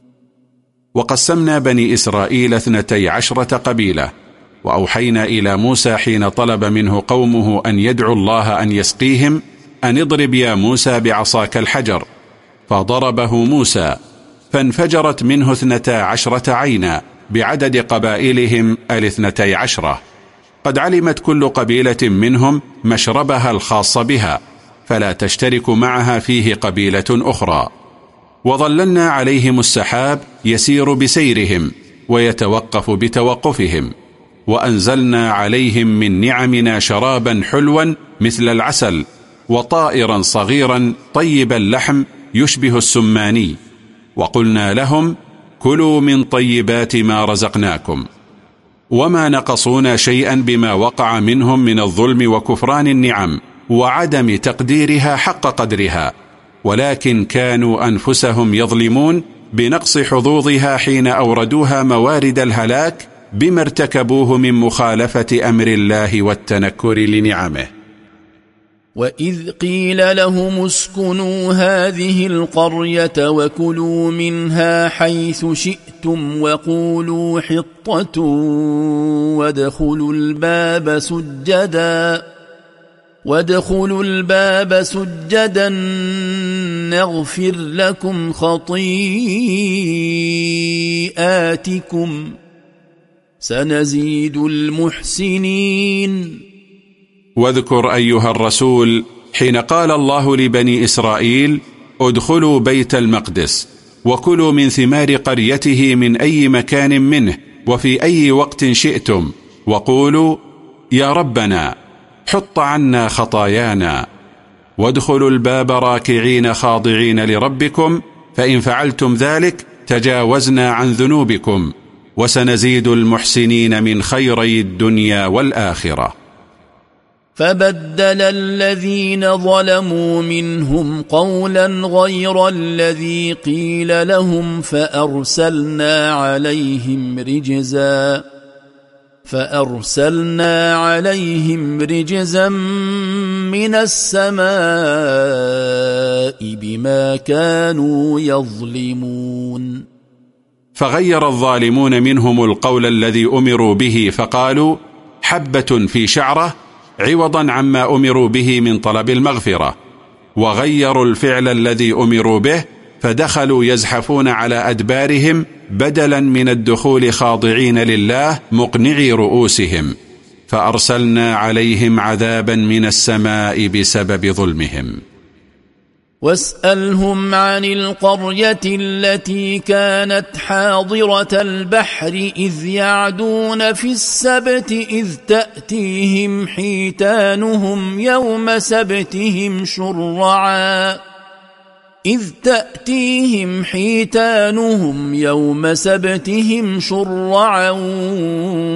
وقسمنا بني إسرائيل اثنتي عشرة قبيلة وأوحينا إلى موسى حين طلب منه قومه أن يدعو الله أن يسقيهم أن اضرب يا موسى بعصاك الحجر. فضربه موسى فانفجرت منه اثنتا عشرة عينا بعدد قبائلهم الاثنتي عشرة. قد علمت كل قبيلة منهم مشربها الخاص بها فلا تشترك معها فيه قبيلة أخرى. وظللنا عليهم السحاب يسير بسيرهم ويتوقف بتوقفهم وأنزلنا عليهم من نعمنا شرابا حلوا مثل العسل وطائرا صغيرا طيب اللحم يشبه السماني. وقلنا لهم كلوا من طيبات ما رزقناكم. وما نقصونا شيئا بما وقع منهم من الظلم وكفران النعم وعدم تقديرها حق قدرها. ولكن كانوا أنفسهم يظلمون بنقص حظوظها حين أوردوها موارد الهلاك بما ارتكبوه من مخالفة أمر الله والتنكر لنعمه. وإذ قيل لهم اسكنوا هذه القرية وكلوا منها حيث شئتم وقولوا حطة وادخلوا الباب سجدا. وادخلوا الباب سجدا نغفر لكم خطيئاتكم. سنزيد المحسنين. واذكر أيها الرسول حين قال الله لبني إسرائيل ادخلوا بيت المقدس وكلوا من ثمار قريته من أي مكان منه وفي أي وقت شئتم وقولوا يا ربنا حط عنا خطايانا. وادخلوا الباب راكعين خاضعين لربكم فإن فعلتم ذلك تجاوزنا عن ذنوبكم وسنزيد المحسنين من خيري الدنيا والآخرة. فبدل الذين ظلموا منهم قولا غير الذي قيل لهم فأرسلنا عليهم رجزا. فأرسلنا عليهم رجزا من السماء بما كانوا يظلمون. فغير الظالمون منهم القول الذي أمروا به فقالوا حبة في شعرة عوضا عما أمروا به من طلب المغفرة وغيروا الفعل الذي أمروا به فدخلوا يزحفون على أدبارهم بدلا من الدخول خاضعين لله مقنعي رؤوسهم فأرسلنا عليهم عذابا من السماء بسبب ظلمهم. واسألهم عن القرية التي كانت حاضرة البحر إذ يعدون في السبت إذ تأتيهم حيتانهم يوم سبتهم شرعا. إذ تأتيهم حيتانهم يوم سبتهم شرعا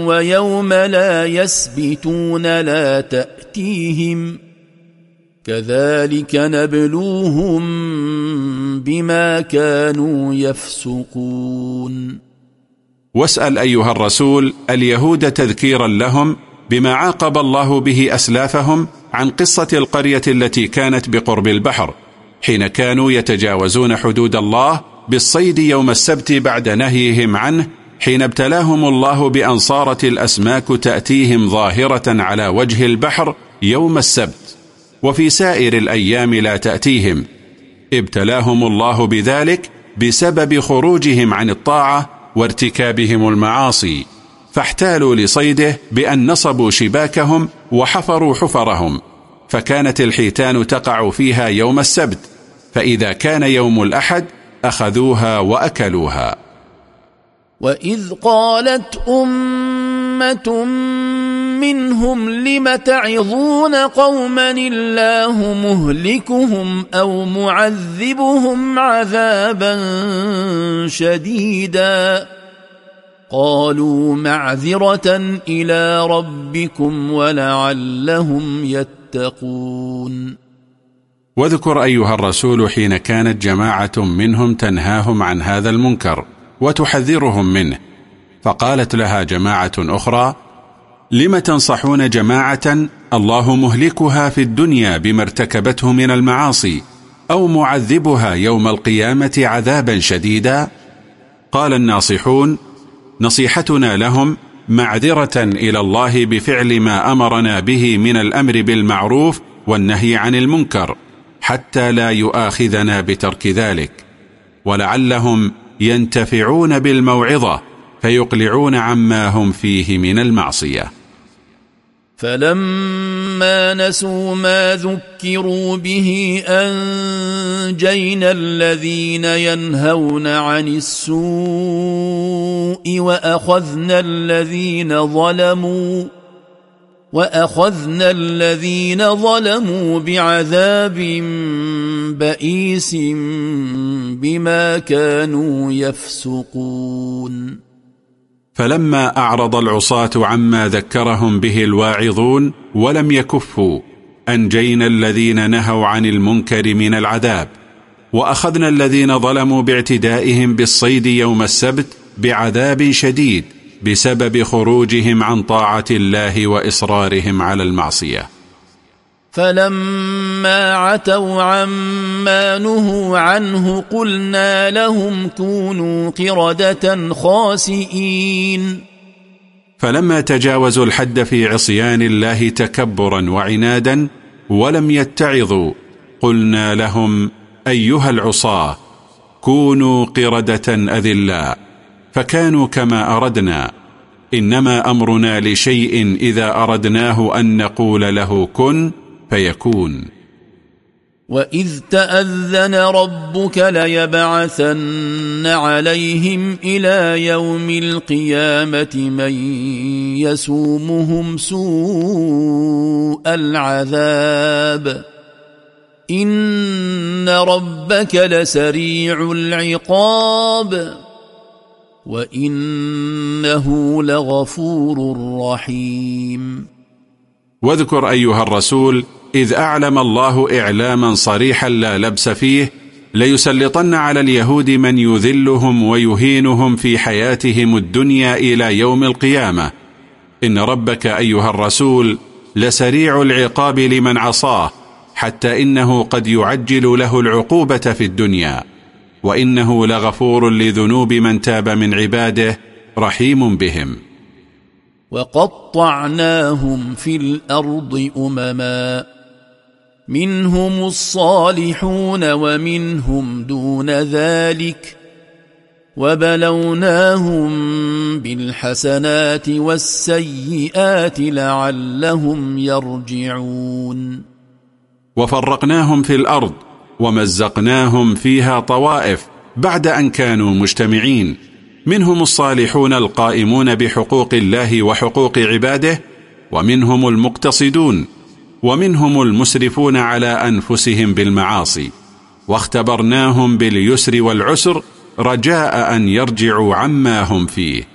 ويوم لا يسبتون لا تأتيهم ۖ كذلك نبلوهم بما كانوا يفسقون. واسأل أيها الرسول اليهود تذكيرا لهم بما عاقب الله به أسلافهم عن قصة القرية التي كانت بقرب البحر؟ حين كانوا يتجاوزون حدود الله بالصيد يوم السبت بعد نهيهم عنه حين ابتلاهم الله بأنصارة الأسماك تأتيهم ظاهرة على وجه البحر يوم السبت. وفي سائر الأيام لا تأتيهم. ابتلاهم الله بذلك بسبب خروجهم عن الطاعة وارتكابهم المعاصي. فاحتالوا لصيده بأن نصبوا شباكهم وحفروا حفرهم. فكانت الحيتان تقع فيها يوم السبت. فإذا كان يوم الأحد أخذوها وأكلوها. وإذ قالت أمة منهم لم تعظون قوما الله مهلكهم أو معذبهم عذابا شديدا. قالوا معذرة إلى ربكم ولعلهم يتقون. واذكر أيها الرسول حين كانت جماعة منهم تنهاهم عن هذا المنكر وتحذرهم منه فقالت لها جماعة أخرى لم تنصحون جماعة الله مهلكها في الدنيا بما ارتكبته من المعاصي أو معذبها يوم القيامة عذابا شديدا؟ قال الناصحون نصيحتنا لهم معذرة إلى الله بفعل ما أمرنا به من الأمر بالمعروف والنهي عن المنكر. حتى لا يؤاخذنا بترك ذلك. ولعلهم ينتفعون بالموعظة فيقلعون عما هم فيه من المعصية. فلما نسوا ما ذكروا به أنجينا الذين ينهون عن السوء وأخذنا الذين ظلموا. وأخذنا الذين ظلموا بعذاب بئيس بما كانوا يفسقون. فلما أعرض العصاة عما ذكرهم به الواعظون ولم يكفوا أنجينا الذين نهوا عن المنكر من العذاب وأخذنا الذين ظلموا باعتدائهم بالصيد يوم السبت بعذاب شديد بسبب خروجهم عن طاعة الله وإصرارهم على المعصية. فلما عتوا عما نهوا عنه قلنا لهم كونوا قردة خاسئين. فلما تجاوزوا الحد في عصيان الله تكبرا وعنادا ولم يتعظوا قلنا لهم أيها العصاة كونوا قردة أذلاء. فكانوا كما أردنا إنما أمرنا لشيء إذا أردناه أن نقول له كن فيكون. وإذ تأذن ربك ليبعثن عليهم إلى يوم القيامة من يسومهم سوء العذاب. إن ربك لسريع العقاب. وإنه لغفور رحيم واذكر أيها الرسول إذ أعلم الله إعلاما صريحا لا لبس فيه ليسلطن على اليهود من يذلهم ويهينهم في حياتهم الدنيا إلى يوم القيامة. إن ربك أيها الرسول لسريع العقاب لمن عصاه حتى إنه قد يعجل له العقوبة في الدنيا. وإنه لغفور لذنوب من تاب من عباده رحيم بهم. وقطعناهم في الأرض أمما. منهم الصالحون ومنهم دون ذلك. وبلوناهم بالحسنات والسيئات لعلهم يرجعون. وفرقناهم في الأرض ومزقناهم فيها طوائف بعد أن كانوا مجتمعين. منهم الصالحون القائمون بحقوق الله وحقوق عباده ومنهم المقتصدون ومنهم المسرفون على أنفسهم بالمعاصي. واختبرناهم باليسر والعسر رجاء أن يرجعوا عما هم فيه.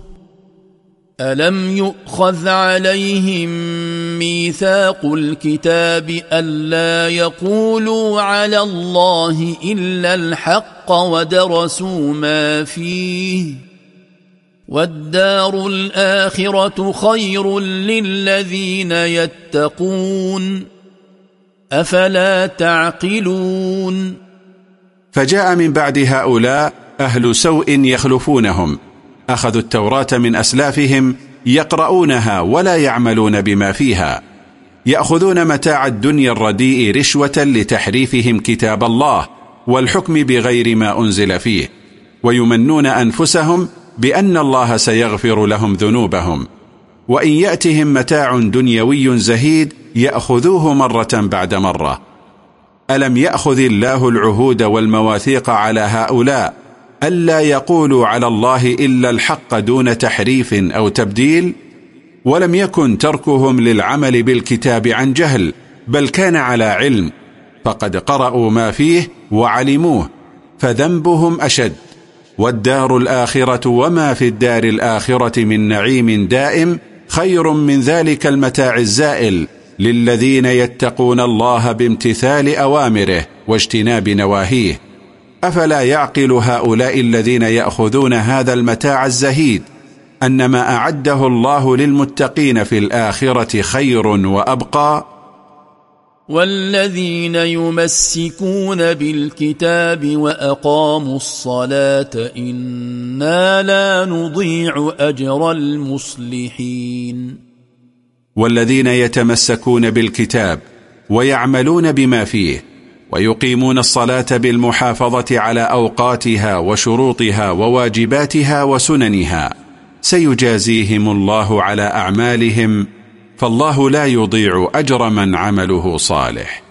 ألم يؤخذ عليهم ميثاق الكتاب ألا يقولوا على الله إلا الحق ودرسوا ما فيه والدار الآخرة خير للذين يتقون أفلا تعقلون فجاء من بعد هؤلاء أهل سوء يخلفونهم أخذوا التوراة من أسلافهم يقرؤونها ولا يعملون بما فيها يأخذون متاع الدنيا الرديء رشوة لتحريفهم كتاب الله والحكم بغير ما أنزل فيه ويمنون أنفسهم بأن الله سيغفر لهم ذنوبهم وإن يأتهم متاع دنيوي زهيد يأخذوه مرة بعد مرة. ألم يأخذ الله العهود والمواثيق على هؤلاء؟ ألا يقولوا على الله إلا الحق دون تحريف أو تبديل ولم يكن تركهم للعمل بالكتاب عن جهل بل كان على علم فقد قرأوا ما فيه وعلموه فذنبهم أشد. والدار الآخرة وما في الدار الآخرة من نعيم دائم خير من ذلك المتاع الزائل للذين يتقون الله بامتثال أوامره واجتناب نواهيه. أفلا يعقل هؤلاء الذين يأخذون هذا المتاع الزهيد أن ما أعده الله للمتقين في الآخرة خير وأبقى؟ والذين يمسكون بالكتاب وأقاموا الصلاة إنا لا نضيع أجر المصلحين. والذين يتمسكون بالكتاب ويعملون بما فيه ويقيمون الصلاة بالمحافظة على أوقاتها وشروطها وواجباتها وسننها. سيجازيهم الله على أعمالهم فالله لا يضيع أجر من عمله صالح.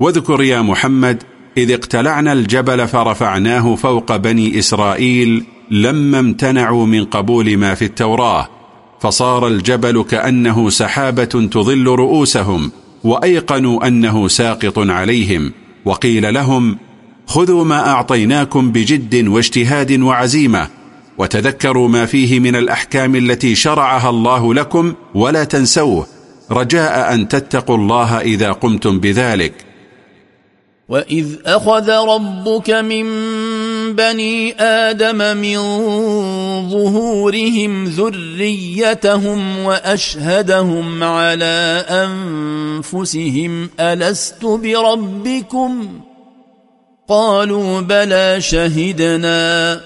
واذكر يا محمد إذ اقتلعنا الجبل فرفعناه فوق بني إسرائيل لما امتنعوا من قبول ما في التوراة فصار الجبل كأنه سحابة تظل رؤوسهم وأيقنوا أنه ساقط عليهم وقيل لهم خذوا ما أعطيناكم بجد واجتهاد وعزيمة وتذكروا ما فيه من الأحكام التي شرعها الله لكم ولا تنسوه رجاء أن تتقوا الله إذا قمتم بذلك وإذ أخذ ربك من بني آدم من ظهورهم ذريتهم وأشهدهم على أنفسهم ألست بربكم ؟ قالوا بلى شهدنا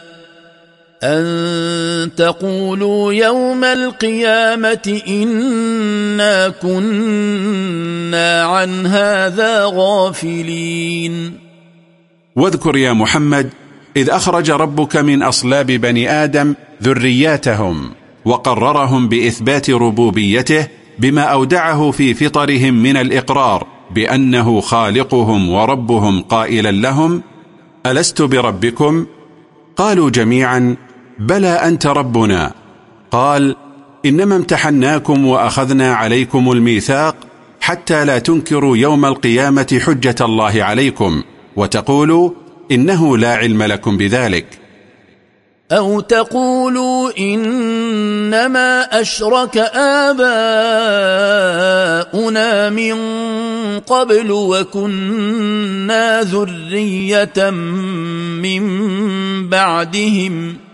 أن تقولوا يوم القيامة إنا كنا عن هذا غافلين واذكر يا محمد إذ أخرج ربك من أصلاب بني آدم ذرياتهم وقررهم بإثبات ربوبيته بما أودعه في فطرهم من الإقرار بأنه خالقهم وربهم قائلا لهم ألست بربكم؟ قالوا جميعا بلى أنت ربنا. قال إنما امتحناكم وأخذنا عليكم الميثاق حتى لا تنكروا يوم القيامة حجة الله عليكم وتقولوا إنه لا علم لكم بذلك. أو تقولوا إنما أشرك آباؤنا من قبل وكنا ذرية من بعدهم.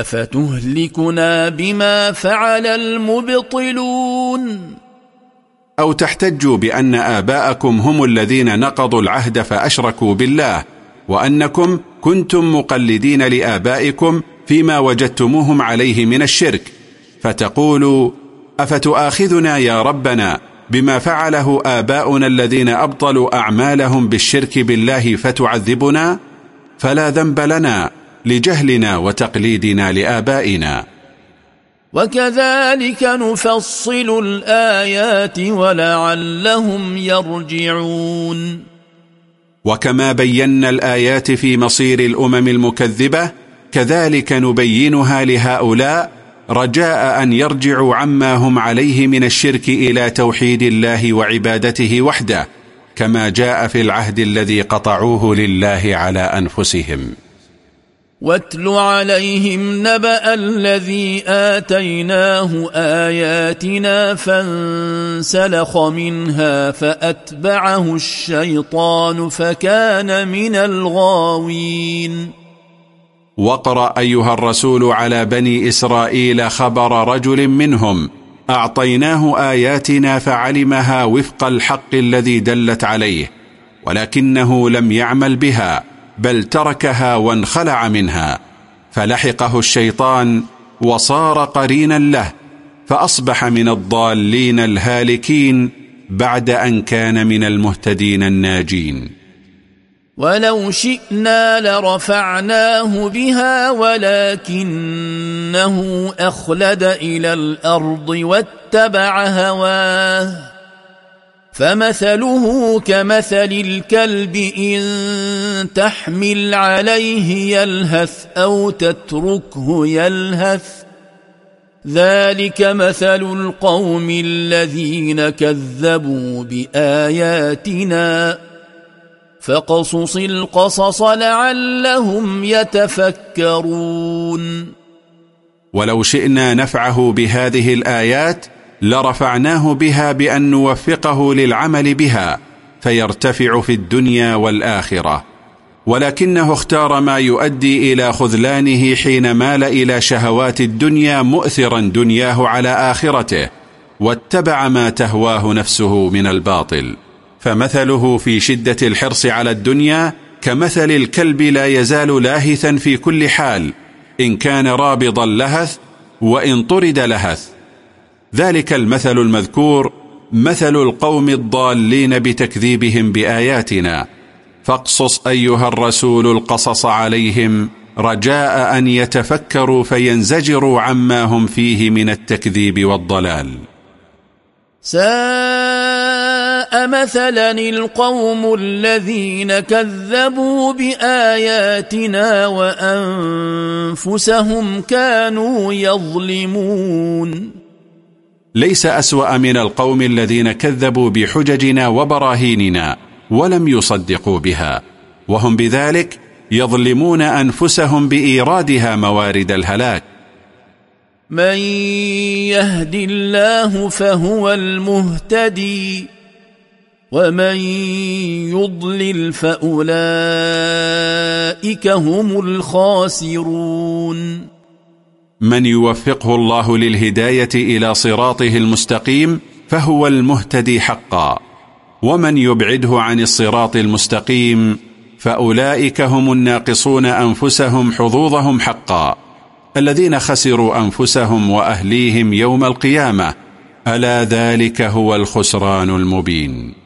أفتهلكنا بما فعل المبطلون؟ أو تحتجوا بأن آباءكم هم الذين نقضوا العهد فأشركوا بالله وأنكم كنتم مقلدين لآبائكم فيما وجدتموهم عليه من الشرك. فتقولوا أفتؤاخذنا يا ربنا بما فعله آباؤنا الذين أبطلوا أعمالهم بالشرك بالله فتعذبنا؟ فلا ذنب لنا. لجهلنا وتقليدنا لآبائنا. وكذلك نفصل الآيات ولعلهم يرجعون. وكما بينا الآيات في مصير الأمم المكذبة كذلك نبينها لهؤلاء رجاء أن يرجعوا عما هم عليه من الشرك إلى توحيد الله وعبادته وحده كما جاء في العهد الذي قطعوه لله على أنفسهم. واتل عليهم نبأ الذي آتيناه آياتنا فانسلخ منها فأتبعه الشيطان فكان من الغاوين. وقرأ أيها الرسول على بني إسرائيل خبر رجل منهم أعطيناه آياتنا فعلمها وفق الحق الذي دلت عليه ولكنه لم يعمل بها. بل تركها وانخلع منها فلحقه الشيطان وصار قرينا له فأصبح من الضالين الهالكين بعد أن كان من المهتدين الناجين. ولو شئنا لرفعناه بها ولكنه أخلد إلى الأرض واتبع هواه فمثله كمثل الكلب إن تحمل عليه يلهث أو تتركه يلهث. ذلك مثل القوم الذين كذبوا بآياتنا. فقصص القصص لعلهم يتفكرون. ولو شئنا نفعه بهذه الآيات لرفعناه بها بأن نوفقه للعمل بها فيرتفع في الدنيا والآخرة. ولكنه اختار ما يؤدي إلى خذلانه حين مال إلى شهوات الدنيا مؤثرا دنياه على آخرته واتبع ما تهواه نفسه من الباطل. فمثله في شدة الحرص على الدنيا كمثل الكلب لا يزال لاهثا في كل حال إن كان رابضا لهث وإن طرد لهث. ذلك المثل المذكور مثل القوم الضالين بتكذيبهم بآياتنا. فاقصص أيها الرسول القصص عليهم رجاء أن يتفكروا فينزجروا عما هم فيه من التكذيب والضلال. ساء مثلا القوم الذين كذبوا بآياتنا وأنفسهم كانوا يظلمون. ليس أسوأ من القوم الذين كذبوا بحججنا وبراهيننا ولم يصدقوا بها. وهم بذلك يظلمون أنفسهم بإيرادها موارد الهلاك. من يهد الله فهو المهتدي ومن يضلل فأولئك هم الخاسرون. من يوفقه الله للهداية إلى صراطه المستقيم فهو المهتدي حقا. ومن يبعده عن الصراط المستقيم فأولئك هم الناقصون أنفسهم حظوظهم حقا. الذين خسروا أنفسهم وأهليهم يوم القيامة ألا ذلك هو الخسران المبين.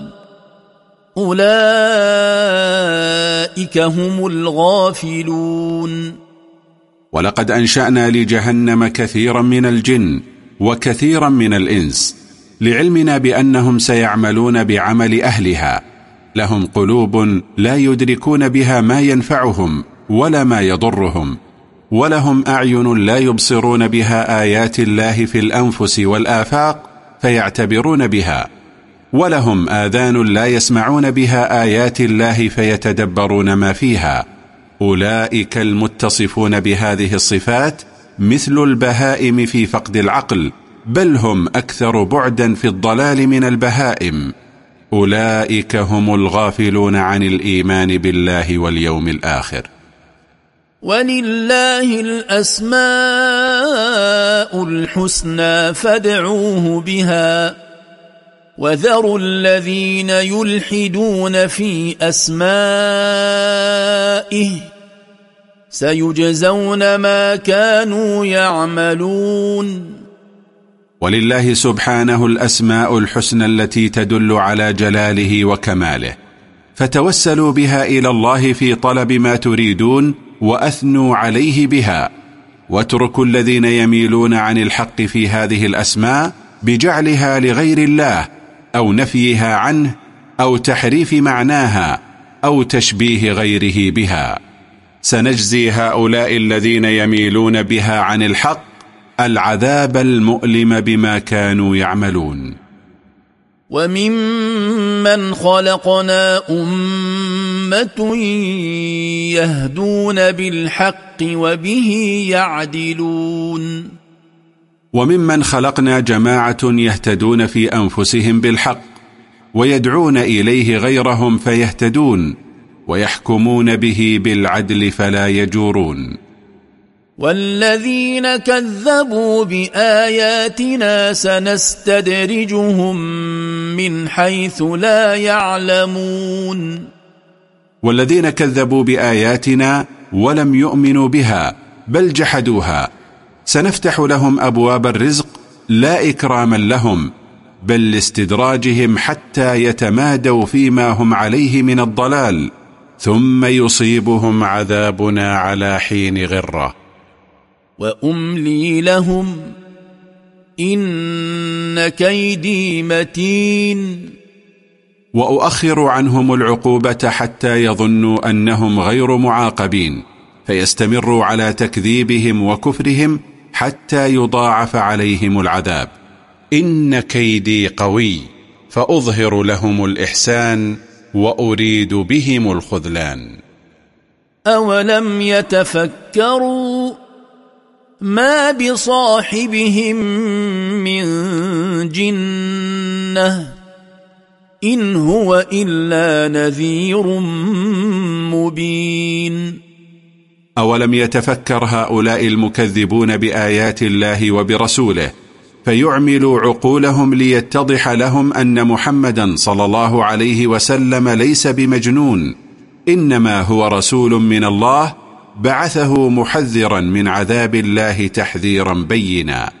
أولئك هم الغافلون. ولقد أنشأنا لجهنم كثيرا من الجن وكثيرا من الإنس لعلمنا بأنهم سيعملون بعمل أهلها. لهم قلوب لا يدركون بها ما ينفعهم ولا ما يضرهم. ولهم أعين لا يبصرون بها آيات الله في الأنفس والآفاق فيعتبرون بها. ولهم آذان لا يسمعون بها آيات الله فيتدبرون ما فيها. أولئك المتصفون بهذه الصفات مثل البهائم في فقد العقل بل هم أكثر بعدا في الضلال من البهائم. أولئك هم الغافلون عن الإيمان بالله واليوم الآخر. ولله الأسماء الحسنى فادعوه بها. وذروا الذين يلحدون في أسمائه سيجزون ما كانوا يعملون. ولله سبحانه الأسماء الحسنى التي تدل على جلاله وكماله. فتوسلوا بها إلى الله في طلب ما تريدون وأثنوا عليه بها. واتركوا الذين يميلون عن الحق في هذه الأسماء بجعلها لغير الله أو نفيها عنه أو تحريف معناها أو تشبيه غيره بها. سنجزي هؤلاء الذين يميلون بها عن الحق العذاب المؤلم بما كانوا يعملون. وممن خلقنا أمة يهدون بالحق وبه يعدلون. وممن خلقنا جماعة يهتدون في أنفسهم بالحق ويدعون إليه غيرهم فيهتدون ويحكمون به بالعدل فلا يجورون. والذين كذبوا بآياتنا سنستدرجهم من حيث لا يعلمون. والذين كذبوا بآياتنا ولم يؤمنوا بها بل جحدوها سنفتح لهم أبواب الرزق لا إكراما لهم بل لاستدراجهم حتى يتمادوا فيما هم عليه من الضلال ثم يصيبهم عذابنا على حين غرة. وأملي لهم إن كيدي متين. وأؤخر عنهم العقوبة حتى يظنوا أنهم غير معاقبين. فيستمروا على تكذيبهم وكفرهم حتى يضاعف عليهم العذاب. إن كيدي قوي فأظهر لهم الإحسان وأريد بهم الخذلان. أولم يتفكروا ما بصاحبهم من جنة؟ إن هو إلا نذير مبين. أولم يتفكر هؤلاء المكذبون بآيات الله وبرسوله فيعملوا عقولهم ليتضح لهم أن محمدا صلى الله عليه وسلم ليس بمجنون إنما هو رسول من الله بعثه محذرا من عذاب الله تحذيرا بينا.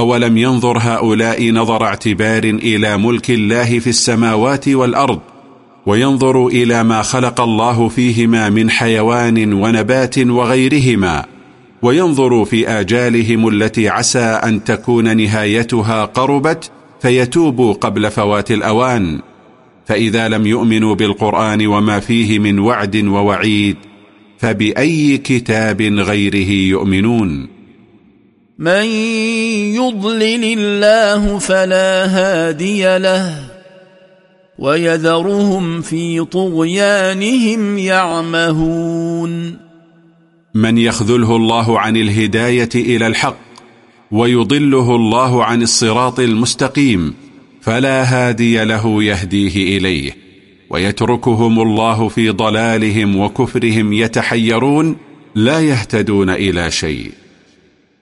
أولم ينظر هؤلاء نظر اعتبار إلى ملك الله في السماوات والأرض وينظر إلى ما خلق الله فيهما من حيوان ونبات وغيرهما وينظر في آجالهم التي عسى أن تكون نهايتها قربت فيتوبوا قبل فوات الأوان. فإذا لم يؤمنوا بالقرآن وما فيه من وعد ووعيد فبأي كتاب غيره يؤمنون؟ من يضلل الله فلا هادي له ويذرهم في طغيانهم يعمهون. من يخذله الله عن الهداية إلى الحق ويضله الله عن الصراط المستقيم فلا هادي له يهديه إليه ويتركهم الله في ضلالهم وكفرهم يتحيرون لا يهتدون إلى شيء.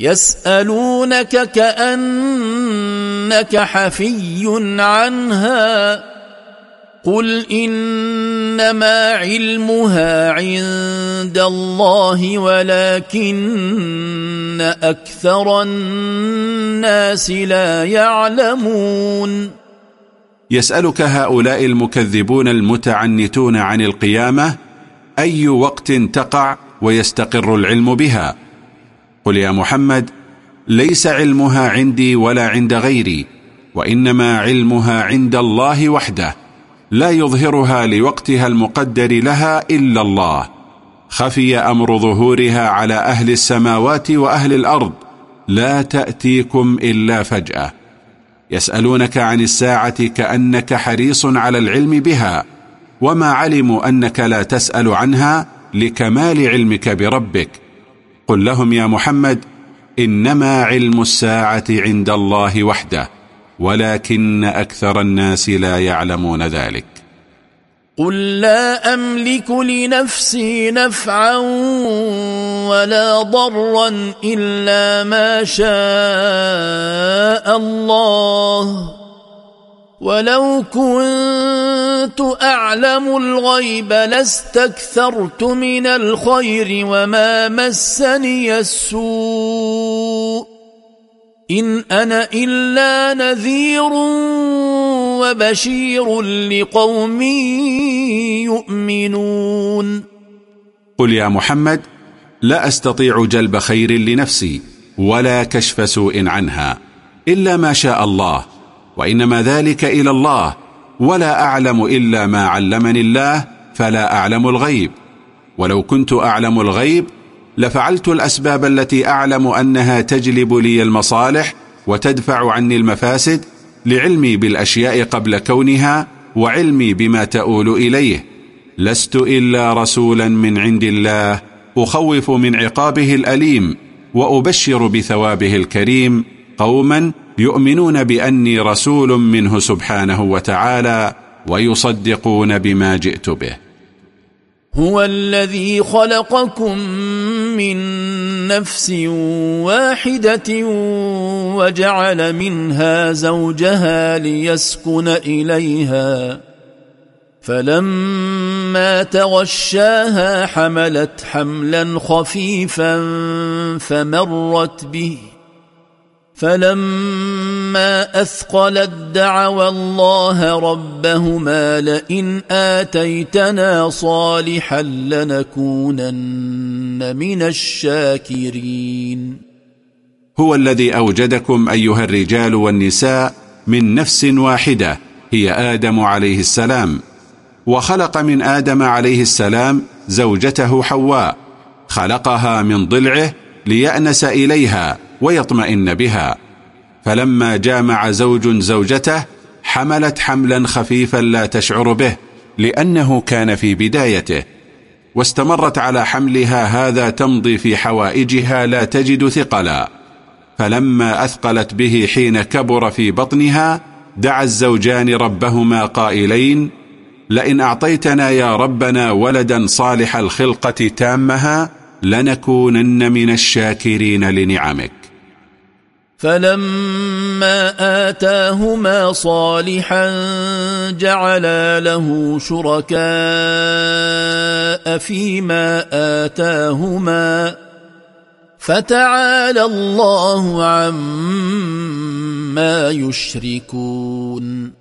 يسألونك كأنك حفي عنها قل إنما علمها عند الله ولكن أكثر الناس لا يعلمون. يسألك هؤلاء المكذبون المتعنتون عن القيامة أي وقت تقع ويستقر العلم بها؟ قل يا محمد ليس علمها عندي ولا عند غيري وإنما علمها عند الله وحده لا يظهرها لوقتها المقدر لها إلا الله. خفي أمر ظهورها على أهل السماوات وأهل الأرض لا تأتيكم إلا فجأة. يسألونك عن الساعة كأنك حريص على العلم بها وما علموا أنك لا تسأل عنها لكمال علمك بربك. قل لهم يا محمد إنما علم الساعة عند الله وحده ولكن أكثر الناس لا يعلمون ذلك. قل لا أملك لنفسي نفعا ولا ضرا إلا ما شاء الله. ولو كنت أعلم الغيب لاستكثرت من الخير وما مسني السوء إن أنا إلا نذير وبشير لقوم يؤمنون. قل يا محمد لا أستطيع جلب خير لنفسي ولا كشف سوء عنها إلا ما شاء الله وإنما ذلك إلى الله ولا أعلم إلا ما علمني الله فلا أعلم الغيب. ولو كنت أعلم الغيب لفعلت الأسباب التي أعلم أنها تجلب لي المصالح وتدفع عني المفاسد لعلمي بالأشياء قبل كونها وعلمي بما تؤول إليه. لست إلا رسولا من عند الله أخوف من عقابه الأليم وأبشر بثوابه الكريم قوما يؤمنون بأني رسول منه سبحانه وتعالى ويصدقون بما جئت به. هو الذي خلقكم من نفس واحدة وجعل منها زوجها ليسكن إليها. فلما تغشاها حملت حملا خفيفا فمرت به. فلما أثقلت دعوى الله ربهما لئن آتيتنا صالحا لنكونن من الشاكرين هو الذي أوجدكم أيها الرجال والنساء من نفس واحدة هي آدم عليه السلام. وخلق من آدم عليه السلام زوجته حواء خلقها من ضلعه ليأنس إليها. ويطمئن بها. فلما جامع زوج زوجته حملت حملا خفيفا لا تشعر به لأنه كان في بدايته. واستمرت على حملها هذا تمضي في حوائجها لا تجد ثقلا. فلما أثقلت به حين كبر في بطنها دعا الزوجان ربهما قائلين لئن أعطيتنا يا ربنا ولدا صالح الخلقة تامها لنكونن من الشاكرين لنعمك. فلما آتاهما صالحا جعلا له شركاء فيما آتاهما فتعالى الله عما يشركون.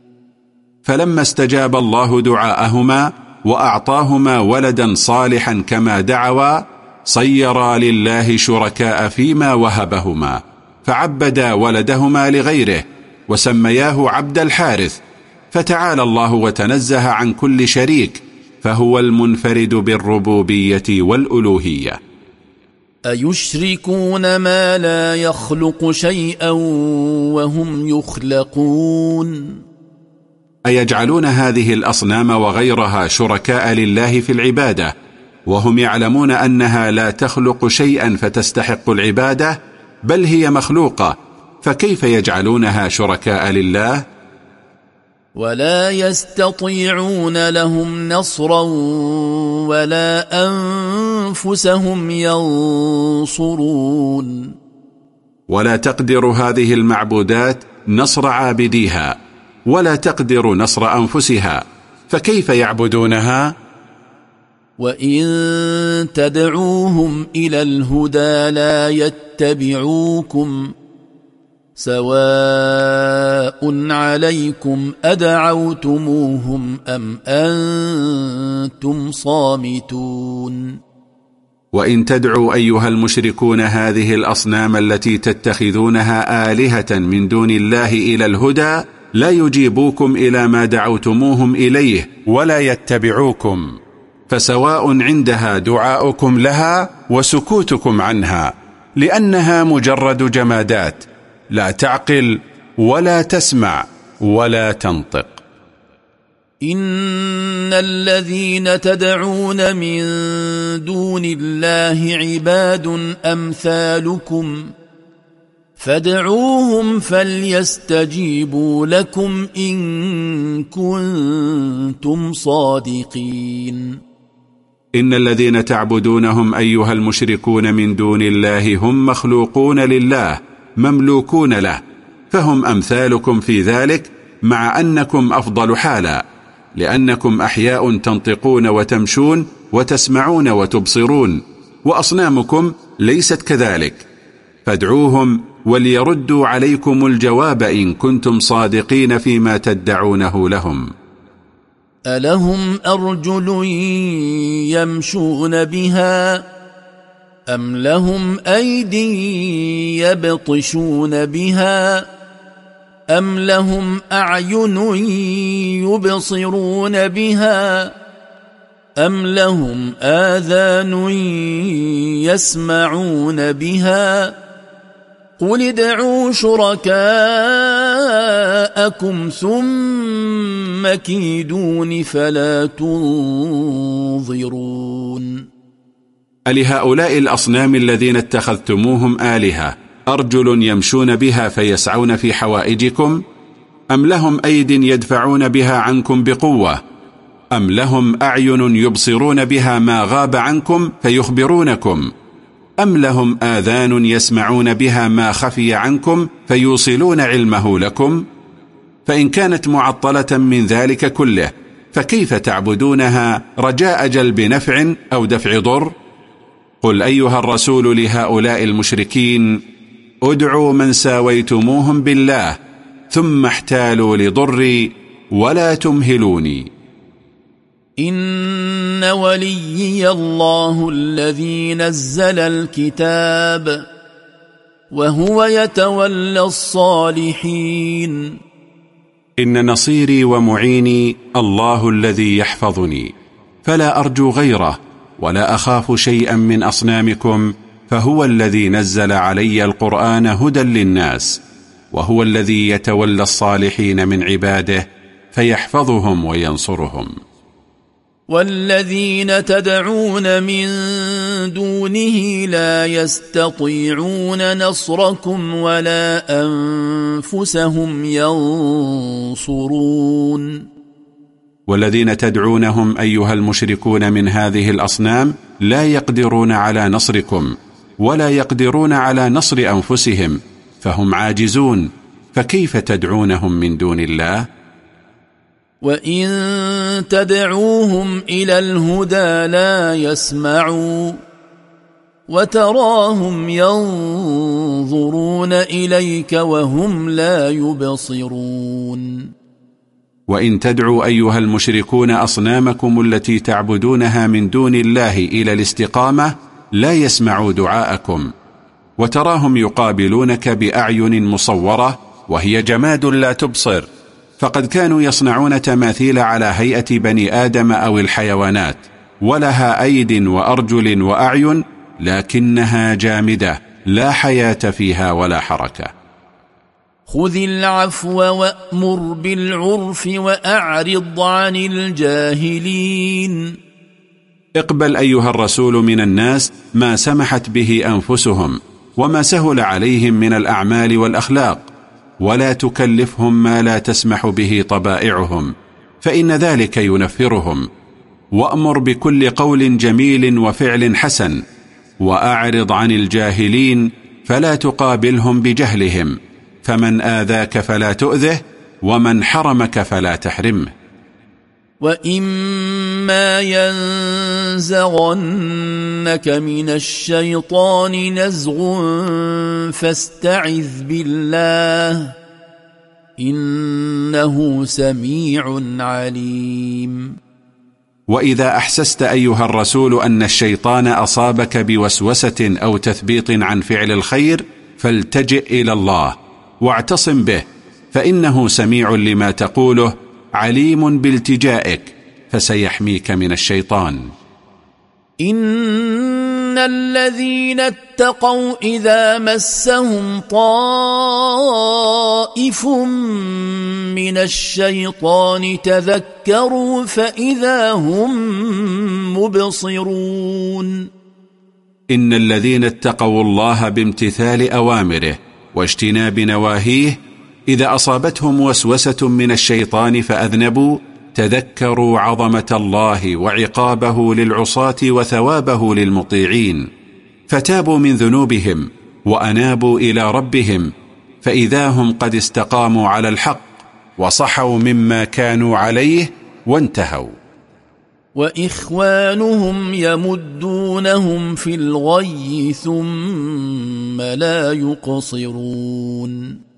فلما استجاب الله دعاءهما وأعطاهما ولدا صالحا كما دعوا صيرا لله شركاء فيما وهبهما. فعبدا ولدهما لغيره وسمياه عبد الحارث فتعالى الله وتنزه عن كل شريك فهو المنفرد بالربوبية والألوهية. أيشركون ما لا يخلق شيئا وهم يخلقون؟ أيجعلون هذه الأصنام وغيرها شركاء لله في العبادة وهم يعلمون أنها لا تخلق شيئا فتستحق العبادة؟ بل هي مخلوقة فكيف يجعلونها شركاء لله؟ ولا يستطيعون لهم نصرا ولا أنفسهم ينصرون ولا تقدر هذه المعبودات نصر عابديها ولا تقدر نصر أنفسها فكيف يعبدونها؟ وإن تدعوهم إلى الهدى لا يتبعوكم سواء عليكم أدعوتموهم أم أنتم صامتون وإن تدعوا أيها المشركون هذه الأصنام التي تتخذونها آلهة من دون الله إلى الهدى لا يجيبوكم إلى ما دعوتموهم إليه ولا يتبعوكم فسواء عندها دعاؤكم لها وسكوتكم عنها لأنها مجرد جمادات لا تعقل ولا تسمع ولا تنطق. إن الذين تدعون من دون الله عباد أمثالكم فادعوهم فليستجيبوا لكم إن كنتم صادقين. إن الذين تعبدونهم أيها المشركون من دون الله هم مخلوقون لله مملوكون له فهم أمثالكم في ذلك مع أنكم أفضل حالا لأنكم أحياء تنطقون وتمشون وتسمعون وتبصرون وأصنامكم ليست كذلك. فادعوهم وليردوا عليكم الجواب إن كنتم صادقين فيما تدعونه لهم. ألهم أرجل يمشون بها أم لهم أيدي يبطشون بها أم لهم أعين يبصرون بها أم لهم آذان يسمعون بها قل ادعوا شركاءكم ثم كيدون فلا تنظرون ألهؤلاء الأصنام الذين اتخذتموهم آلهة أرجل يمشون بها فيسعون في حوائجكم؟ أم لهم أيد يدفعون بها عنكم بقوة؟ أم لهم أعين يبصرون بها ما غاب عنكم فيخبرونكم؟ أم لهم آذان يسمعون بها ما خفي عنكم فيوصلون علمه لكم؟ فإن كانت معطلة من ذلك كله فكيف تعبدونها رجاء جلب نفع أو دفع ضر؟ قل أيها الرسول لهؤلاء المشركين ادعوا من ساويتموهم بالله ثم احتالوا لضري ولا تمهلوني. إن وليي الله الذي نزل الكتاب وهو يتولى الصالحين إن نصيري ومعيني الله الذي يحفظني فلا أرجو غيره ولا أخاف شيئا من أصنامكم فهو الذي نزل علي القرآن هدى للناس وهو الذي يتولى الصالحين من عباده فيحفظهم وينصرهم. والذين تدعون من دونه لا يستطيعون نصركم ولا أنفسهم ينصرون والذين تدعونهم أيها المشركون من هذه الأصنام لا يقدرون على نصركم ولا يقدرون على نصر أنفسهم فهم عاجزون فكيف تدعونهم من دون الله؟ وإن تدعوهم إلى الهدى لا يسمعوا وتراهم ينظرون إليك وهم لا يبصرون وإن تدعوا أيها المشركون أصنامكم التي تعبدونها من دون الله إلى الاستقامة لا يسمعوا دعاءكم وتراهم يقابلونك بأعين مصورة وهي جماد لا تبصر فقد كانوا يصنعون تماثيل على هيئة بني آدم أو الحيوانات ولها أيد وأرجل وأعين لكنها جامدة لا حياة فيها ولا حركة. خذ العفو وأمر بالعرف وأعرض عن الجاهلين. اقبل أيها الرسول من الناس ما سمحت به أنفسهم وما سهل عليهم من الأعمال والأخلاق. ولا تكلفهم ما لا تسمح به طبائعهم فإن ذلك ينفرهم. وأمر بكل قول جميل وفعل حسن وأعرض عن الجاهلين فلا تقابلهم بجهلهم فمن آذاك فلا تؤذه ومن حرمك فلا تحرمه. وإما ينزغنك من الشيطان نزغ فاستعذ بالله إنه سميع عليم. وإذا أحسست أيها الرسول أن الشيطان أصابك بوسوسة أو تثبيط عن فعل الخير فالتجئ إلى الله واعتصم به فإنه سميع لما تقوله عليم بالتجائك فسيحميك من الشيطان. إن الذين اتقوا إذا مسهم طائف من الشيطان تذكروا فإذا هم مبصرون. إن الذين اتقوا الله بامتثال أوامره واجتناب نواهيه إذا أصابتهم وسوسة من الشيطان فأذنبوا تذكروا عظمة الله وعقابه للعصاة وثوابه للمطيعين. فتابوا من ذنوبهم وأنابوا إلى ربهم فإذا هم قد استقاموا على الحق وصحوا مما كانوا عليه وانتهوا. وإخوانهم يمدونهم في الغي ثم لا يقصرون.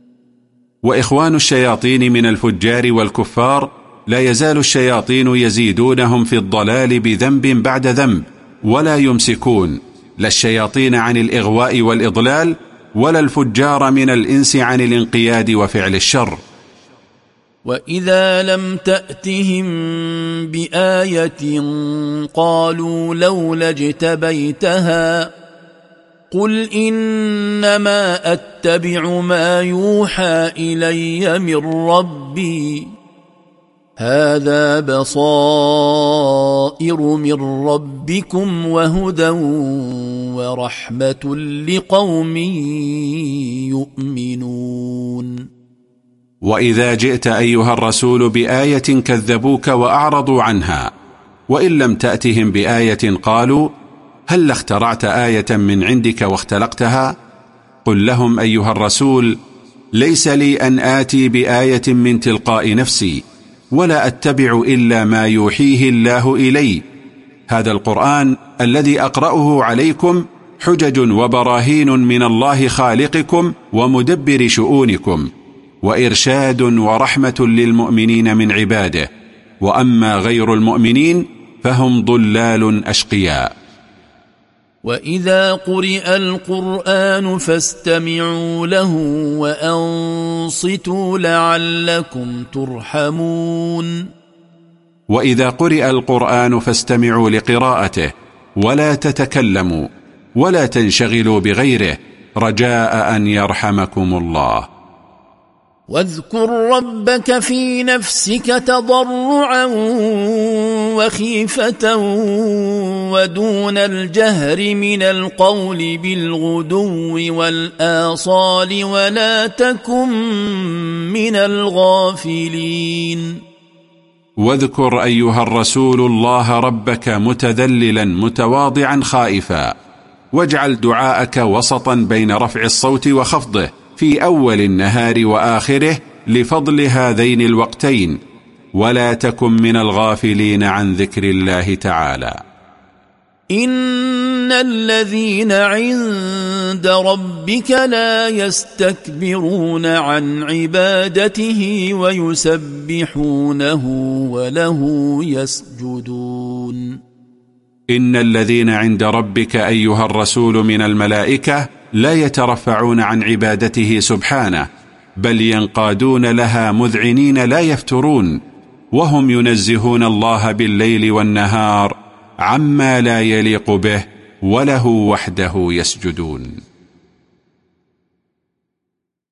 وإخوان الشياطين من الفجار والكفار لا يزال الشياطين يزيدونهم في الضلال بذنب بعد ذنب ولا يمسكون لا الشياطين عن الإغواء والإضلال ولا الفجار من الإنس عن الانقياد وفعل الشر. وإذا لم تأتهم بآية قالوا لولا اجتبيتها قل انما اتبع ما يوحى الي من ربي. هذا بصائر من ربكم وهدى ورحمه لقوم يؤمنون. واذا جئت ايها الرسول بايه كذبوك واعرضوا عنها. وان لم تاتهم بايه قالوا هل اخترعت آية من عندك واختلقتها؟ قل لهم أيها الرسول ليس لي أن آتي بآية من تلقاء نفسي ولا أتبع إلا ما يوحيه الله إلي. هذا القرآن الذي أقرأه عليكم حجج وبراهين من الله خالقكم ومدبر شؤونكم وإرشاد ورحمة للمؤمنين من عباده. وأما غير المؤمنين فهم ضلال أشقياء. واذا قرئ القران فاستمعوا له وانصتوا لعلكم ترحمون واذا قرئ القران فاستمعوا لقراءته ولا تتكلموا ولا تنشغلوا بغيره رجاء ان يرحمكم الله واذكر ربك في نفسك تضرعا وخيفة ودون الجهر من القول بالغدو والآصال ولا تكن من الغافلين. واذكر أيها الرسول الله ربك متذللا متواضعا خائفا واجعل دعاءك وسطا بين رفع الصوت وخفضه في أول النهار وآخره لفضل هذين الوقتين ولا تكن من الغافلين عن ذكر الله تعالى. إن الذين عند ربك لا يستكبرون عن عبادته ويسبحونه وله يسجدون. إن الذين عند ربك أيها الرسول من الملائكة لا يترفعون عن عبادته سبحانه بل ينقادون لها مذعنين لا يفترون وهم ينزهون الله بالليل والنهار عما لا يليق به وله وحده يسجدون.